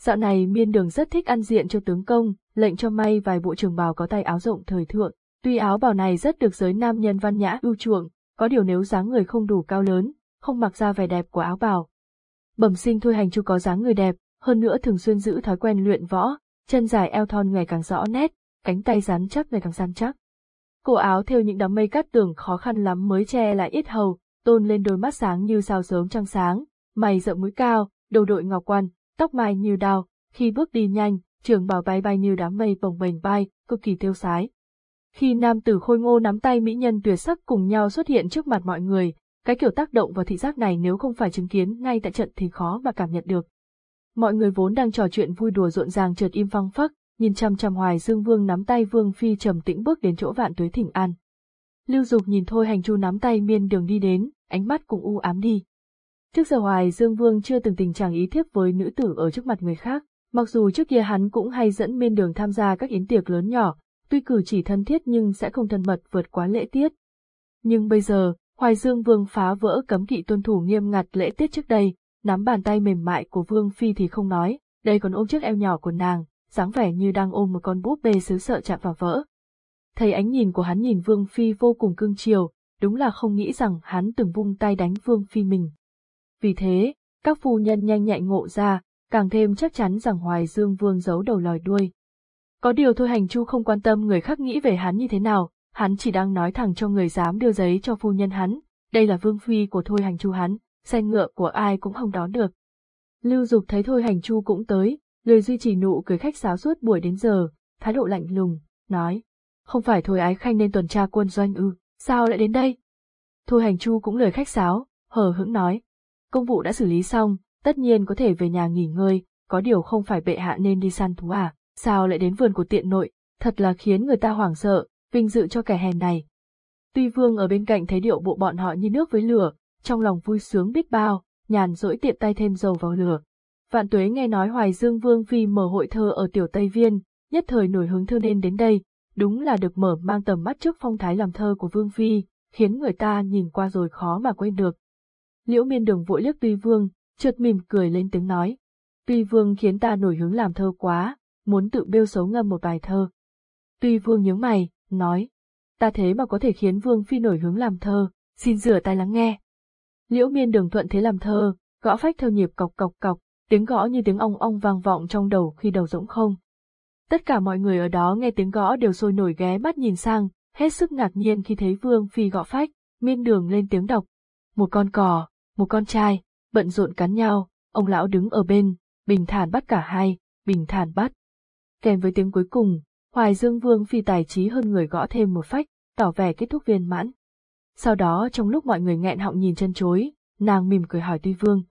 Dạo này miên đường rất thích ăn diện cho tướng công, lệnh cho may vài bộ trường bào có tay áo rộng thời thượng. Tuy áo bào này rất được giới nam nhân văn nhã ưu chuộng, có điều nếu dáng người không đủ cao lớn, không mặc ra vẻ đẹp của áo bào. Bẩm sinh thôi hành chu có dáng người đẹp, hơn nữa thường xuyên giữ thói quen luyện võ, chân dài eo thon ngày càng rõ nét, cánh tay rắn chắc ngày càng rắn chắc. Cổ áo theo những đám mây cắt tường khó khăn lắm mới che lại ít hầu, tôn lên đôi mắt sáng như sao sớm trăng sáng, mày rậm mũi cao, đầu đội ngọc quan, tóc mai như đào, khi bước đi nhanh, trường bào bay bay như đám mây bồng bềnh bay, cực kỳ tiêu sái. Khi nam tử khôi ngô nắm tay mỹ nhân tuyệt sắc cùng nhau xuất hiện trước mặt mọi người, cái kiểu tác động vào thị giác này nếu không phải chứng kiến ngay tại trận thì khó mà cảm nhận được. Mọi người vốn đang trò chuyện vui đùa rộn ràng chợt im phăng phắc, nhìn chằm chằm Hoài Dương Vương nắm tay Vương Phi trầm tĩnh bước đến chỗ vạn tuế thỉnh an. Lưu Dục nhìn Thôi Hành Chu nắm tay miên đường đi đến, ánh mắt cũng u ám đi. Trước giờ Hoài Dương Vương chưa từng tình trạng ý thiếp với nữ tử ở trước mặt người khác, mặc dù trước kia hắn cũng hay dẫn miên đường tham gia các yến tiệc lớn nhỏ, tuy cử chỉ thân thiết nhưng sẽ không thân mật vượt quá lễ tiết. Nhưng bây giờ, Hoài Dương Vương phá vỡ cấm kỵ tuân thủ nghiêm ngặt lễ tiết trước đây, nắm bàn tay mềm mại của Vương Phi thì không nói, đây còn ôm chiếc eo nhỏ của nàng, dáng vẻ như đang ôm một con búp bê xứ sợ chạm vào vỡ. Thấy ánh nhìn của hắn nhìn Vương Phi vô cùng cưng chiều, đúng là không nghĩ rằng hắn từng vung tay đánh Vương Phi mình. Vì thế, các phu nhân nhanh nhạy ngộ ra, càng thêm chắc chắn rằng Hoài Dương Vương giấu đầu lòi đuôi. Có điều thôi hành chu không quan tâm người khác nghĩ về hắn như thế nào, hắn chỉ đang nói thẳng cho người dám đưa giấy cho phu nhân hắn, đây là vương phi của thôi hành chu hắn, xe ngựa của ai cũng không đón được. Lưu Dục thấy thôi hành chu cũng tới, lười duy trì nụ cười khách sáo suốt buổi đến giờ, thái độ lạnh lùng, nói, không phải thôi ái khanh nên tuần tra quân doanh ư, sao lại đến đây? Thôi hành chu cũng lời khách sáo, hờ hững nói, công vụ đã xử lý xong, tất nhiên có thể về nhà nghỉ ngơi, có điều không phải bệ hạ nên đi săn thú à, sao lại đến vườn của tiện nội, thật là khiến người ta hoảng sợ, vinh dự cho kẻ hèn này. Tuy vương ở bên cạnh thấy điệu bộ bọn họ như nước với lửa, trong lòng vui sướng biết bao, nhàn rỗi tiện tay thêm dầu vào lửa. Vạn tuế nghe nói Hoài Dương Vương Phi mở hội thơ ở Tiểu Tây Viên, nhất thời nổi hứng thơ nên đến đây, đúng là được mở mang tầm mắt trước phong thái làm thơ của Vương Phi, khiến người ta nhìn qua rồi khó mà quên được. Liễu miên đường vội liếc Tuy Vương, chợt mỉm cười lên tiếng nói. Tuy Vương khiến ta nổi hứng làm thơ quá, muốn tự bêu xấu ngâm một bài thơ. Tuy Vương nhớ mày, nói. Ta thế mà có thể khiến Vương Phi nổi hứng làm thơ, xin rửa tay lắng nghe. Liễu miên đường thuận thế làm thơ, gõ phách theo nhịp cọc cọc cọc, tiếng gõ như tiếng ong ong vang vọng trong đầu khi đầu rỗng không. Tất cả mọi người ở đó nghe tiếng gõ đều sôi nổi ghé mắt nhìn sang, hết sức ngạc nhiên khi thấy Vương Phi gõ phách, miên đường lên tiếng đọc. Một con cò, một con trai, bận rộn cắn nhau, ông lão đứng ở bên, bình thản bắt cả hai, bình thản bắt. Kèm với tiếng cuối cùng, Hoài Dương Vương phi tài trí hơn người gõ thêm một phách, tỏ vẻ kết thúc viên mãn. Sau đó trong lúc mọi người nghẹn họng nhìn chân chối, nàng mỉm cười hỏi Tuy Vương.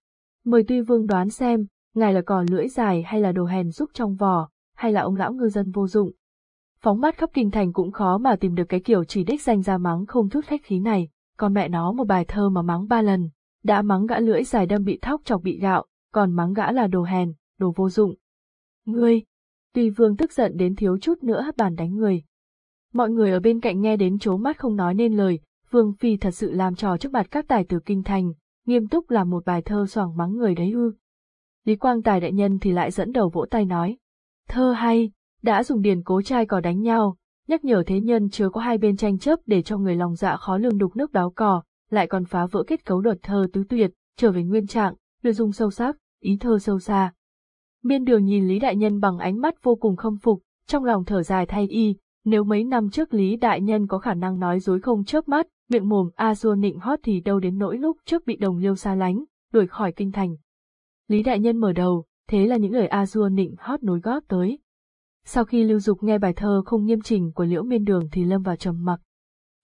Mời Tuy Vương đoán xem, ngài là cò lưỡi dài hay là đồ hèn giúp trong vò, hay là ông lão ngư dân vô dụng. Phóng mắt khắp kinh thành cũng khó mà tìm được cái kiểu chỉ đích danh ra mắng không chút khách khí này, còn mẹ nó một bài thơ mà mắng ba lần, đã mắng gã lưỡi dài đâm bị thóc chọc bị gạo, còn mắng gã là đồ hèn, đồ vô dụng. Ngươi! Tuy vương tức giận đến thiếu chút nữa bàn đánh người. Mọi người ở bên cạnh nghe đến chố mắt không nói nên lời, vương phi thật sự làm trò trước mặt các tài tử kinh thành, nghiêm túc làm một bài thơ soảng mắng người đấy ư. Lý Quang Tài đại nhân thì lại dẫn đầu vỗ tay nói. Thơ hay, đã dùng điền cố trai cỏ đánh nhau, nhắc nhở thế nhân chứa có hai bên tranh chấp để cho người lòng dạ khó lường đục nước đáo cỏ, lại còn phá vỡ kết cấu luật thơ tứ tuyệt, trở về nguyên trạng, nội dung sâu sắc, ý thơ sâu xa. Miên đường nhìn Lý Đại Nhân bằng ánh mắt vô cùng khâm phục, trong lòng thở dài thay y, nếu mấy năm trước Lý Đại Nhân có khả năng nói dối không chớp mắt, miệng mồm a dua nịnh hót thì đâu đến nỗi lúc trước bị đồng liêu xa lánh, đuổi khỏi kinh thành. Lý Đại Nhân mở đầu, thế là những lời a dua nịnh hót nối gót tới. Sau khi Lưu Dục nghe bài thơ không nghiêm chỉnh của Liễu Miên Đường thì lâm vào trầm mặc.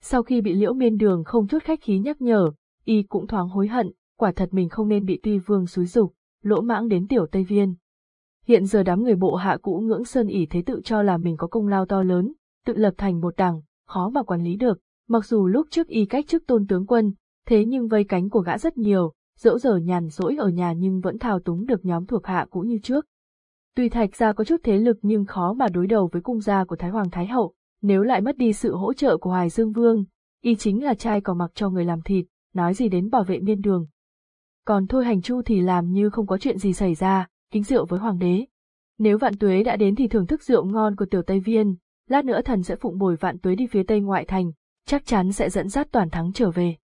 Sau khi bị Liễu Miên Đường không chút khách khí nhắc nhở, y cũng thoáng hối hận, quả thật mình không nên bị Tuy Vương xúi dục, lỗ mãng đến tiểu Tây Viên. Hiện giờ đám người bộ hạ cũ ngưỡng sơn ỉ thế tự cho là mình có công lao to lớn, tự lập thành một đảng, khó mà quản lý được, mặc dù lúc trước y cách chức tôn tướng quân, thế nhưng vây cánh của gã rất nhiều, dẫu giờ nhàn rỗi ở nhà nhưng vẫn thao túng được nhóm thuộc hạ cũ như trước. Tuy thạch gia có chút thế lực nhưng khó mà đối đầu với cung gia của Thái Hoàng Thái Hậu, nếu lại mất đi sự hỗ trợ của Hoài Dương Vương, y chính là trai còn mặc cho người làm thịt, nói gì đến bảo vệ miên đường. Còn thôi hành chu thì làm như không có chuyện gì xảy ra, kính rượu với hoàng đế. Nếu vạn tuế đã đến thì thưởng thức rượu ngon của tiểu Tây Viên, lát nữa thần sẽ phụng bồi vạn tuế đi phía tây ngoại thành, chắc chắn sẽ dẫn dắt toàn thắng trở về.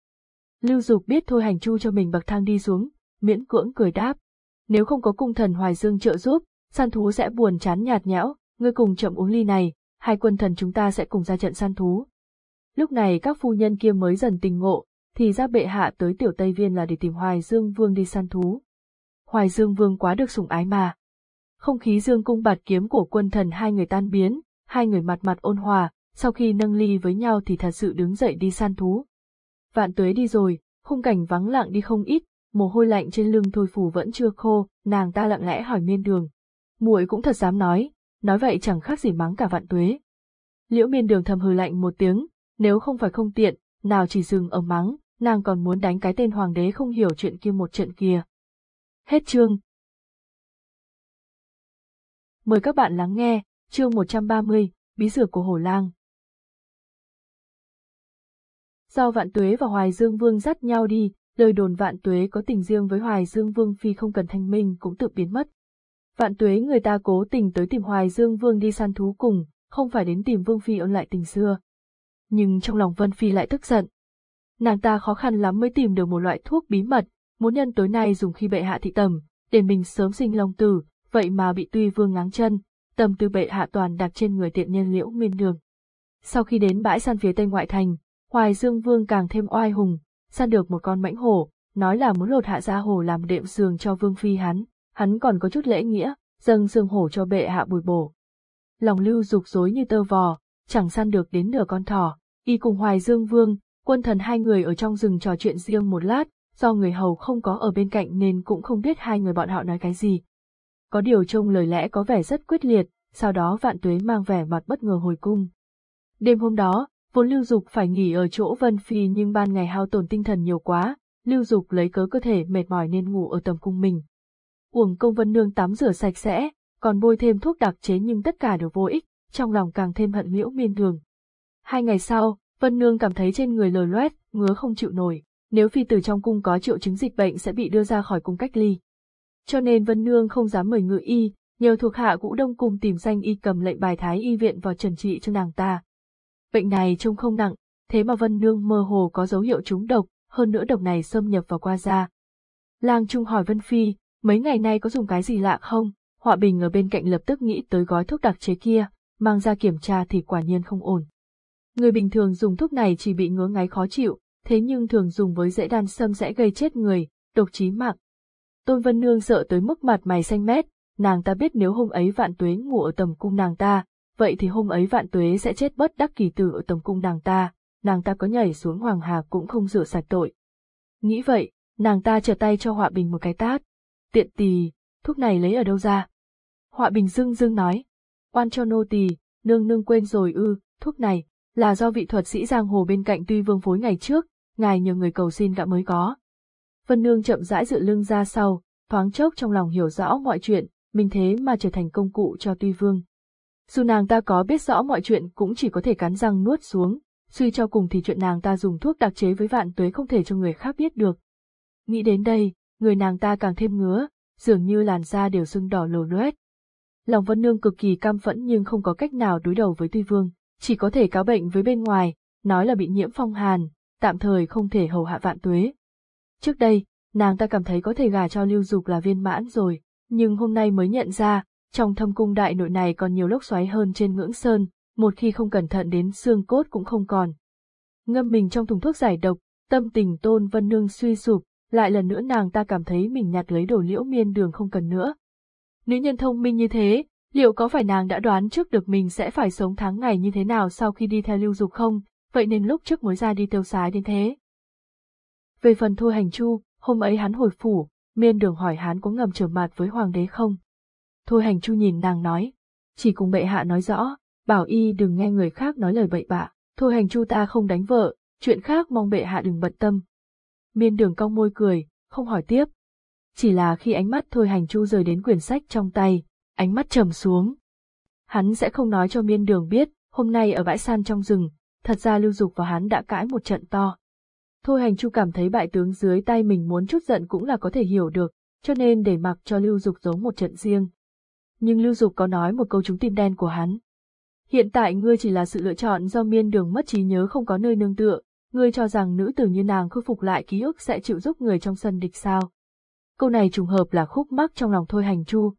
Lưu Dục biết thôi hành chu cho mình bậc thang đi xuống, miễn cưỡng cười đáp. Nếu không có cung thần Hoài Dương trợ giúp, săn thú sẽ buồn chán nhạt nhẽo, ngươi cùng chậm uống ly này, hai quân thần chúng ta sẽ cùng ra trận săn thú. Lúc này các phu nhân kia mới dần tình ngộ, thì ra bệ hạ tới tiểu Tây Viên là để tìm Hoài Dương Vương đi săn thú. Hoài Dương Vương quá được sủng ái mà. Không khí dương cung bạt kiếm của quân thần hai người tan biến, hai người mặt mặt ôn hòa, sau khi nâng ly với nhau thì thật sự đứng dậy đi săn thú. Vạn tuế đi rồi, khung cảnh vắng lặng đi không ít, mồ hôi lạnh trên lưng thôi phủ vẫn chưa khô, nàng ta lặng lẽ hỏi miên đường. muội cũng thật dám nói, nói vậy chẳng khác gì mắng cả vạn tuế. Liễu miên đường thầm hừ lạnh một tiếng, nếu không phải không tiện, nào chỉ dừng ở mắng, nàng còn muốn đánh cái tên hoàng đế không hiểu chuyện kia một trận kia. Hết chương. Mời các bạn lắng nghe, chương 130, Bí dược của Hồ Lang. Do Vạn Tuế và Hoài Dương Vương dắt nhau đi, lời đồn Vạn Tuế có tình riêng với Hoài Dương Vương Phi không cần thanh minh cũng tự biến mất. Vạn Tuế người ta cố tình tới tìm Hoài Dương Vương đi săn thú cùng, không phải đến tìm Vương Phi ôn lại tình xưa. Nhưng trong lòng Vân Phi lại tức giận. Nàng ta khó khăn lắm mới tìm được một loại thuốc bí mật, muốn nhân tối nay dùng khi bệ hạ thị tầm, để mình sớm sinh long tử, vậy mà bị Tuy Vương ngáng chân, Tầm tư bệ hạ toàn đặt trên người tiện nhân liễu miên đường. Sau khi đến bãi săn phía tây ngoại thành, Hoài Dương Vương càng thêm oai hùng, săn được một con mãnh hổ, nói là muốn lột hạ ra hổ làm đệm giường cho Vương Phi hắn, hắn còn có chút lễ nghĩa, dâng giường hổ cho bệ hạ bùi bổ. Lòng lưu dục dối như tơ vò, chẳng săn được đến nửa con thỏ, y cùng Hoài Dương Vương, quân thần hai người ở trong rừng trò chuyện riêng một lát, do người hầu không có ở bên cạnh nên cũng không biết hai người bọn họ nói cái gì. Có điều trông lời lẽ có vẻ rất quyết liệt, sau đó vạn tuế mang vẻ mặt bất ngờ hồi cung. Đêm hôm đó, vốn Lưu Dục phải nghỉ ở chỗ Vân Phi nhưng ban ngày hao tổn tinh thần nhiều quá, Lưu Dục lấy cớ cơ thể mệt mỏi nên ngủ ở tầm cung mình. Uổng công Vân Nương tắm rửa sạch sẽ, còn bôi thêm thuốc đặc chế nhưng tất cả đều vô ích, trong lòng càng thêm hận liễu miên đường. Hai ngày sau, Vân Nương cảm thấy trên người lờ loét, ngứa không chịu nổi, nếu phi tử trong cung có triệu chứng dịch bệnh sẽ bị đưa ra khỏi cung cách ly. Cho nên Vân Nương không dám mời ngự y, nhờ thuộc hạ cũ đông cung tìm danh y cầm lệnh bài thái y viện vào trần trị cho nàng ta. Bệnh này trông không nặng, thế mà Vân Nương mơ hồ có dấu hiệu trúng độc, hơn nữa độc này xâm nhập vào qua da. Lang Trung hỏi Vân Phi, mấy ngày nay có dùng cái gì lạ không? Họa Bình ở bên cạnh lập tức nghĩ tới gói thuốc đặc chế kia, mang ra kiểm tra thì quả nhiên không ổn. Người bình thường dùng thuốc này chỉ bị ngứa ngáy khó chịu, thế nhưng thường dùng với dễ đan sâm sẽ gây chết người, độc chí mạng. Tôn Vân Nương sợ tới mức mặt mày xanh mét, nàng ta biết nếu hôm ấy vạn tuế ngủ ở tầm cung nàng ta, vậy thì hôm ấy vạn tuế sẽ chết bất đắc kỳ tử ở tổng cung nàng ta, nàng ta có nhảy xuống hoàng hà cũng không rửa sạch tội. Nghĩ vậy, nàng ta trở tay cho Họa Bình một cái tát. Tiện tì, thuốc này lấy ở đâu ra? Họa Bình dưng dưng nói, oan cho nô tỳ, nương nương quên rồi ư, thuốc này, là do vị thuật sĩ giang hồ bên cạnh tuy vương phối ngày trước, ngài nhờ người cầu xin đã mới có. Vân Nương chậm rãi dự lưng ra sau, thoáng chốc trong lòng hiểu rõ mọi chuyện, mình thế mà trở thành công cụ cho Tuy Vương. Dù nàng ta có biết rõ mọi chuyện cũng chỉ có thể cắn răng nuốt xuống, suy cho cùng thì chuyện nàng ta dùng thuốc đặc chế với vạn tuế không thể cho người khác biết được. Nghĩ đến đây, người nàng ta càng thêm ngứa, dường như làn da đều sưng đỏ lồ loét. Lòng Vân Nương cực kỳ cam phẫn nhưng không có cách nào đối đầu với Tuy Vương, chỉ có thể cáo bệnh với bên ngoài, nói là bị nhiễm phong hàn, tạm thời không thể hầu hạ vạn tuế. Trước đây, nàng ta cảm thấy có thể gả cho Lưu Dục là viên mãn rồi, nhưng hôm nay mới nhận ra, trong thâm cung đại nội này còn nhiều lốc xoáy hơn trên ngưỡng sơn, một khi không cẩn thận đến xương cốt cũng không còn. Ngâm mình trong thùng thuốc giải độc, tâm tình tôn vân nương suy sụp, lại lần nữa nàng ta cảm thấy mình nhặt lấy đồ liễu miên đường không cần nữa. Nữ nhân thông minh như thế, liệu có phải nàng đã đoán trước được mình sẽ phải sống tháng ngày như thế nào sau khi đi theo lưu dục không, vậy nên lúc trước mới ra đi tiêu sái đến thế. Về phần thôi hành chu, hôm ấy hắn hồi phủ, miên đường hỏi hắn có ngầm trở mặt với hoàng đế không. Thôi hành chu nhìn nàng nói, chỉ cùng bệ hạ nói rõ, bảo y đừng nghe người khác nói lời bậy bạ, thôi hành chu ta không đánh vợ, chuyện khác mong bệ hạ đừng bận tâm. Miên đường cong môi cười, không hỏi tiếp. Chỉ là khi ánh mắt thôi hành chu rời đến quyển sách trong tay, ánh mắt trầm xuống. Hắn sẽ không nói cho miên đường biết, hôm nay ở bãi san trong rừng, thật ra lưu dục và hắn đã cãi một trận to. Thôi hành chu cảm thấy bại tướng dưới tay mình muốn chút giận cũng là có thể hiểu được, cho nên để mặc cho lưu dục giấu một trận riêng. Nhưng lưu dục có nói một câu trúng tim đen của hắn. Hiện tại ngươi chỉ là sự lựa chọn do miên đường mất trí nhớ không có nơi nương tựa, ngươi cho rằng nữ tử như nàng khôi phục lại ký ức sẽ chịu giúp người trong sân địch sao. Câu này trùng hợp là khúc mắc trong lòng thôi hành chu.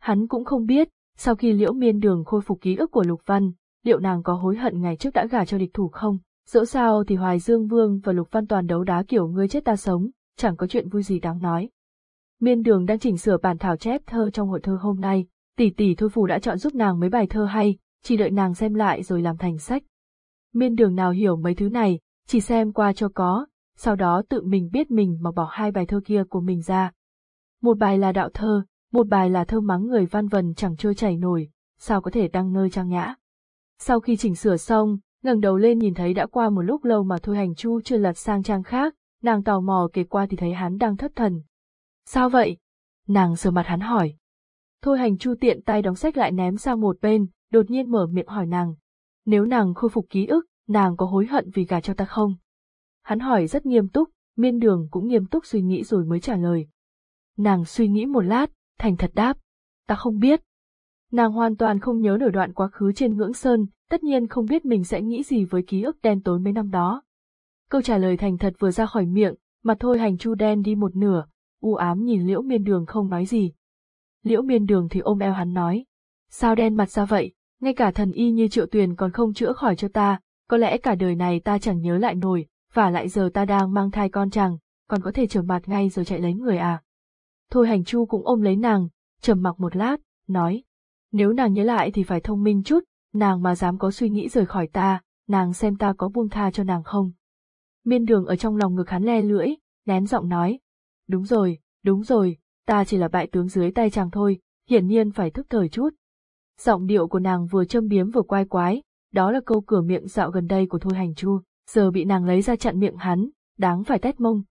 Hắn cũng không biết, sau khi liễu miên đường khôi phục ký ức của Lục Văn, liệu nàng có hối hận ngày trước đã gả cho địch thủ không? Dẫu sao thì Hoài Dương Vương và Lục Văn toàn đấu đá kiểu ngươi chết ta sống, chẳng có chuyện vui gì đáng nói. Miên đường đang chỉnh sửa bản thảo chép thơ trong hội thơ hôm nay, tỷ tỷ thôi phù đã chọn giúp nàng mấy bài thơ hay, chỉ đợi nàng xem lại rồi làm thành sách. Miên đường nào hiểu mấy thứ này, chỉ xem qua cho có, sau đó tự mình biết mình mà bỏ hai bài thơ kia của mình ra. Một bài là đạo thơ, một bài là thơ mắng người văn vần chẳng trôi chảy nổi, sao có thể đăng nơi trang nhã. Sau khi chỉnh sửa xong, ngẩng đầu lên nhìn thấy đã qua một lúc lâu mà Thôi Hành Chu chưa lật sang trang khác, nàng tò mò kể qua thì thấy hắn đang thất thần. Sao vậy? Nàng sờ mặt hắn hỏi. Thôi Hành Chu tiện tay đóng sách lại ném sang một bên, đột nhiên mở miệng hỏi nàng. Nếu nàng khôi phục ký ức, nàng có hối hận vì gả cho ta không? Hắn hỏi rất nghiêm túc, miên đường cũng nghiêm túc suy nghĩ rồi mới trả lời. Nàng suy nghĩ một lát, thành thật đáp. Ta không biết. Nàng hoàn toàn không nhớ nổi đoạn quá khứ trên ngưỡng sơn, tất nhiên không biết mình sẽ nghĩ gì với ký ức đen tối mấy năm đó. Câu trả lời thành thật vừa ra khỏi miệng, mặt thôi hành chu đen đi một nửa, u ám nhìn liễu miên đường không nói gì. Liễu miên đường thì ôm eo hắn nói. Sao đen mặt ra vậy, ngay cả thần y như triệu tuyền còn không chữa khỏi cho ta, có lẽ cả đời này ta chẳng nhớ lại nổi, và lại giờ ta đang mang thai con chàng, còn có thể trở mặt ngay rồi chạy lấy người à. Thôi hành chu cũng ôm lấy nàng, trầm mặc một lát, nói. Nếu nàng nhớ lại thì phải thông minh chút, nàng mà dám có suy nghĩ rời khỏi ta, nàng xem ta có buông tha cho nàng không. Miên đường ở trong lòng ngực hắn le lưỡi, nén giọng nói. Đúng rồi, đúng rồi, ta chỉ là bại tướng dưới tay chàng thôi, hiển nhiên phải thức thời chút. Giọng điệu của nàng vừa châm biếm vừa quai quái, đó là câu cửa miệng dạo gần đây của Thôi Hành Chu, giờ bị nàng lấy ra chặn miệng hắn, đáng phải tét mông.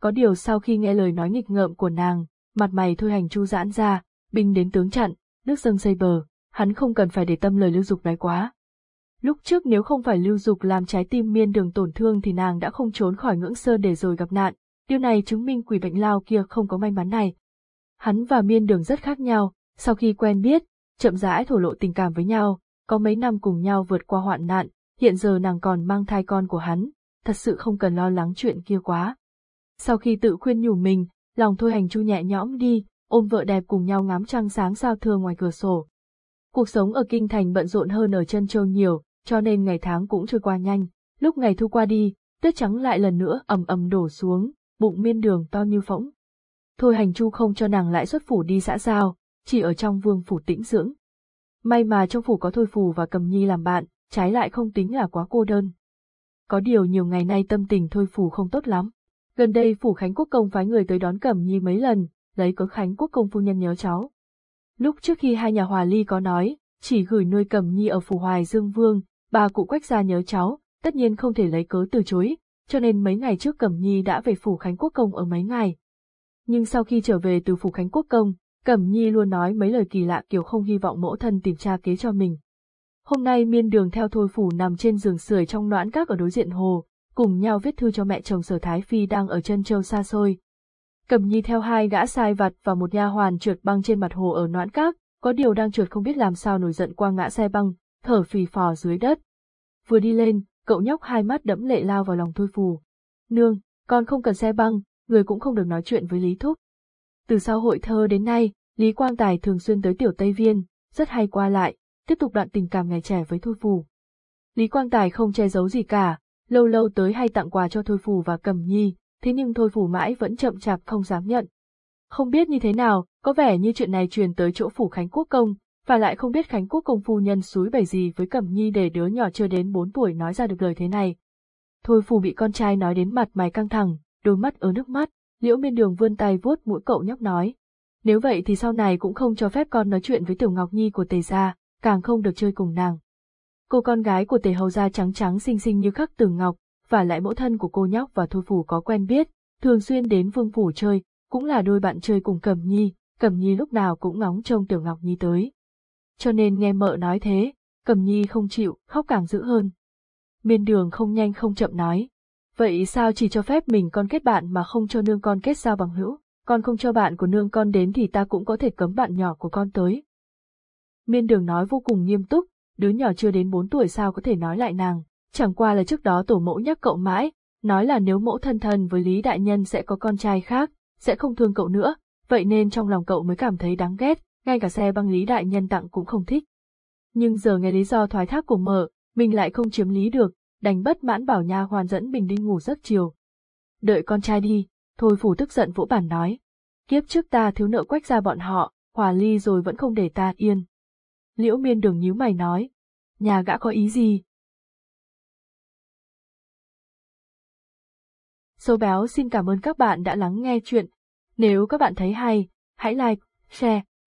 Có điều sau khi nghe lời nói nghịch ngợm của nàng, mặt mày Thôi Hành Chu giãn ra, binh đến tướng chặn, nước dâng xây bờ, hắn không cần phải để tâm lời lưu dục nói quá. Lúc trước nếu không phải lưu dục làm trái tim miên đường tổn thương thì nàng đã không trốn khỏi ngưỡng sơn để rồi gặp nạn, điều này chứng minh quỷ bệnh lao kia không có may mắn này. Hắn và miên đường rất khác nhau, sau khi quen biết, chậm rãi thổ lộ tình cảm với nhau, có mấy năm cùng nhau vượt qua hoạn nạn, hiện giờ nàng còn mang thai con của hắn, thật sự không cần lo lắng chuyện kia quá. Sau khi tự khuyên nhủ mình, lòng thôi hành chu nhẹ nhõm đi, ôm vợ đẹp cùng nhau ngắm trăng sáng sao thưa ngoài cửa sổ. Cuộc sống ở kinh thành bận rộn hơn ở chân châu nhiều, cho nên ngày tháng cũng trôi qua nhanh, lúc ngày thu qua đi, tuyết trắng lại lần nữa ầm ầm đổ xuống, bụng miên đường to như phỗng. Thôi hành chu không cho nàng lại xuất phủ đi xã giao, chỉ ở trong vương phủ tĩnh dưỡng. May mà trong phủ có Thôi Phù và Cầm Nhi làm bạn, trái lại không tính là quá cô đơn. Có điều nhiều ngày nay tâm tình Thôi Phù không tốt lắm. Gần đây phủ Khánh Quốc Công phái người tới đón Cầm Nhi mấy lần, lấy cớ Khánh Quốc Công phu nhân nhớ cháu. Lúc trước khi hai nhà hòa ly có nói, chỉ gửi nuôi Cầm Nhi ở phủ Hoài Dương Vương, bà cụ quách gia nhớ cháu, tất nhiên không thể lấy cớ từ chối, cho nên mấy ngày trước Cẩm Nhi đã về phủ Khánh Quốc Công ở mấy ngày. Nhưng sau khi trở về từ phủ Khánh Quốc Công, Cẩm Nhi luôn nói mấy lời kỳ lạ kiểu không hy vọng mẫu thân tìm tra kế cho mình. Hôm nay miên đường theo thôi phủ nằm trên giường sưởi trong noãn các ở đối diện hồ, cùng nhau viết thư cho mẹ chồng sở Thái Phi đang ở chân châu xa xôi. Cẩm Nhi theo hai gã sai vặt và một nha hoàn trượt băng trên mặt hồ ở noãn các, có điều đang trượt không biết làm sao nổi giận qua ngã xe băng, thở phì phò dưới đất. Vừa đi lên, cậu nhóc hai mắt đẫm lệ lao vào lòng thôi phù. Nương, con không cần xe băng, người cũng không được nói chuyện với Lý Thúc. Từ sau hội thơ đến nay, Lý Quang Tài thường xuyên tới tiểu Tây Viên, rất hay qua lại, tiếp tục đoạn tình cảm ngày trẻ với Thôi Phù. Lý Quang Tài không che giấu gì cả, lâu lâu tới hay tặng quà cho Thôi Phù và Cầm Nhi, thế nhưng Thôi Phù mãi vẫn chậm chạp không dám nhận. Không biết như thế nào, có vẻ như chuyện này truyền tới chỗ phủ Khánh Quốc Công, và lại không biết Khánh Quốc Công phu nhân suối bày gì với Cẩm Nhi để đứa nhỏ chưa đến 4 tuổi nói ra được lời thế này. Thôi Phù bị con trai nói đến mặt mày căng thẳng, đôi mắt ớ nước mắt, liễu miên đường vươn tay vuốt mũi cậu nhóc nói. Nếu vậy thì sau này cũng không cho phép con nói chuyện với Tiểu Ngọc Nhi của Tề Gia, càng không được chơi cùng nàng. Cô con gái của Tề Hầu Gia trắng trắng xinh xinh như khắc tường ngọc, và lại mẫu thân của cô nhóc và Thôi phù có quen biết, thường xuyên đến Vương Phủ chơi, cũng là đôi bạn chơi cùng Cẩm Nhi, Cẩm Nhi lúc nào cũng ngóng trông Tiểu Ngọc Nhi tới. Cho nên nghe mợ nói thế, cầm Nhi không chịu, khóc càng dữ hơn. Miên đường không nhanh không chậm nói. Vậy sao chỉ cho phép mình con kết bạn mà không cho nương con kết giao bằng hữu? Con không cho bạn của nương con đến thì ta cũng có thể cấm bạn nhỏ của con tới. Miên đường nói vô cùng nghiêm túc, đứa nhỏ chưa đến 4 tuổi sao có thể nói lại nàng, chẳng qua là trước đó tổ mẫu nhắc cậu mãi, nói là nếu mẫu thân thân với Lý Đại Nhân sẽ có con trai khác, sẽ không thương cậu nữa, vậy nên trong lòng cậu mới cảm thấy đáng ghét, ngay cả xe băng Lý Đại Nhân tặng cũng không thích. Nhưng giờ nghe lý do thoái thác của mở, mình lại không chiếm lý được, đành bất mãn bảo nha hoàn dẫn mình đi ngủ giấc chiều. Đợi con trai đi, thôi phủ tức giận vỗ bản nói. Kiếp trước ta thiếu nợ quách ra bọn họ, hòa ly rồi vẫn không để ta yên. Liễu miên đường nhíu mày nói. Nhà gã có ý gì? Sâu béo xin cảm ơn các bạn đã lắng nghe chuyện. Nếu các bạn thấy hay, hãy like, share,